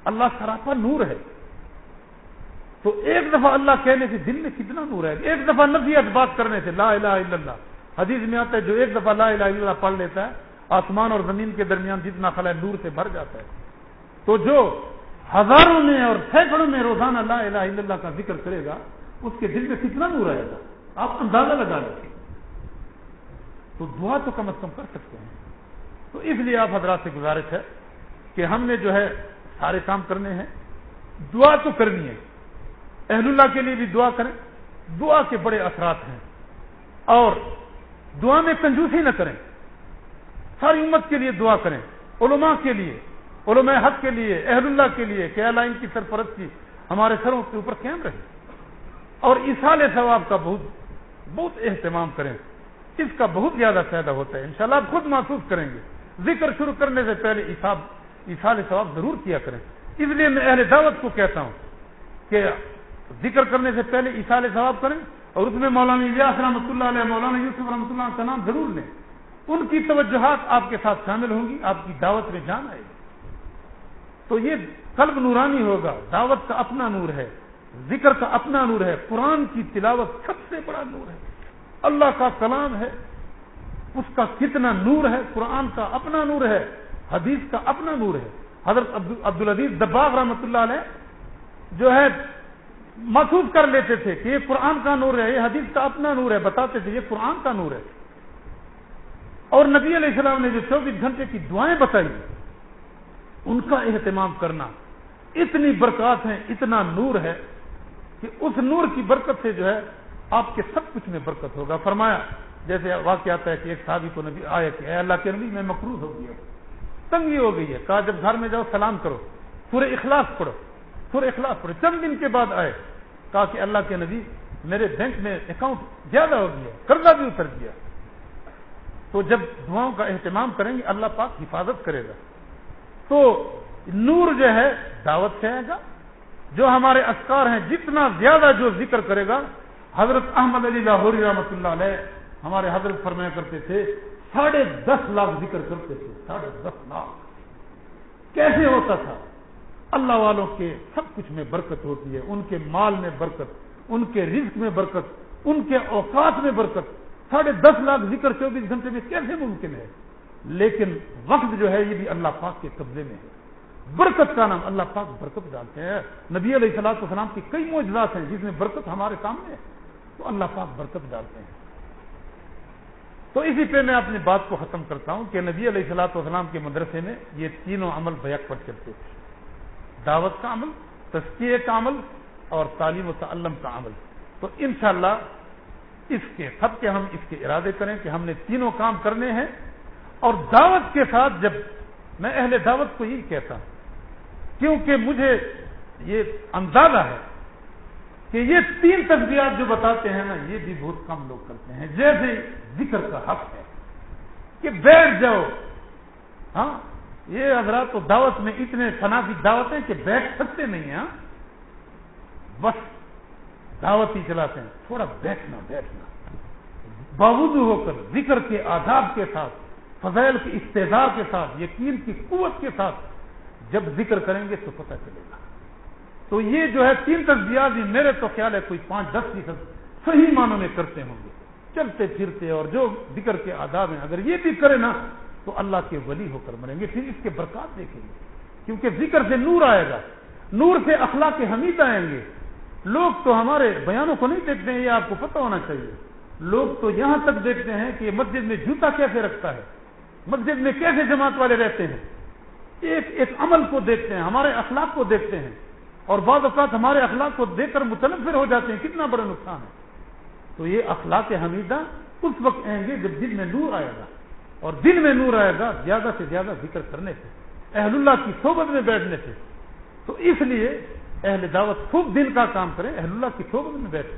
S1: اللہ سراپا نور ہے۔ تو ایک دفعہ اللہ کہنے سے دل میں کتنا نور ہے۔ ایک دفعہ نفیت بات کرنے سے لا الہ الا اللہ۔ حدیث میں آتا ہے، جو ایک دفعہ لا الہ الا اللہ پڑھ لیتا ہے، آسمان اور زمین کے درمیان جتنا خلا نور سے بھر جاتا ہے۔ تو جو ہزاروں میں اور سینکڑوں میں روزانہ لا الہ الا اللہ کا ذکر کرے گا، اس کے دل میں کتنا نور آئے گا؟ آپ اندازہ لگا لیں تو دعا تو کم از کم کر سکتے ہیں۔ تو اس لیے آپ حضرات سے گزارش ہے کہ ہم نے جو ہے سارے کام کرنے ہیں۔ دعا تو کرنی ہے۔ اہل اللہ کے لیے بھی دعا کریں۔ دعا کے بڑے اثرات ہیں۔ اور دعا میں کنجوسی نہ کریں۔ ساری امت کے لیے دعا کریں۔ علماء کے لیے، علماء حق کے لیے، اہل اللہ کے لیے، کہ اللہ ان کی سرپرست کی ہمارے سروں کے اوپر قائم رہے۔ اور اسال ثواب کا بہت بہت اہتمام کریں۔ اس کا بہت زیادہ فائدہ ہوتا ہے۔ انشاءاللہ آپ خود محسوس کریں گے۔ ذکر شروع کرنے سے پہلے اسال ثواب ضرور کیا کریں۔ اس لیے میں اہل دعوت کو کہتا ہوں کہ ذکر کرنے سے پہلے اسال ثواب کریں اور اس میں مولانا الیاس رحمۃ اللہ علیہ، مولانا یوسف رحمۃ اللہ کا نام ضرور لیں۔ ان کی توجہات آپ کے ساتھ شامل ہوں گی۔ آپ کی دعوت میں جان آئے گی۔ تو یہ قلب نورانی ہوگا۔ دعوت کا اپنا نور ہے۔ ذکر کا اپنا نور ہے، قرآن کی تلاوت سب سے بڑا نور ہے۔ اللہ کا کلام ہے، اس کا کتنا نور ہے، قرآن کا اپنا نور ہے، حدیث کا اپنا نور ہے۔ حضرت عبد العزیز دباغ رحمۃ اللہ علیہ جو ہے، محسوس کر لیتے تھے کہ یہ قرآن کا نور ہے، یہ حدیث کا اپنا نور ہے، بتاتے تھے یہ قرآن کا نور ہے۔ اور نبی علیہ السلام نے جو چوبیس گھنٹے کی دعائیں بتائی، ان کا اہتمام کرنا، اتنی برکات ہیں اتنا نور ہے۔ کہ اس نور کی برکت سے جو ہے آپ کے سب کچھ میں برکت ہوگا۔ فرمایا، جیسے واقع آتا ہے کہ ایک صحابی کو نبی آیا کہ اے اللہ کے نبی، میں مقروض ہو گیا تنگی ہو گئی ہے۔ کہا، جب گھر میں جاؤ، سلام کرو۔ پورے اخلاص پڑھو۔ پورے اخلاص پڑھو۔ چند دن کے بعد آئے۔ کہا کہ اللہ کے نبی، میرے بینک میں اکاؤنٹ زیادہ ہو گیا، قرضہ بھی اتر گیا۔ تو جب دعاؤں کا اہتمام کریں گے، اللہ پاک حفاظت کرے گا۔ تو نور جو ہے، دعوت سے آئے گا۔ جو ہمارے اسکار ہیں، جتنا زیادہ جو ذکر کرے گا، حضرت احمد علی لاہوری رحمۃ اللہ علیہ ہمارے حضرت فرمایا کرتے تھے، ساڑھے دس لاکھ ذکر کرتے تھے، ساڑھے دس لاکھ۔ کیسے ہوتا تھا؟ اللہ والوں کے سب کچھ میں برکت ہوتی ہے، ان کے مال میں برکت، ان کے رزق میں برکت، ان کے اوقات میں برکت۔ ساڑھے دس لاکھ ذکر چوبیس گھنٹے میں کیسے ممکن ہے؟ لیکن وقت جو ہے، یہ بھی اللہ پاک کے قبضے میں ہے۔ برکت کا نام اللہ پاک برکت ڈالتے ہیں۔ نبی علیہ السلاط السلام کی کئی موجودات ہیں جس میں برکت ہمارے سامنے ہے۔ تو اللہ پاک برکت ڈالتے ہیں۔ تو اسی پہ میں اپنی بات کو ختم کرتا ہوں کہ نبی علیہ السلاط والسلام کے مدرسے میں یہ تینوں عمل بیک پر چلتے تھے۔ دعوت کا عمل تسکیے کا عمل اور تعلیم و تعلم کا عمل۔ تو انشاءاللہ اس کے سب کے ہم اس کے ارادے کریں کہ ہم نے تینوں کام کرنے ہیں۔ اور دعوت کے ساتھ جب میں اہل دعوت کو یہی کہتا ہوں کیونکہ مجھے یہ اندازہ ہے کہ یہ تین تصویرات جو بتاتے ہیں نا، یہ بھی بہت کم لوگ کرتے ہیں۔ جیسے ذکر کا حق ہے کہ بیٹھ جاؤ۔ ہاں یہ حضرات تو دعوت میں اتنے فنا کی دعوتیں کہ بیٹھ سکتے نہیں ہیں۔ ہاں؟ بس دعوت ہی چلاتے ہیں۔ تھوڑا بیٹھنا بیٹھنا۔ باوجود ہو کر ذکر کے آداب کے ساتھ، فضائل کے استحصال کے ساتھ، یقین کی قوت کے ساتھ جب ذکر کریں گے تو پتہ چلے گا۔ تو یہ جو ہے تین تصدیات بھی میرے تو خیال ہے کوئی پانچ، دس فیصد صحیح معنوں میں کرتے ہوں گے۔ چلتے پھرتے اور جو ذکر کے آداب ہیں، اگر یہ بھی کرے نا، تو اللہ کے ولی ہو کر مریں گے۔ پھر اس کے برکات دیکھیں گے۔ کیونکہ ذکر سے نور آئے گا۔ نور سے اخلاق حمید آئیں گے۔ لوگ تو ہمارے بیانوں کو نہیں دیکھتے ہیں، یہ آپ کو پتہ ہونا چاہیے۔ لوگ تو یہاں تک دیکھتے ہیں کہ مسجد میں جوتا کیسے رکھتا ہے؟ مسجد میں کیسے جماعت والے رہتے ہیں؟ ایک ایک عمل کو دیکھتے ہیں، ہمارے اخلاق کو دیکھتے ہیں اور بعض اوقات ہمارے اخلاق کو دیکھ کر متنفر ہو جاتے ہیں، کتنا بڑا نقصان ہے۔ تو یہ اخلاق حمیدہ اس وقت آئیں گے جب دل میں نور آئے گا۔ اور دل میں نور آئے گا زیادہ سے زیادہ ذکر کرنے سے، اہل اللہ کی صحبت میں بیٹھنے سے۔ تو اس لیے اہل دعوت خوب دل کا کام کریں، اہل اللہ کی صحبت میں بیٹھے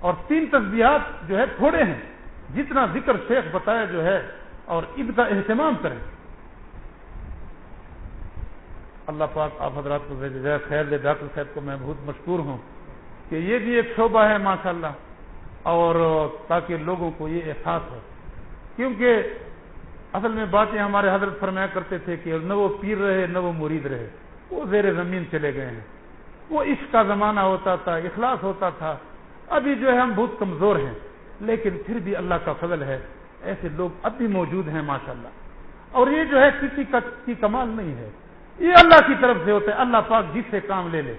S1: اور تین تصبیحات جو ہے تھوڑے ہیں، جتنا ذکر شیخ بتایا جو ہے اور عید کا اہتمام کریں۔ اللہ پاک آپ حضرات کو خیر دے ڈاکٹر صاحب کو میں بہت مشکور ہوں کہ یہ بھی ایک شعبہ ہے ماشاء اللہ اور تاکہ لوگوں کو یہ احساس ہو۔ کیونکہ اصل میں باتیں ہمارے حضرت فرمایا کرتے تھے کہ نہ وہ پیر رہے، نہ وہ مرید رہے، وہ زیر زمین چلے گئے ہیں۔ وہ عشق کا زمانہ ہوتا تھا، اخلاص ہوتا تھا۔ ابھی جو ہے ہم بہت کمزور ہیں، لیکن پھر بھی اللہ کا فضل ہے۔ ایسے لوگ اب بھی موجود ہیں ماشاءاللہ۔ اور یہ جو ہے کسی کا، کی کمال نہیں ہے۔ یہ اللہ کی طرف سے ہوتا ہے۔ اللہ پاک جس سے کام لے لے۔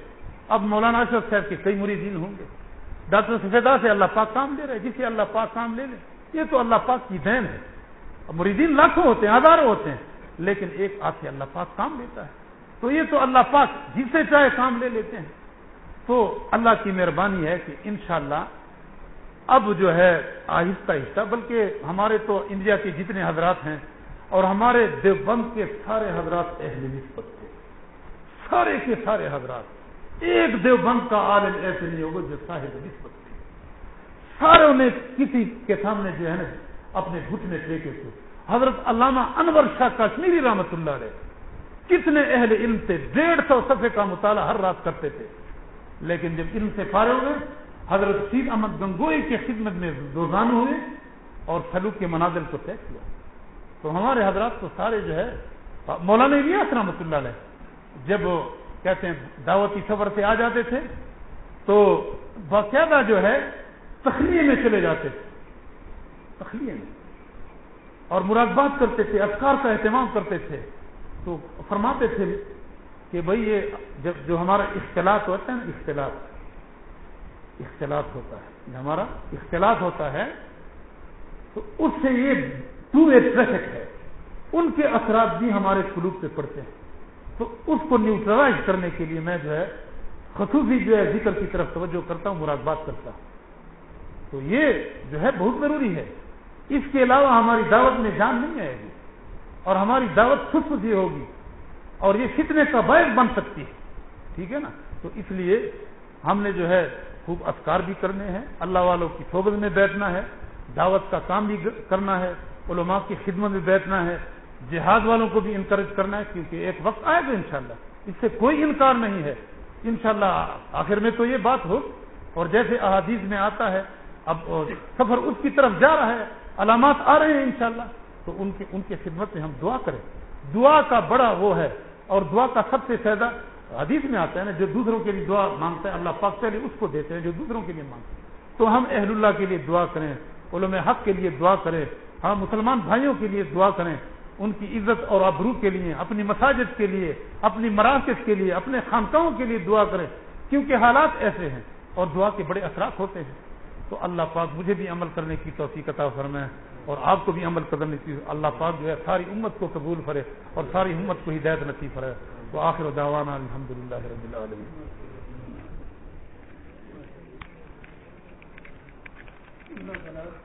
S1: اب مولانا اشرف صاحب کے کئی مریدین ہوں گے۔ ڈاکٹر سفیدہ سے اللہ پاک کام لے رہے جسے اللہ پاک کام لے لے۔ یہ تو اللہ پاک کی دین ہے۔ مریدین لاکھوں ہوتے ہیں، ہزاروں ہوتے ہیں، لیکن ایک آدھ سے اللہ پاک کام لیتا ہے۔ تو یہ تو اللہ پاک جسے چاہے کام لے لیتے ہیں۔ تو اللہ کی مہربانی ہے کہ انشاءاللہ اب جو ہے آہستہ آہستہ، بلکہ ہمارے تو انڈیا کے جتنے حضرات ہیں اور ہمارے دیوبند کے سارے حضرات اہل نسبت تھے سارے کے سارے حضرات۔ ایک دیوبند کا عالم ایسے نہیں ہوگا جو صاحب نسبت تھے سارے نے کسی کے سامنے جو ہے نا اپنے گھٹنے ٹیکے تھے حضرت علامہ انور شاہ کشمیری رحمت اللہ علیہ۔ کتنے اہل علم تھے۔ ڈیڑھ سو صفحے کا مطالعہ ہر رات کرتے تھے۔ لیکن جب علم سے فارغ ہوئے حضرت سید احمد گنگوئی کی خدمت میں روزانہ ہوئے اور سلوک کے مناظر کو طے کیا۔ تو ہمارے حضرات تو سارے جو ہے، مولانا الیاس رحمۃ اللہ علیہ، جب کہتے ہیں دعوتی سفر سے آ جاتے تھے، تو باقاعدہ جو ہے تخلیے میں چلے جاتے تھے۔ تخلیے میں۔ اور مراقبات کرتے تھے، افکار کا اہتمام کرتے تھے۔ تو فرماتے تھے کہ بھائی، یہ جب جو ہمارا اختلاط ہوتا ہے نا، اختلاط۔ اختلاط ہوتا ہے۔ جو ہمارا اختلاط ہوتا ہے، تو اس سے یہ ٹو وے ٹریفک ہے۔ ان کے اثرات بھی ہمارے سلوک پہ پڑتے ہیں۔ تو اس کو نیوٹرلائز کرنے کے لیے میں جو ہے خصوصی جو ہے ذکر کی طرف توجہ کرتا ہوں، مراد کرتا ہوں۔ تو یہ جو ہے بہت ضروری ہے۔ اس کے علاوہ ہماری دعوت میں جان نہیں آئے گی اور ہماری دعوت خود خود ہوگی اور یہ فتنے کا باعث بن سکتی ہے۔ ٹھیک ہے نا؟ تو اس لیے ہم نے جو ہے خوب افکار بھی کرنے ہیں۔ اللہ والوں کی صحبت میں بیٹھنا ہے۔ دعوت کا کام بھی کرنا ہے۔ علماء کی خدمت میں بیٹھنا ہے، جہاد والوں کو بھی انکریج کرنا ہے، کیونکہ ایک وقت آئے گا انشاءاللہ۔ اس سے کوئی انکار نہیں ہے۔ انشاءاللہ آخر میں تو یہ بات ہو، اور جیسے احادیث میں آتا ہے، اب سفر اس کی طرف جا رہا ہے، علامات آ رہے ہیں انشاءاللہ، تو ان کے ان کی خدمت میں ہم دعا کریں۔ دعا کا بڑا وہ ہے، اور دعا کا سب سے فائدہ حدیث میں آتا ہے نا، جو دوسروں کے لیے دعا مانگتا ہے، اللہ پاک پہلے اس کو دیتے ہیں، جو دوسروں کے لیے مانگتے ہیں تو ہم اہل اللہ کے لیے دعا کریں علوم حق کے لیے دعا کریں ہم مسلمان بھائیوں کے لیے دعا کریں۔ ان کی عزت اور ابرو کے لیے، اپنی مساجد کے لیے، اپنی مراکز کے لیے، اپنے خانقاہوں کے لیے دعا کریں۔ کیونکہ حالات ایسے ہیں اور دعا کے بڑے اثرات ہوتے ہیں۔ تو اللہ پاک مجھے بھی عمل کرنے کی توفیق عطا فرمائے اور آپ کو بھی عمل کرنے کی اللہ پاک جو ہے ساری امت کو قبول کرے اور ساری امت کو ہدایت نصیب کرے تو آخر دعوانا الحمد للہ رب العالمین۔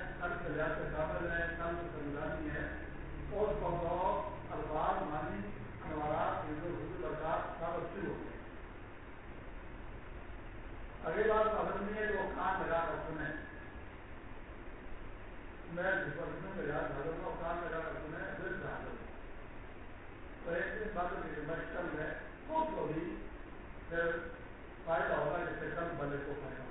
S1: اگلی بات
S2: پابندی ہے وہ کان لگا کر سنے میں پابندیوں کے لحاظ حاضر ہوں کان لگا کر سنے پھر حاضر ہوں ایک دن بعد کی مشکل ہے اس
S1: کو بھی
S2: پھر فائدہ ہوگا جس سے کم بلے کو فائدہ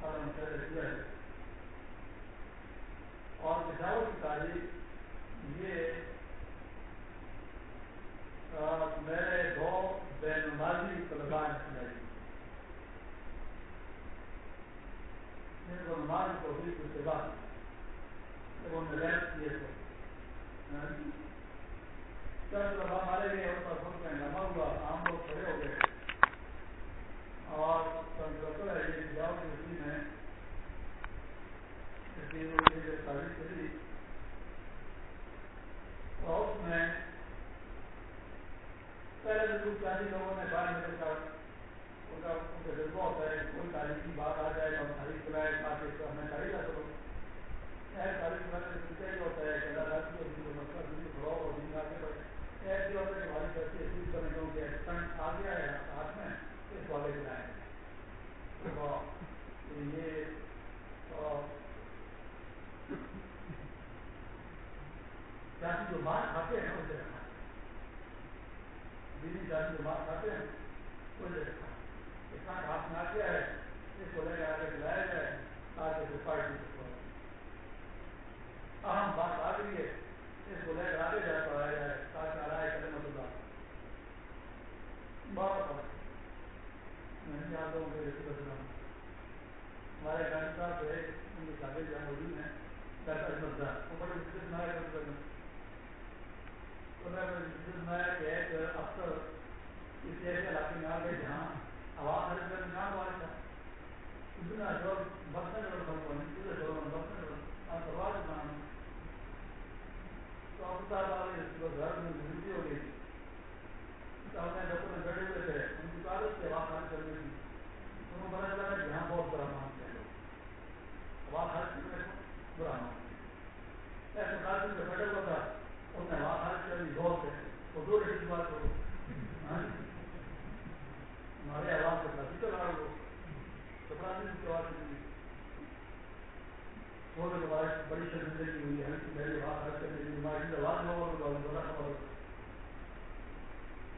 S2: سارا مقرر کیا ہے کا ہنگامہ ہوا عام لوگ کھڑے ہو گئے اور اس میں پہلے جو چاندی لوگوں نے بارہ میٹر کا ان کا ان کا جذبہ ہوتا ہے، کوئی تاریخ کی بات آ جائے، ہم تاریخ بلائے تاکہ اس کو ہمیں تاریخ نہ کرو۔ چاہے تاریخ بلانے سے سلسلہ ہوتا ہے کہ اللہ رات کو ہندو مسئلہ دن کو بڑھاؤ اور دن آگے بڑھے۔ ایسی ہوتا ہے کہ ہماری کرتی ہے سوچ کرنے کیوں کہ ٹائم آ گیا ہے، ہاتھ میں۔ اس والے کے لائیں یہ جاتی جو مار کھاتے ہیں اسے رکھا دینی جاتی جو مار کھاتے ہیں اسے رکھا ایکسپینٹ ہاتھ میں آ گیا ہے اس کو لے کے آگے چلایا جائے تاکہ اسے پارٹی اہم بات آ گئی ہے اس کو لے کر آگے جا پڑھایا جائے تاکہ آرائے کرے مطلب بہت۔ نہیں آتا ہوں ہمارے ڈاکٹر صاحب جو ہے ان کے شادی جہاں موجود ہیں بڑے مشکل سنایا کرتے ہیں تو میں مشکل سنایا کہ ایک افسر کسی ایسے علاقے میں آ گئے جہاں آواز خرید کر نام والے تھا اتنا جو بسنے جو بسنے جو بسنے جو پرواز نام تو اب والے گھر میں زندگی ہو گئی اپنے ڈاکٹر بیٹھے ہوئے تھے ان کی خرچ کرنے کی۔ تو وہ پتا چلا کہ یہاں بہت برا مانتے ہیں آواز خرچ کرنے کو برا مانتے ایسے کاغذ میں بیٹھے ہوا تھا انہوں نے آواز خرچ کرنی زور سے وہ دو ڈیٹ کی بات کرو۔ ہاں جی؟ ہمارے آواز سے کافی چلا رہا ہو کپڑا دن کی آواز چلی سونے کے بعد بڑی شرمندگی ہوئی ہے۔ پہلے آواز خرچ کرنے کی بیماری نہ ہو تو بڑا فرق پہلی کا رہا تھا آپ بڑا فرق ہوئی تو دوسرے سے ہوا ہے باقی چیز لوگ باقی چیز لوگ سارے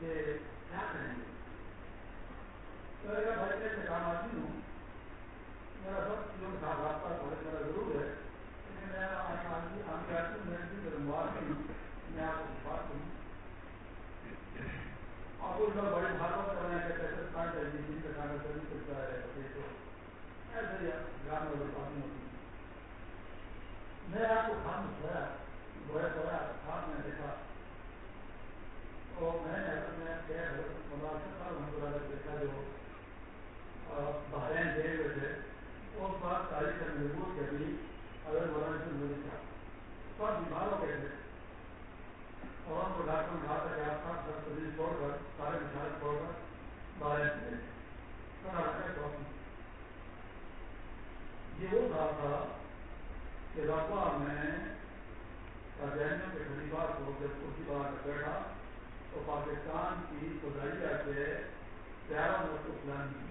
S2: کہ کیا کریں گے؟ بھائی میں کام آتی ہوں میرا سب چیزوں کے ساتھ رابطہ بہت میرا ضرور ہے۔ لیکن میں آگے آتی ہوں میں رنگوار کی ہوں میں آپ کو بات کروں اور کچھ لوگ بڑی بھاگوت کر رہے ہیں کیسے کھانا چاہیے جن کا کھانا چاہیے سکتا ہے ایسے ہی گرام میں باتیں ہوتی میں آپ کو کھان کھویا گویا کھویا کھان میں دیکھا۔ تو میں نے حضرت میں حضرت مناسب صاحب دیکھا جو بحرین گئے ہوئے تھے اس بات تاریخ کا محبوب کے بھی اگر مولانا سے مجھے تھا سب بیمار ہو گئے تھے اور ان کو ڈاکٹر نے کہا تھا کہ آپ سب دس بجے چھوڑ کر، سارے مثال چھوڑ کر بحرین سے یہ وہ کہا تھا کہ رقبہ میں جینوں کے خلیفہ کو جب کرسی بنا بیٹھا تو پاکستان کی خدائیہ سے پیاروں نے اس کو پلان کی خاص طور سے خدائیہ سے پیاروں نے اس کو پلان کی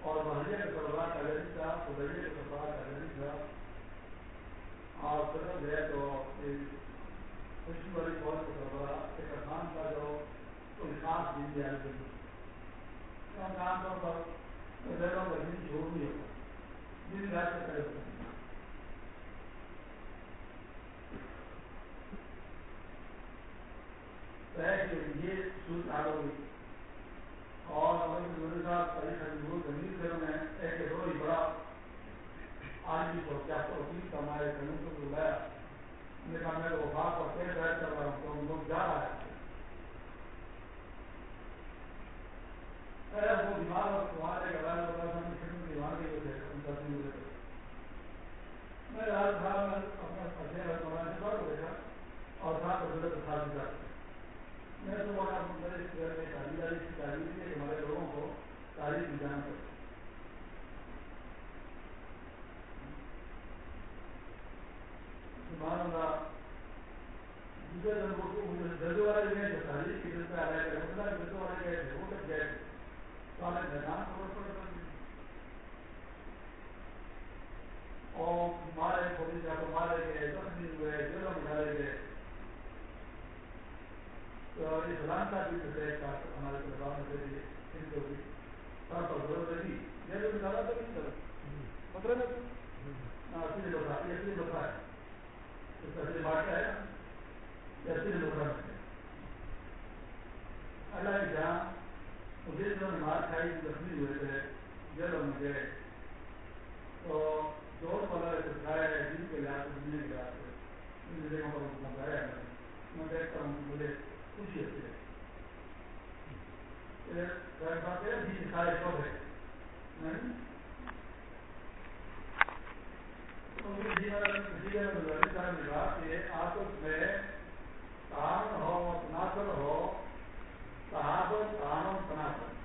S2: اور بحریہ کے طلبا کا لڑی تھا خدائیہ کے طلبا کا لڑی تھا۔ اور پھر گئے تو خوشی والی فوج کے طلبا ایک خان کا جو کوئی خاص دن دیا عام طور پر کا دن چھوڑ نہیں ہوتا۔ دن رات سے کرے ہوتا یہ صورت حال ہوگی اور ہمارے صاحب تاریخ جی، زمین سے میں ایک بڑا ہی بڑا آج بھی کیا وکیل کا ہمارے قانون کو بلایا میں نے کہا، میں وفاق اور طے ظاہر کر رہا ہوں، تو ہم لوگ جا رہا ہے وہ بیمار اور وہاں ایک ہم بیمار نہیں ہوتے ہم کرتے ہوئے میں راج صاحب میں اپنا اچھے مولانا صاحب کو دیکھا اور صاحب کو ضرورت خاص ہمارے ہمارے گئے تقسیم ہوئے جرم ڈالے گئے۔ تو اسلام کا بھی ہے ہمارے پروگرام کے لیے ان کو بھی تھوڑا سا ضرورت رہی یہ جو نکالا تو نہیں کرو پتہ نہ جن کے لحاظ سے مجھے دیکھتا ہوں مجھے خوشی ہو ناصر ہو صحابت کہانوں تناسب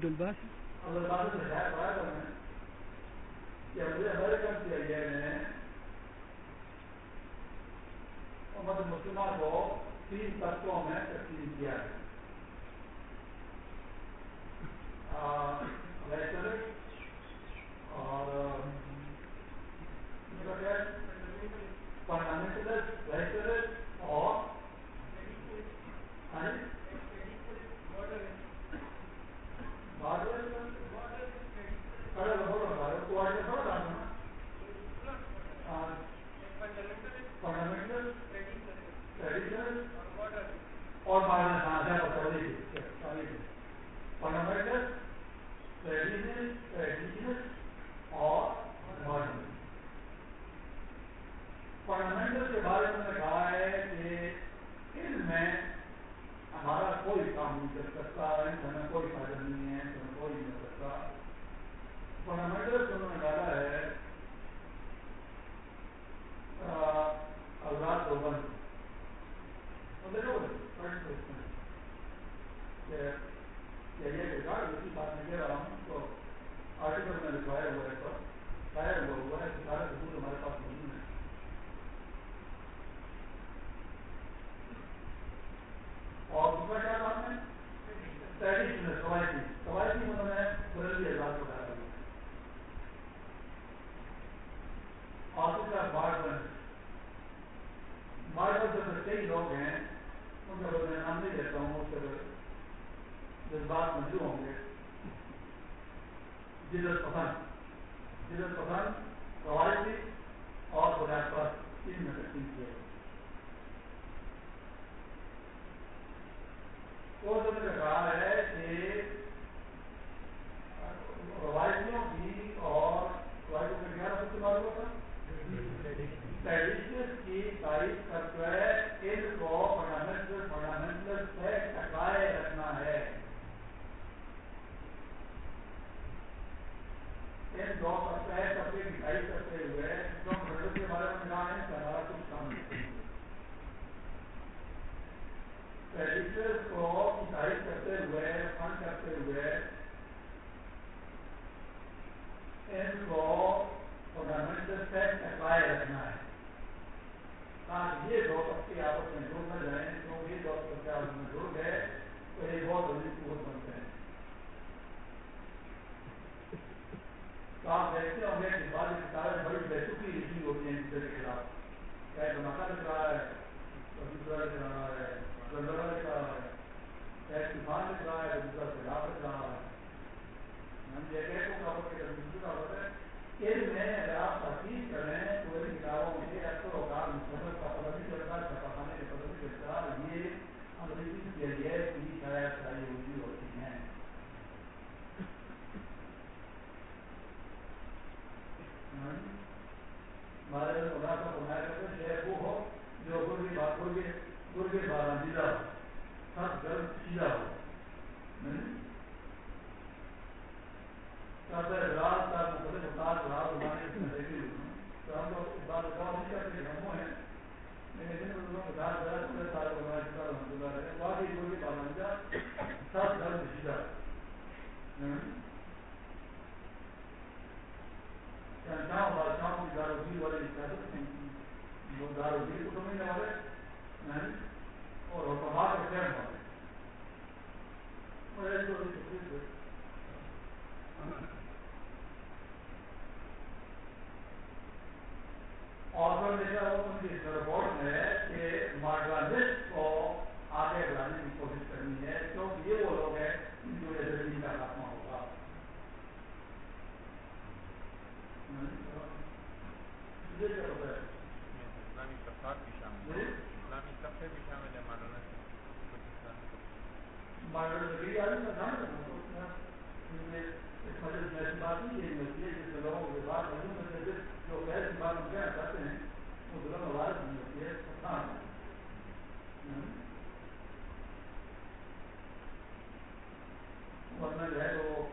S3: عبد الباس
S2: مسلمان کو تین طبقوں میں تقسیم کیا ہے۔ جو ہے تو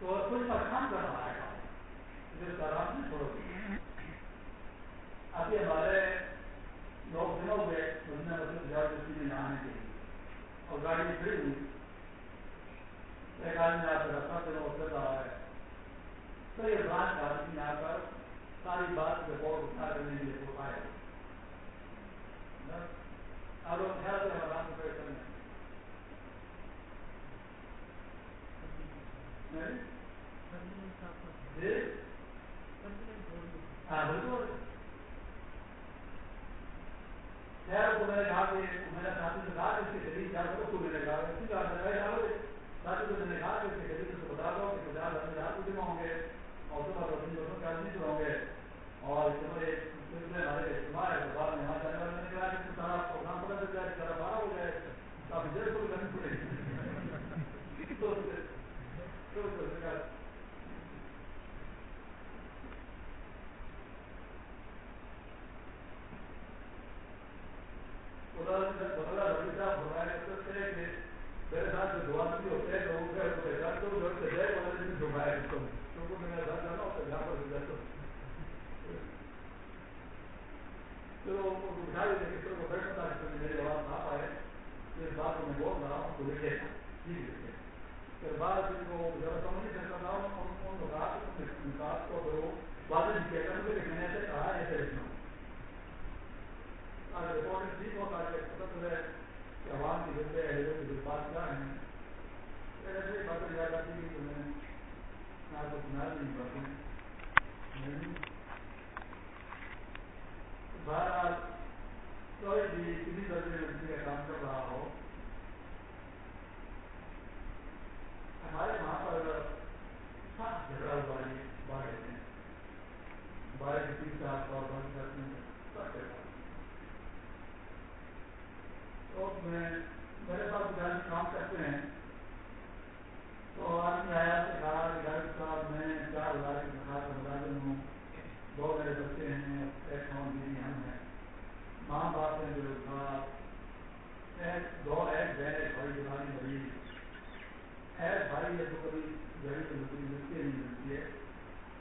S2: تو کچھ پریشان کر رہا ہے چھوڑو۔ گی ابھی ہمارے لوگ دنوں گئے دنیا بھر میں زیادہ جلدی میں نہانے کے لیے۔ اور گاڑی پھر ہوئی۔ ایک آدمی آپ رکھنا پھر وہ پھر رہا ہے۔ تو یہ بات آدمی آ کر ساری بات رپورٹ اٹھا کر لیں گے تو آئے اب خیال رکھ رہا خیر کو میں نے کہا کہ میرا ساتھی سے کہا کہ اس کے قریب جا کر اس کو اسی بات ہے ساتھی کو میں نے کہا کہ اس کے قریب سے بتا دو کہ پچاس آدمی رات کو ہوں گے اور صبح دو تین بسوں کے آدمی پر ہوں گے اور اس میں ہمارے اجتماع ہے بعد میں وہاں جانے والے نے کہا کہ سارا پروگرام پتہ چل جائے سارا بارہ ہو جائے کافی دیر کو کرنی پڑے گی تو نہ پائے اس بات کو میں بول رہا ہوں تو لکھے ٹھیک ہے کو ذرا سمجھ نہیں تھا ان نکات کو پھر وہ واضح نہیں کہ میں نے کہا ایسے لکھنا اگر رپورٹ ٹھیک ہوتا ہے پتہ چلے کہ عوام کی ضرورت ہے لوگوں جذبات کیا ہیں ایسے باتیں یاد آتی ہیں کہ میں آپ کو سنا نہیں باتیں بہرحال کوئی بھی کسی درجے میں کام کر رہا ہو ہمارے وہاں پر سخت جھگڑا ہوا ہے بارے میں بارے کے تین صاحب اور بند کرتے ہیں سخت جھگڑا تو میں میرے پاس جان کام کرتے ہیں۔ تو آدمی آیا سے کہا کہ ڈاکٹر صاحب، میں چار ہزار کی تنخواہ کا ملازم ہوں۔ دو میرے بچے ہیں، ایک نو بیوی ہم ہیں۔ ماں باپ ہیں جو ہاں، ایک دو ایک بہن، ایک بھائی جوانی مریض ایک بھائی ہے تو کبھی گھر کی نوکری ملتی ہے نہیں ملتی ہے۔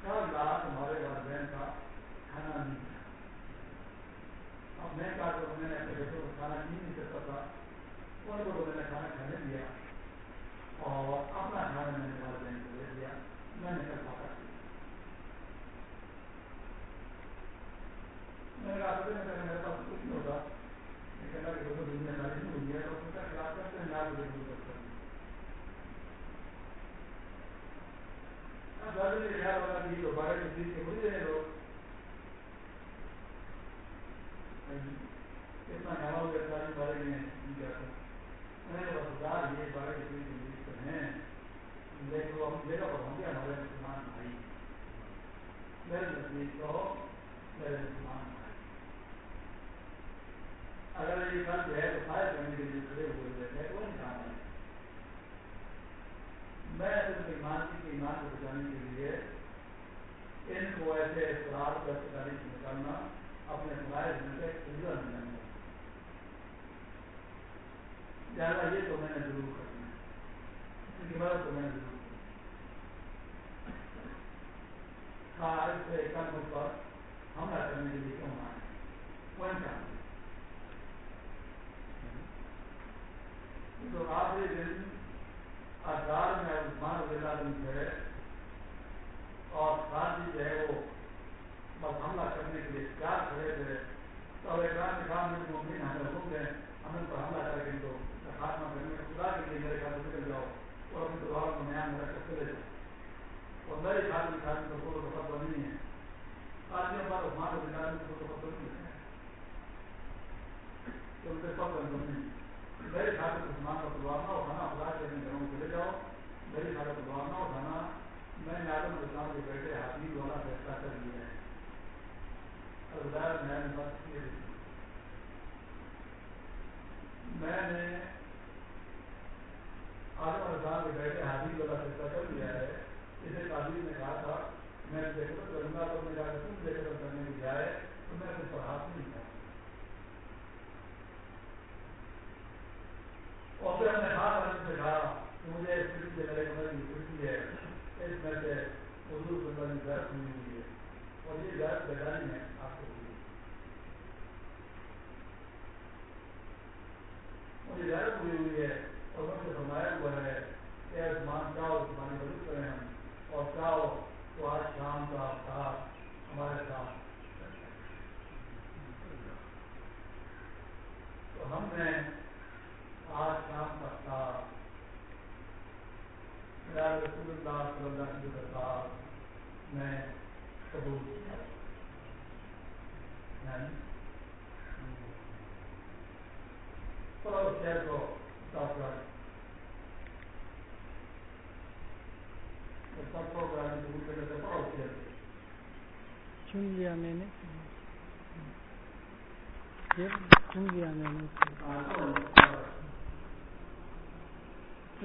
S2: کل رات ہمارے والدین کا کھانا نہیں تھا۔ اب میں کہا تو میں نے اپنے بچوں کو کھانا نہیں سکتا تھا۔ ان کو میں نے کھانا کھانے دیا۔ اور اپنا کھانا میں نے والدین کو دے دیا۔ میں نے کل کھاتا میں نے کہا میرے پاس کچھ نہیں ہوتا۔ کہنا کہ وہ دنیا داری نہیں ہوئی ہے۔ تو اس کا خلاف کرتے ہیں یاد ضرور کرتے اگر یہ کل جو ہے تو فائد کرنے کے لیے کھڑے ہوئے ہیں وہ انسان ہے۔ میں صرف ایمان کی ایمان کو بچانے کے لیے ان کو ایسے اختلاف کا تاریخ نکالنا اپنے فرائض میں سے پورا نہیں لہٰذا یہ تو میں نے ضرور کرنا ہے۔ اس کی مدد تو میں نے ضرور کرنا ہاں، سے کل پر حملہ کرنے کے لیے کیوں آئے؟ وہ انسان تو آخری دن آزار میں عثمان رضی اللہ ہے اور ساتھ جو ہے وہ بس حملہ کرنے کے لیے تیار کھڑے تھے تو اب ایک کام میں ممکن ہمیں حکم دیں ہم ان پر حملہ کر کے ان کو خاتمہ کرنے خدا کے لیے میرے خاتم نکل جاؤ اور اپنے دوبارہ کو نیا میرا کر چلے جاؤ۔ اور میری خاتم خاتم کو کوئی فتوا نہیں ہے۔ آدمیوں پر عثمان رضی اللہ کو تو فتوا نہیں ہے۔ تو ان سے سب بند نہیں میرے خاتم عثمان کا پروارنا اٹھانا خدا کے اپنے گھروں میں چلے جاؤ۔ میرے میری خاتم پروارنا اٹھانا میں نے آدم اسلام کے بیٹے حافظ والا فیصلہ کر لیا ہے۔ میں نے آدم اسلام کے بیٹے حافظ والا فیصلہ کر لیا ہے۔ اسے تعلیم نے کہا تھا، میں دیکھتا کروں گا تو میں جا کر تم دیکھ کر کرنے کی جائے تو میں اس پر ہاتھ نہیں تھا۔ اور پھر ہم نے خاص سے کہا کہ مجھے ایک کھڑکی ہے میرے کمرے کی کھڑکی ہے۔ اس میں سے حضور صلی اللہ علیہ وسلم ہوئی ہے۔ اور یہ زیادہ بیداری ہے آپ کو مجھے غیرت ہوئی ہوئی ہے اور مجھ سے فرمایا ہوا ہے کہ آسمان چاہو تمہاری مدد کریں ہم۔ اور چاہو تو آج شام کا آفتاب ہمارے ساتھ۔ تو ہم نے آج شام کا میرا رسول اللہ صلی اللہ علیہ وسلم میں قبول کیا۔ یعنی پڑھو شہر کو ساتھ کر سب کو
S3: چن لیا میں نے۔ یہ چن لیا میں نے۔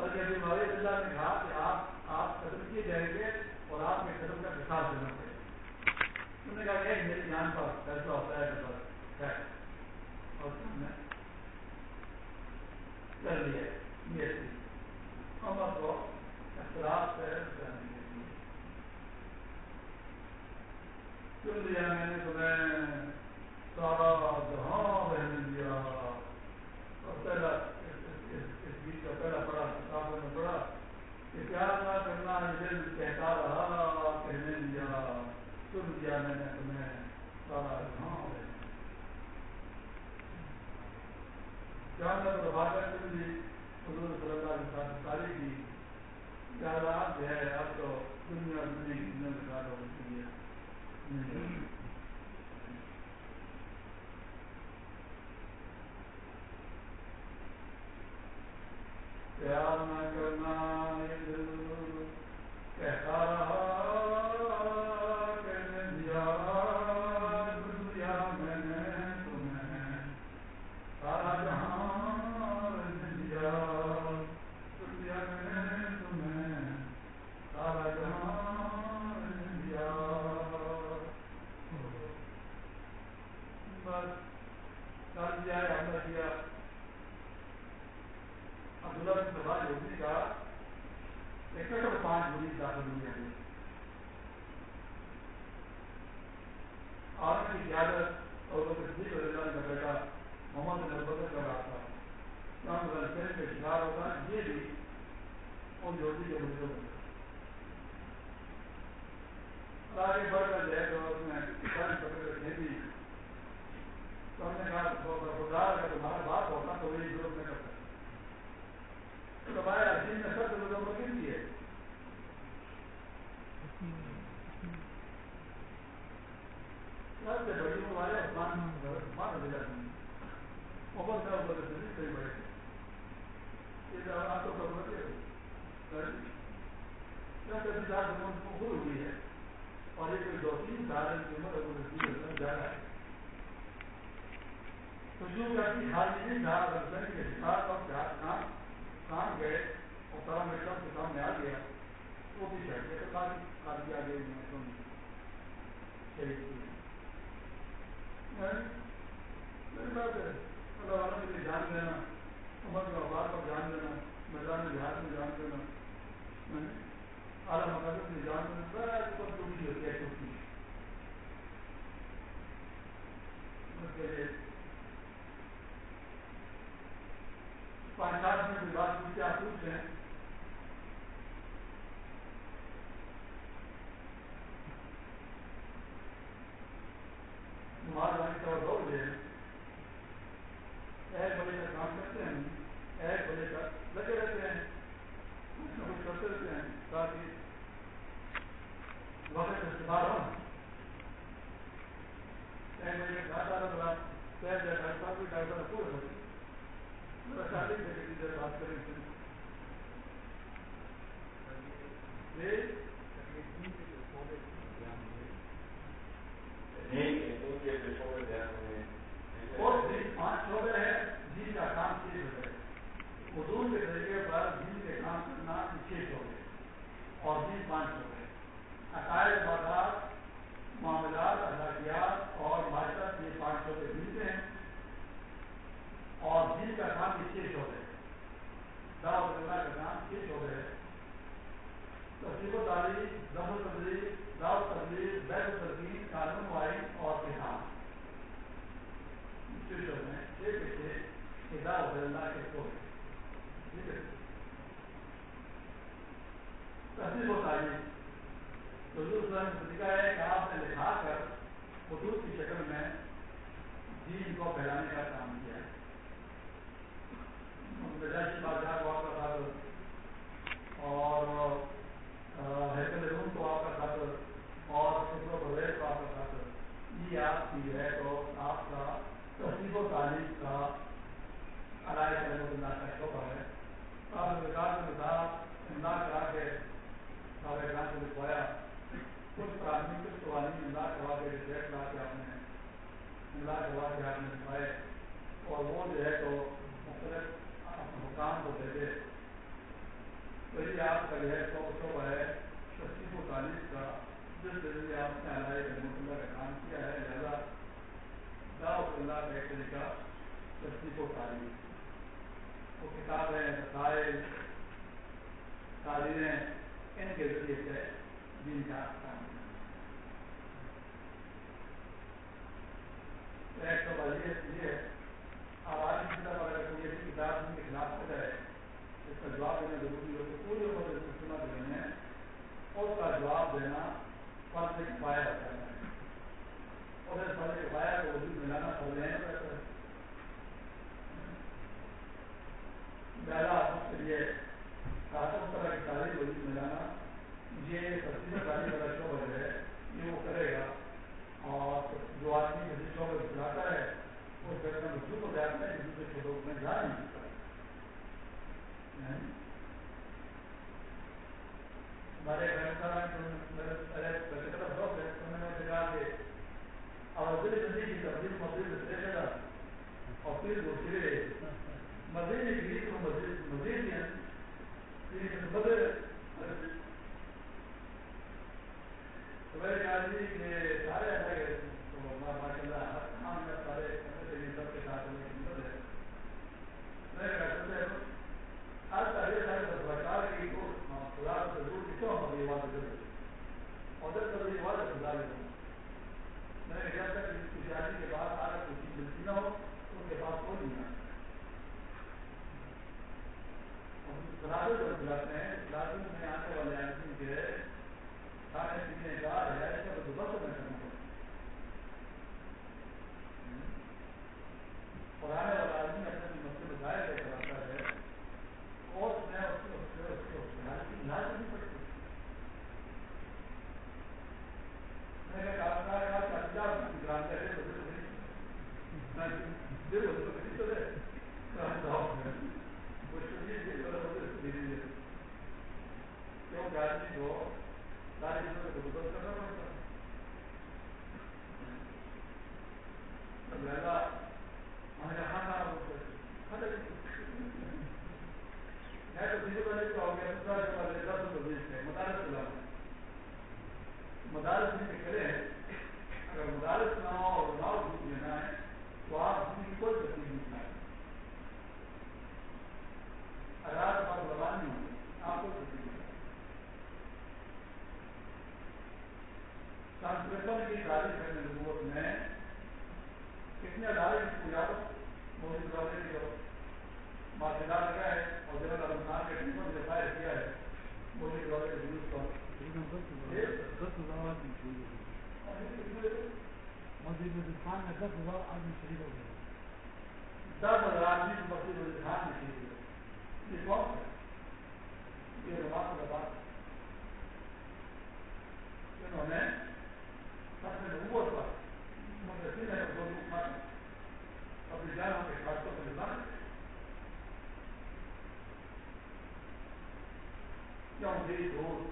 S2: بلکہ ابھی موید اللہ نے کہا کہ آپ آپ قدم کیے جائیں گے اور آپ کے قدم کا حساب دینا پڑے انہوں نے کہا کہ میرے جان پر فیصلہ ہوتا ہے، بس ہے۔ اور تم نے کر لیا۔ یہ چیز عمر کو اختلاف سے کرنے کے لیے۔ چن لیا میں نے تمہیں؟ سارا جہاں رہنے دیا۔ اور پہلا اس کا پہلا پڑا کتابوں میں پڑا کہ پیار نہ کرنا دل کہتا رہا کہنے دیا چن دیا میں نے تمہیں سارا جہاں رہنے جان میں تو بھاگا چن لی حضور صلی اللہ علیہ وسلم ساری کی زیادہ آپ ہے اب تو دنیا دنیا کی دنیا میں زیادہ ہو چکی ہے پیار نہ کرنا کہا دل کہتا رہا کہنے دیا دنیا میں نے تمہیں سارا جہاں رہنے دیا دنیا میں نے تمہیں سارا جہاں رہنے دیا بس کر دیا حملہ کیا عبداللہ بن سوال یہودی کا اکٹھ اور پانچ بڑی داخل دنیا میں آپ کی قیادت اور وہ تصدیق رضی اللہ کا بیٹا محمد بن البکر کر رہا تھا جہاں غلطین کا شکار ہوتا یہ بھی ان یہودی کے مجھے آگے بڑھ کر جائے تو اس نے کسان پکڑ کر کھیتی تو ہم نے کہا خدا اگر تمہارا بات ہوتا تو وہی ضرورت نہیں کرتا دبایا جن میں سب لوگوں کو کن دیے سب سے بڑی والے عثمان عثمان رضی اللہ عمر کا اوپر سے نہیں صحیح بڑے یہ تو آپ کو خبر ہے کبھی چار خود ہوئی ہے اور یہ کوئی دو تین سال کی عمر ابو جا رہا ہے۔ تو جو کرتی خالی نہیں تھا رمضان کے حساب اور کام کام گئے اور سارا میرا کے سامنے آ گیا، وہ بھی چڑھ گئے تو کافی خالی آ گئی میری بات ہے۔ اللہ والا کے لیے جان دینا، عمر کے اوقات پر جان دینا، میدان جہاد میں جان دینا۔ اعلیٰ مقاصد میں جان دینا سب ٹوٹی ہوتی ہے ٹوٹی پانچ میں کوئی بات پوچھتے آپ پوچھ رہے ہیں نماز آنے کا دوڑ دے ایک بجے کا کام کرتے ہیں ایک بجے تک لگے رہتے ہیں کچھ نہ کچھ کرتے رہتے ہیں تاکہ حضور کے اور بیس پانچ سو عقائد بازار معاملات اخلاقیات اور معاشرت یہ پانچ سو کے ملتے ہیں۔ اور دن کا کام یہ چھ شعبے دعوت اللہ کا کام چھ شعبے ہے تصدیق و تعلیم دم و تبلیغ دعوت تبلیغ بیت و قانون وائن اور کسان چھ شعبے ہیں۔ چھ کے چھ یہ دعوت اللہ کے شعبے ٹھیک ہے۔ تصدیق و تعلیم۔ حضور صلی اللہ علیہ طریقہ ہے کہ آپ نے لکھا کر حدود کی شکل میں دین کو پھیلانے کا کام کیا ہے۔ بادشاہ کو آپ کا خاطر اور حیدر روم کو آپ کا خاطر اور فکر و پرویز کو آپ کا خاطر یہ آپ کی ہے تو آپ کا تصدیق و تعلیم کا علائے رحمۃ اللہ کا شعبہ ہے۔ آپ نے وکاس کے ساتھ امداد کرا کے سارے گرام کو لکھوایا کچھ پرانی قوانین امداد کروا کے ریٹ لا کے آپ نے امداد کروا کے آپ نے لکھوائے اور وہ جو ہے تو مختلف حکام کو بھیجے تو یہ آپ کا جو ہے سو شعبہ ہے تصدیق و تعلیم کا، جس ذریعے آپ نے علائے رحمۃ اللہ کا کام کیا ہے، لہذا دعوت اللہ کا ایک طریقہ تصدیق و تعلیم۔ وہ کتابیں رسائل تعلیمیں، ان کے ذریعے سے دین کا کام۔ ایک تو یہ ہے۔ اب کی طرف اگر کوئی ایسی کتاب کے خلاف ہو جائے اس کا جواب دینا ضروری ہو تو پوری عمر اس کو سنا اس کا جواب دینا فرض کفایا ہوتا ہے۔ اور اس فرض کفایا کو وجود ملانا فرض ہے۔ زیادہ اس کے لیے اس طرح کی تعلیم وجود ملانا۔ یہ تصویر تعلیم والا شعبہ ہے، یہ وہ کرے گا۔ اور جو آدمی کسی شعبے کو چلاتا ہے اس جگہ میں مجھے ہو جاتا ہے دوسرے چھوٹوں میں جا نہیں سکتا ہمارے گھر کا شوق ہے، تو میں نے کہا کہ اور دل بندی کی تبدیل مسجد سے چلا اور پھر دوسرے مسجد کی تو مسجد مسجد بدل لے ہیں کلاسز میں آنے والے آدمی کے قرآن اور والا آدمی اپنے مسئلے بتایا گیا کراتا ہے اور میں اس کو علاج نہیں پڑتی میں نے کہا کہ اچھا گرانٹ کیوں آدمی کو ساری چیزوں کو بندوبست کرنا پڑتا ہے ہمیں کہاں تھا میں تو سیدھے پہلے کیا ہو گیا دوسرا جو پہلے دس پردیش میں مدارس چلا مدارس میں کھڑے ہیں اگر مدارس نہ ہو اور نہ جھوٹ لینا ہے تو آپ جھوٹ کی کوئی تکلیف نہیں کھائیں اگر آپ کے پاس زبان نہیں ہوگی آپ کو تکلیف نہیں سنسکرتم کی تاریخ ہے نبوت میں کتنے ادارے کی قیادت موجود کروانے کی ضرورت مارکیدار لگا ہے اور جنرل رمضان کے ٹیم نے فائر کیا ہے موجود کروانے کے جلوس پر
S3: مسجد خان میں دس ہزار آدمی شہید ہو گئے
S2: دس ہزار آدمی مسجد خان میں شہید ہوئے یہ کون ہے یہ رواج کا بات انہوں نے سب نبوت پر مدرسین ہے دو حکومت اپنی جانوں کے خاصوں کو نظام کیوں میری دور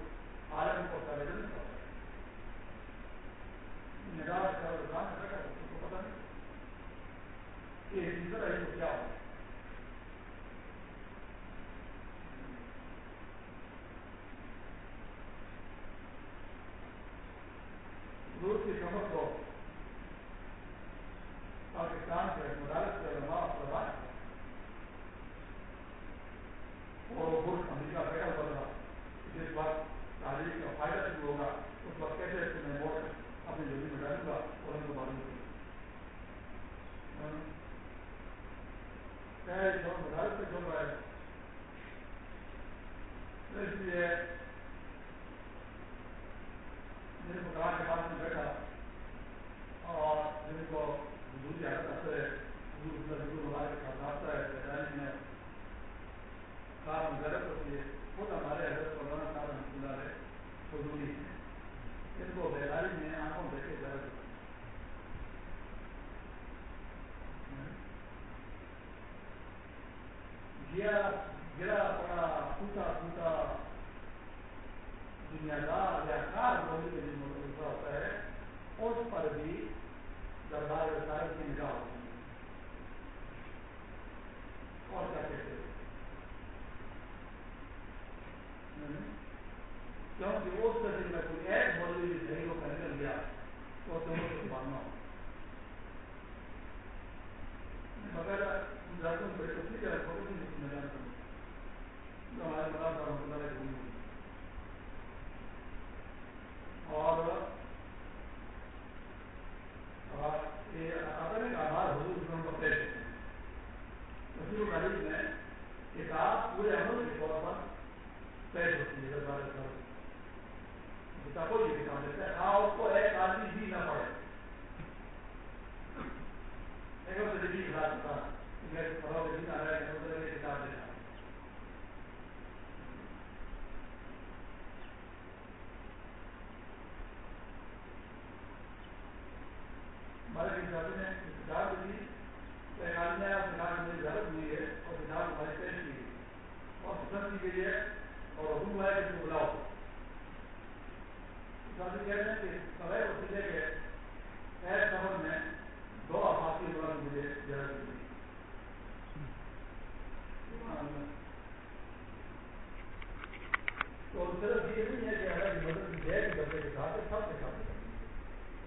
S2: صرف یہ نہیں ہے کہ اگر مدد کی جائے کہ کے ساتھ سب کے ساتھ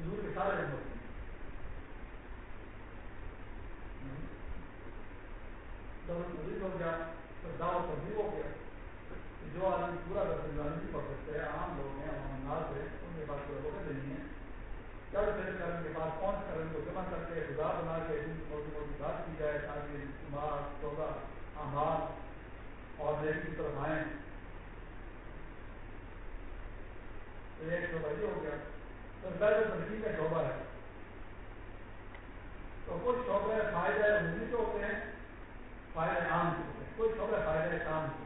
S2: حضور کے سارے مدد مزید ہو گیا دعوت تبدیل ہو گیا۔ جو آدمی پورا دس نہیں پڑھ سکتے عام لوگ ہیں، عام ناز ہے ان کے پاس کوئی وقت نہیں ہے۔ چل پھر کر کے پاس پہنچ کر ان کو جمع کر کے خدا بنا کے ان کی موٹی موٹی بات کی جائے، تاکہ مار چودہ احمد اور نیکی کی طرف آئیں۔ تو ایک شعبہ یہ ہو گیا تو پہلے ترقی کا شعبہ ہے تو کچھ شعبے فائدہ عمومی کے ہوتے ہیں فائدے عام کے ہوتے ہیں کچھ شعبے فائدے کام کے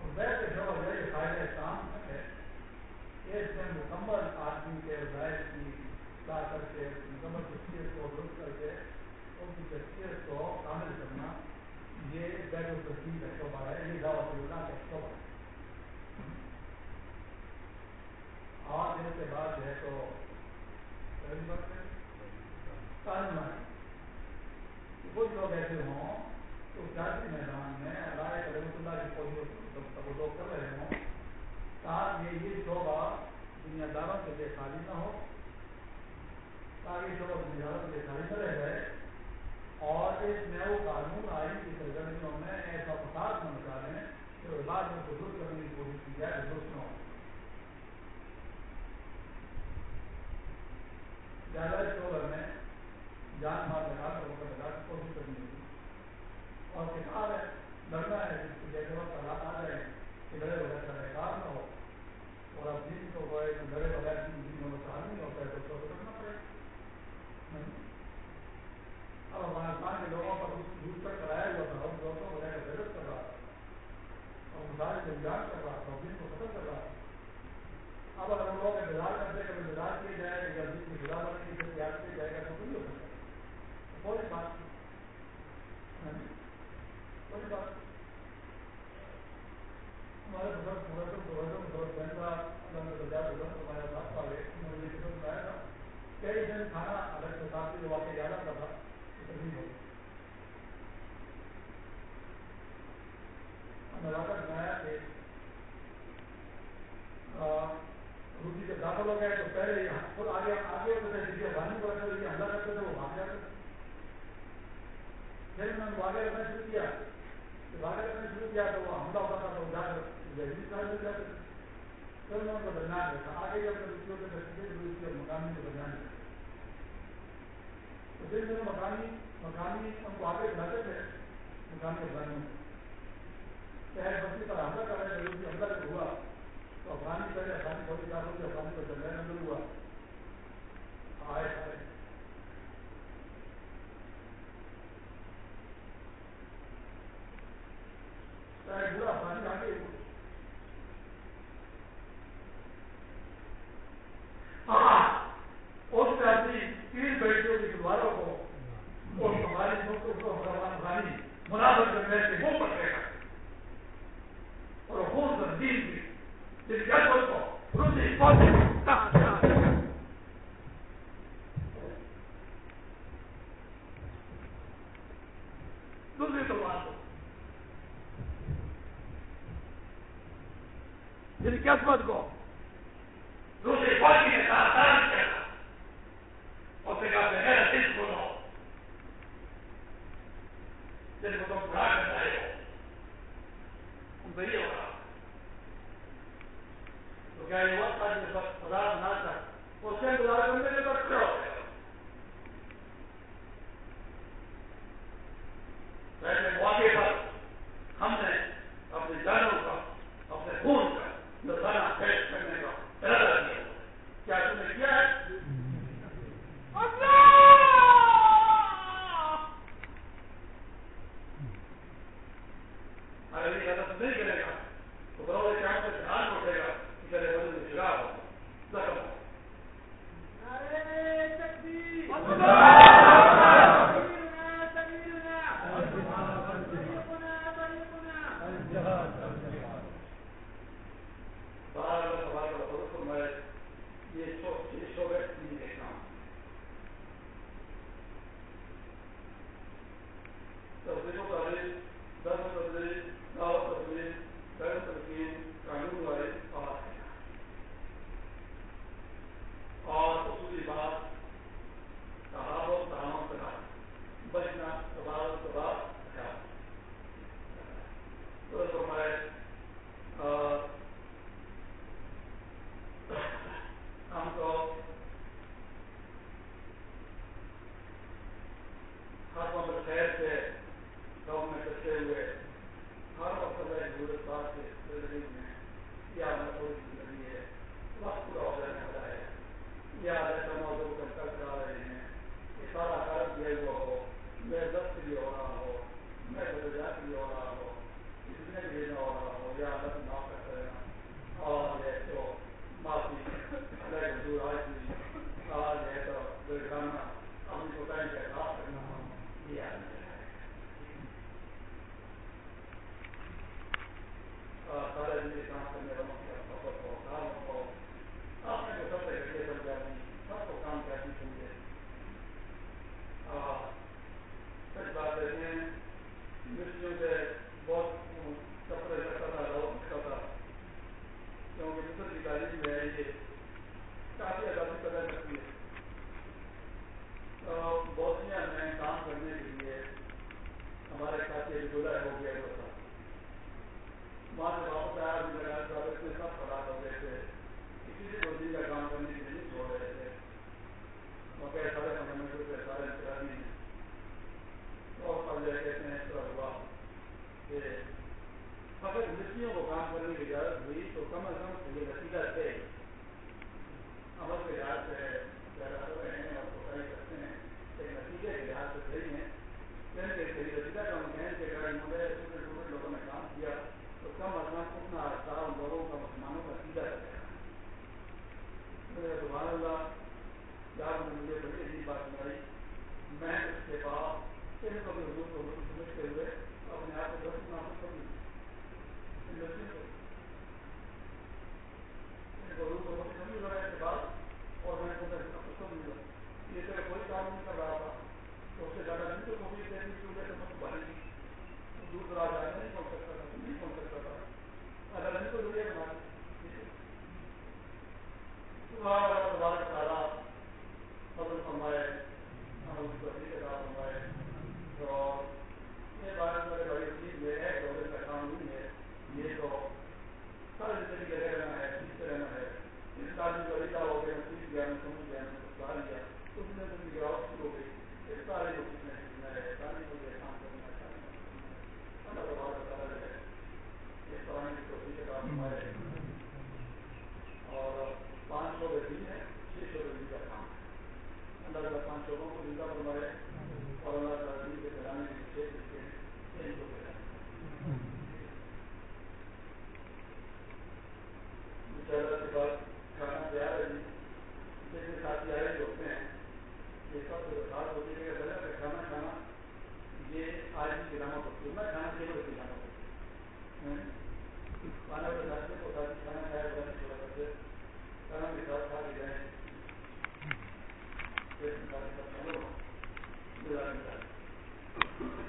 S2: اور ویسے شعبہ جو فائدے کام ہے اس میں مکمل آدمی کے ظاہر کی لا کر کے مکمل شخصیت کو درست کر کے ان کی شخصیت کو کامل کرنا یہ بیت التسلیم کا شعبہ ہے یہ دعوت اللہ کا شعبہ ہے۔ آج دن کے بعد جو ہے تو کچھ لوگ ایسے ہوں، تو سیاسی میدان میں اللہ رحمۃ اللہ کی فوجوں کر رہے ہوں۔ تاکہ یہ شعبہ دنیا داروں کے لیے خالی نہ ہو۔ تاکہ شعبہ دنیا داروں کے لیے خالی نہ رہ جائے۔ اور اس میں وہ قانون آئین کی سرگرمیوں میں ایسا فساد نہ نکالیں کہ بعد میں درست کرنے کی کوشش کی جائے۔ درست نہ ہو زیادہ شعبہ میں جان مال لگا کر وقت لگا کی کوشش کرنی ہوگی اور کتاب ہے لڑنا ہے جس کو جیسے وقت حالات آ جائیں کہ لڑے بغیر کا بیکار نہ ہو۔ اور اب دین کو گئے لڑے بغیر کی میں مسائل نہیں ہوتا ہے، تو اس کو کرنا پڑے۔ اب افغانستان کے لوگوں پر اس جھوٹ پر کرایا ہوا تھا اس لوگوں کو بغیر غلط کر رہا تھا۔ اور مسائل جنجان کر رہا تھا دین کو ختم کر رہا تھا۔ اب اگر ہم لوگ انتظار کرتے کہ انتظار کیا جائے یا دین کی خدا بنے کی پھر یاد کیا جائے گا، تو نہیں ہو سکتا۔ کوئی بات ہاں جی؟ کوئی بات ہمارے بزرگ بزرگ بزرگ بزرگ بہن اللہ نے بزرگ ہمارے ساتھ والے انہوں نے یہ بتایا تھا۔ کئی دن کھانا الگ سے ساتھ جو واقع یاد آتا تھا۔ تکلیف ہو نواقت بنایا کہ دوسری جب داخل ہو گئے تو پہلے خود آگے آگے جسے بازی کو رکھتے لیکن حملہ کرتے تھے وہ بھاگ جاتے پھر انہوں نے واقعہ رکھنا شروع کیا۔ واقعہ رکھنا شروع کیا تو وہ حملہ ہوتا تھا تو جا کر جہیز کر دیتے تھے۔ پھر انہوں نے بدنام رکھا آگے جب رکھیوں کے درجے شروع کیا مقامی کو بدنام تو پھر انہوں نے مقامی مقامی ان کو آگے بھرتے تھے۔ مقامی کے بارے میں شہر بستی پر حملہ کر رہے تھے حملہ ہوا تو افغانی پہلے افغانی فوجی افغانی کو اندر ہوا۔ آئے آئے افغانی آگے۔ ہاں، اس تین بیٹیوں کی دیواروں کو، اور ہماری افغانی مناسب کرنے سے وہ پکڑے گا اور تنظیم کی جن جنگل کو روسی فوجی دوسری تلوار کو جن قسمت کو دوسری فوجی نے ساتھ ساتھ کیا اور سے کہا میرا دل بولو جن کو تم بڑا کر رہے ہو ان کو یہ ہوگا کیا یہ وقت تھا۔ جس وقت خدا بنا اس سے گزار کرنے کے بعد کیا ہو موقع پر ہم نے اپنے جانوں کا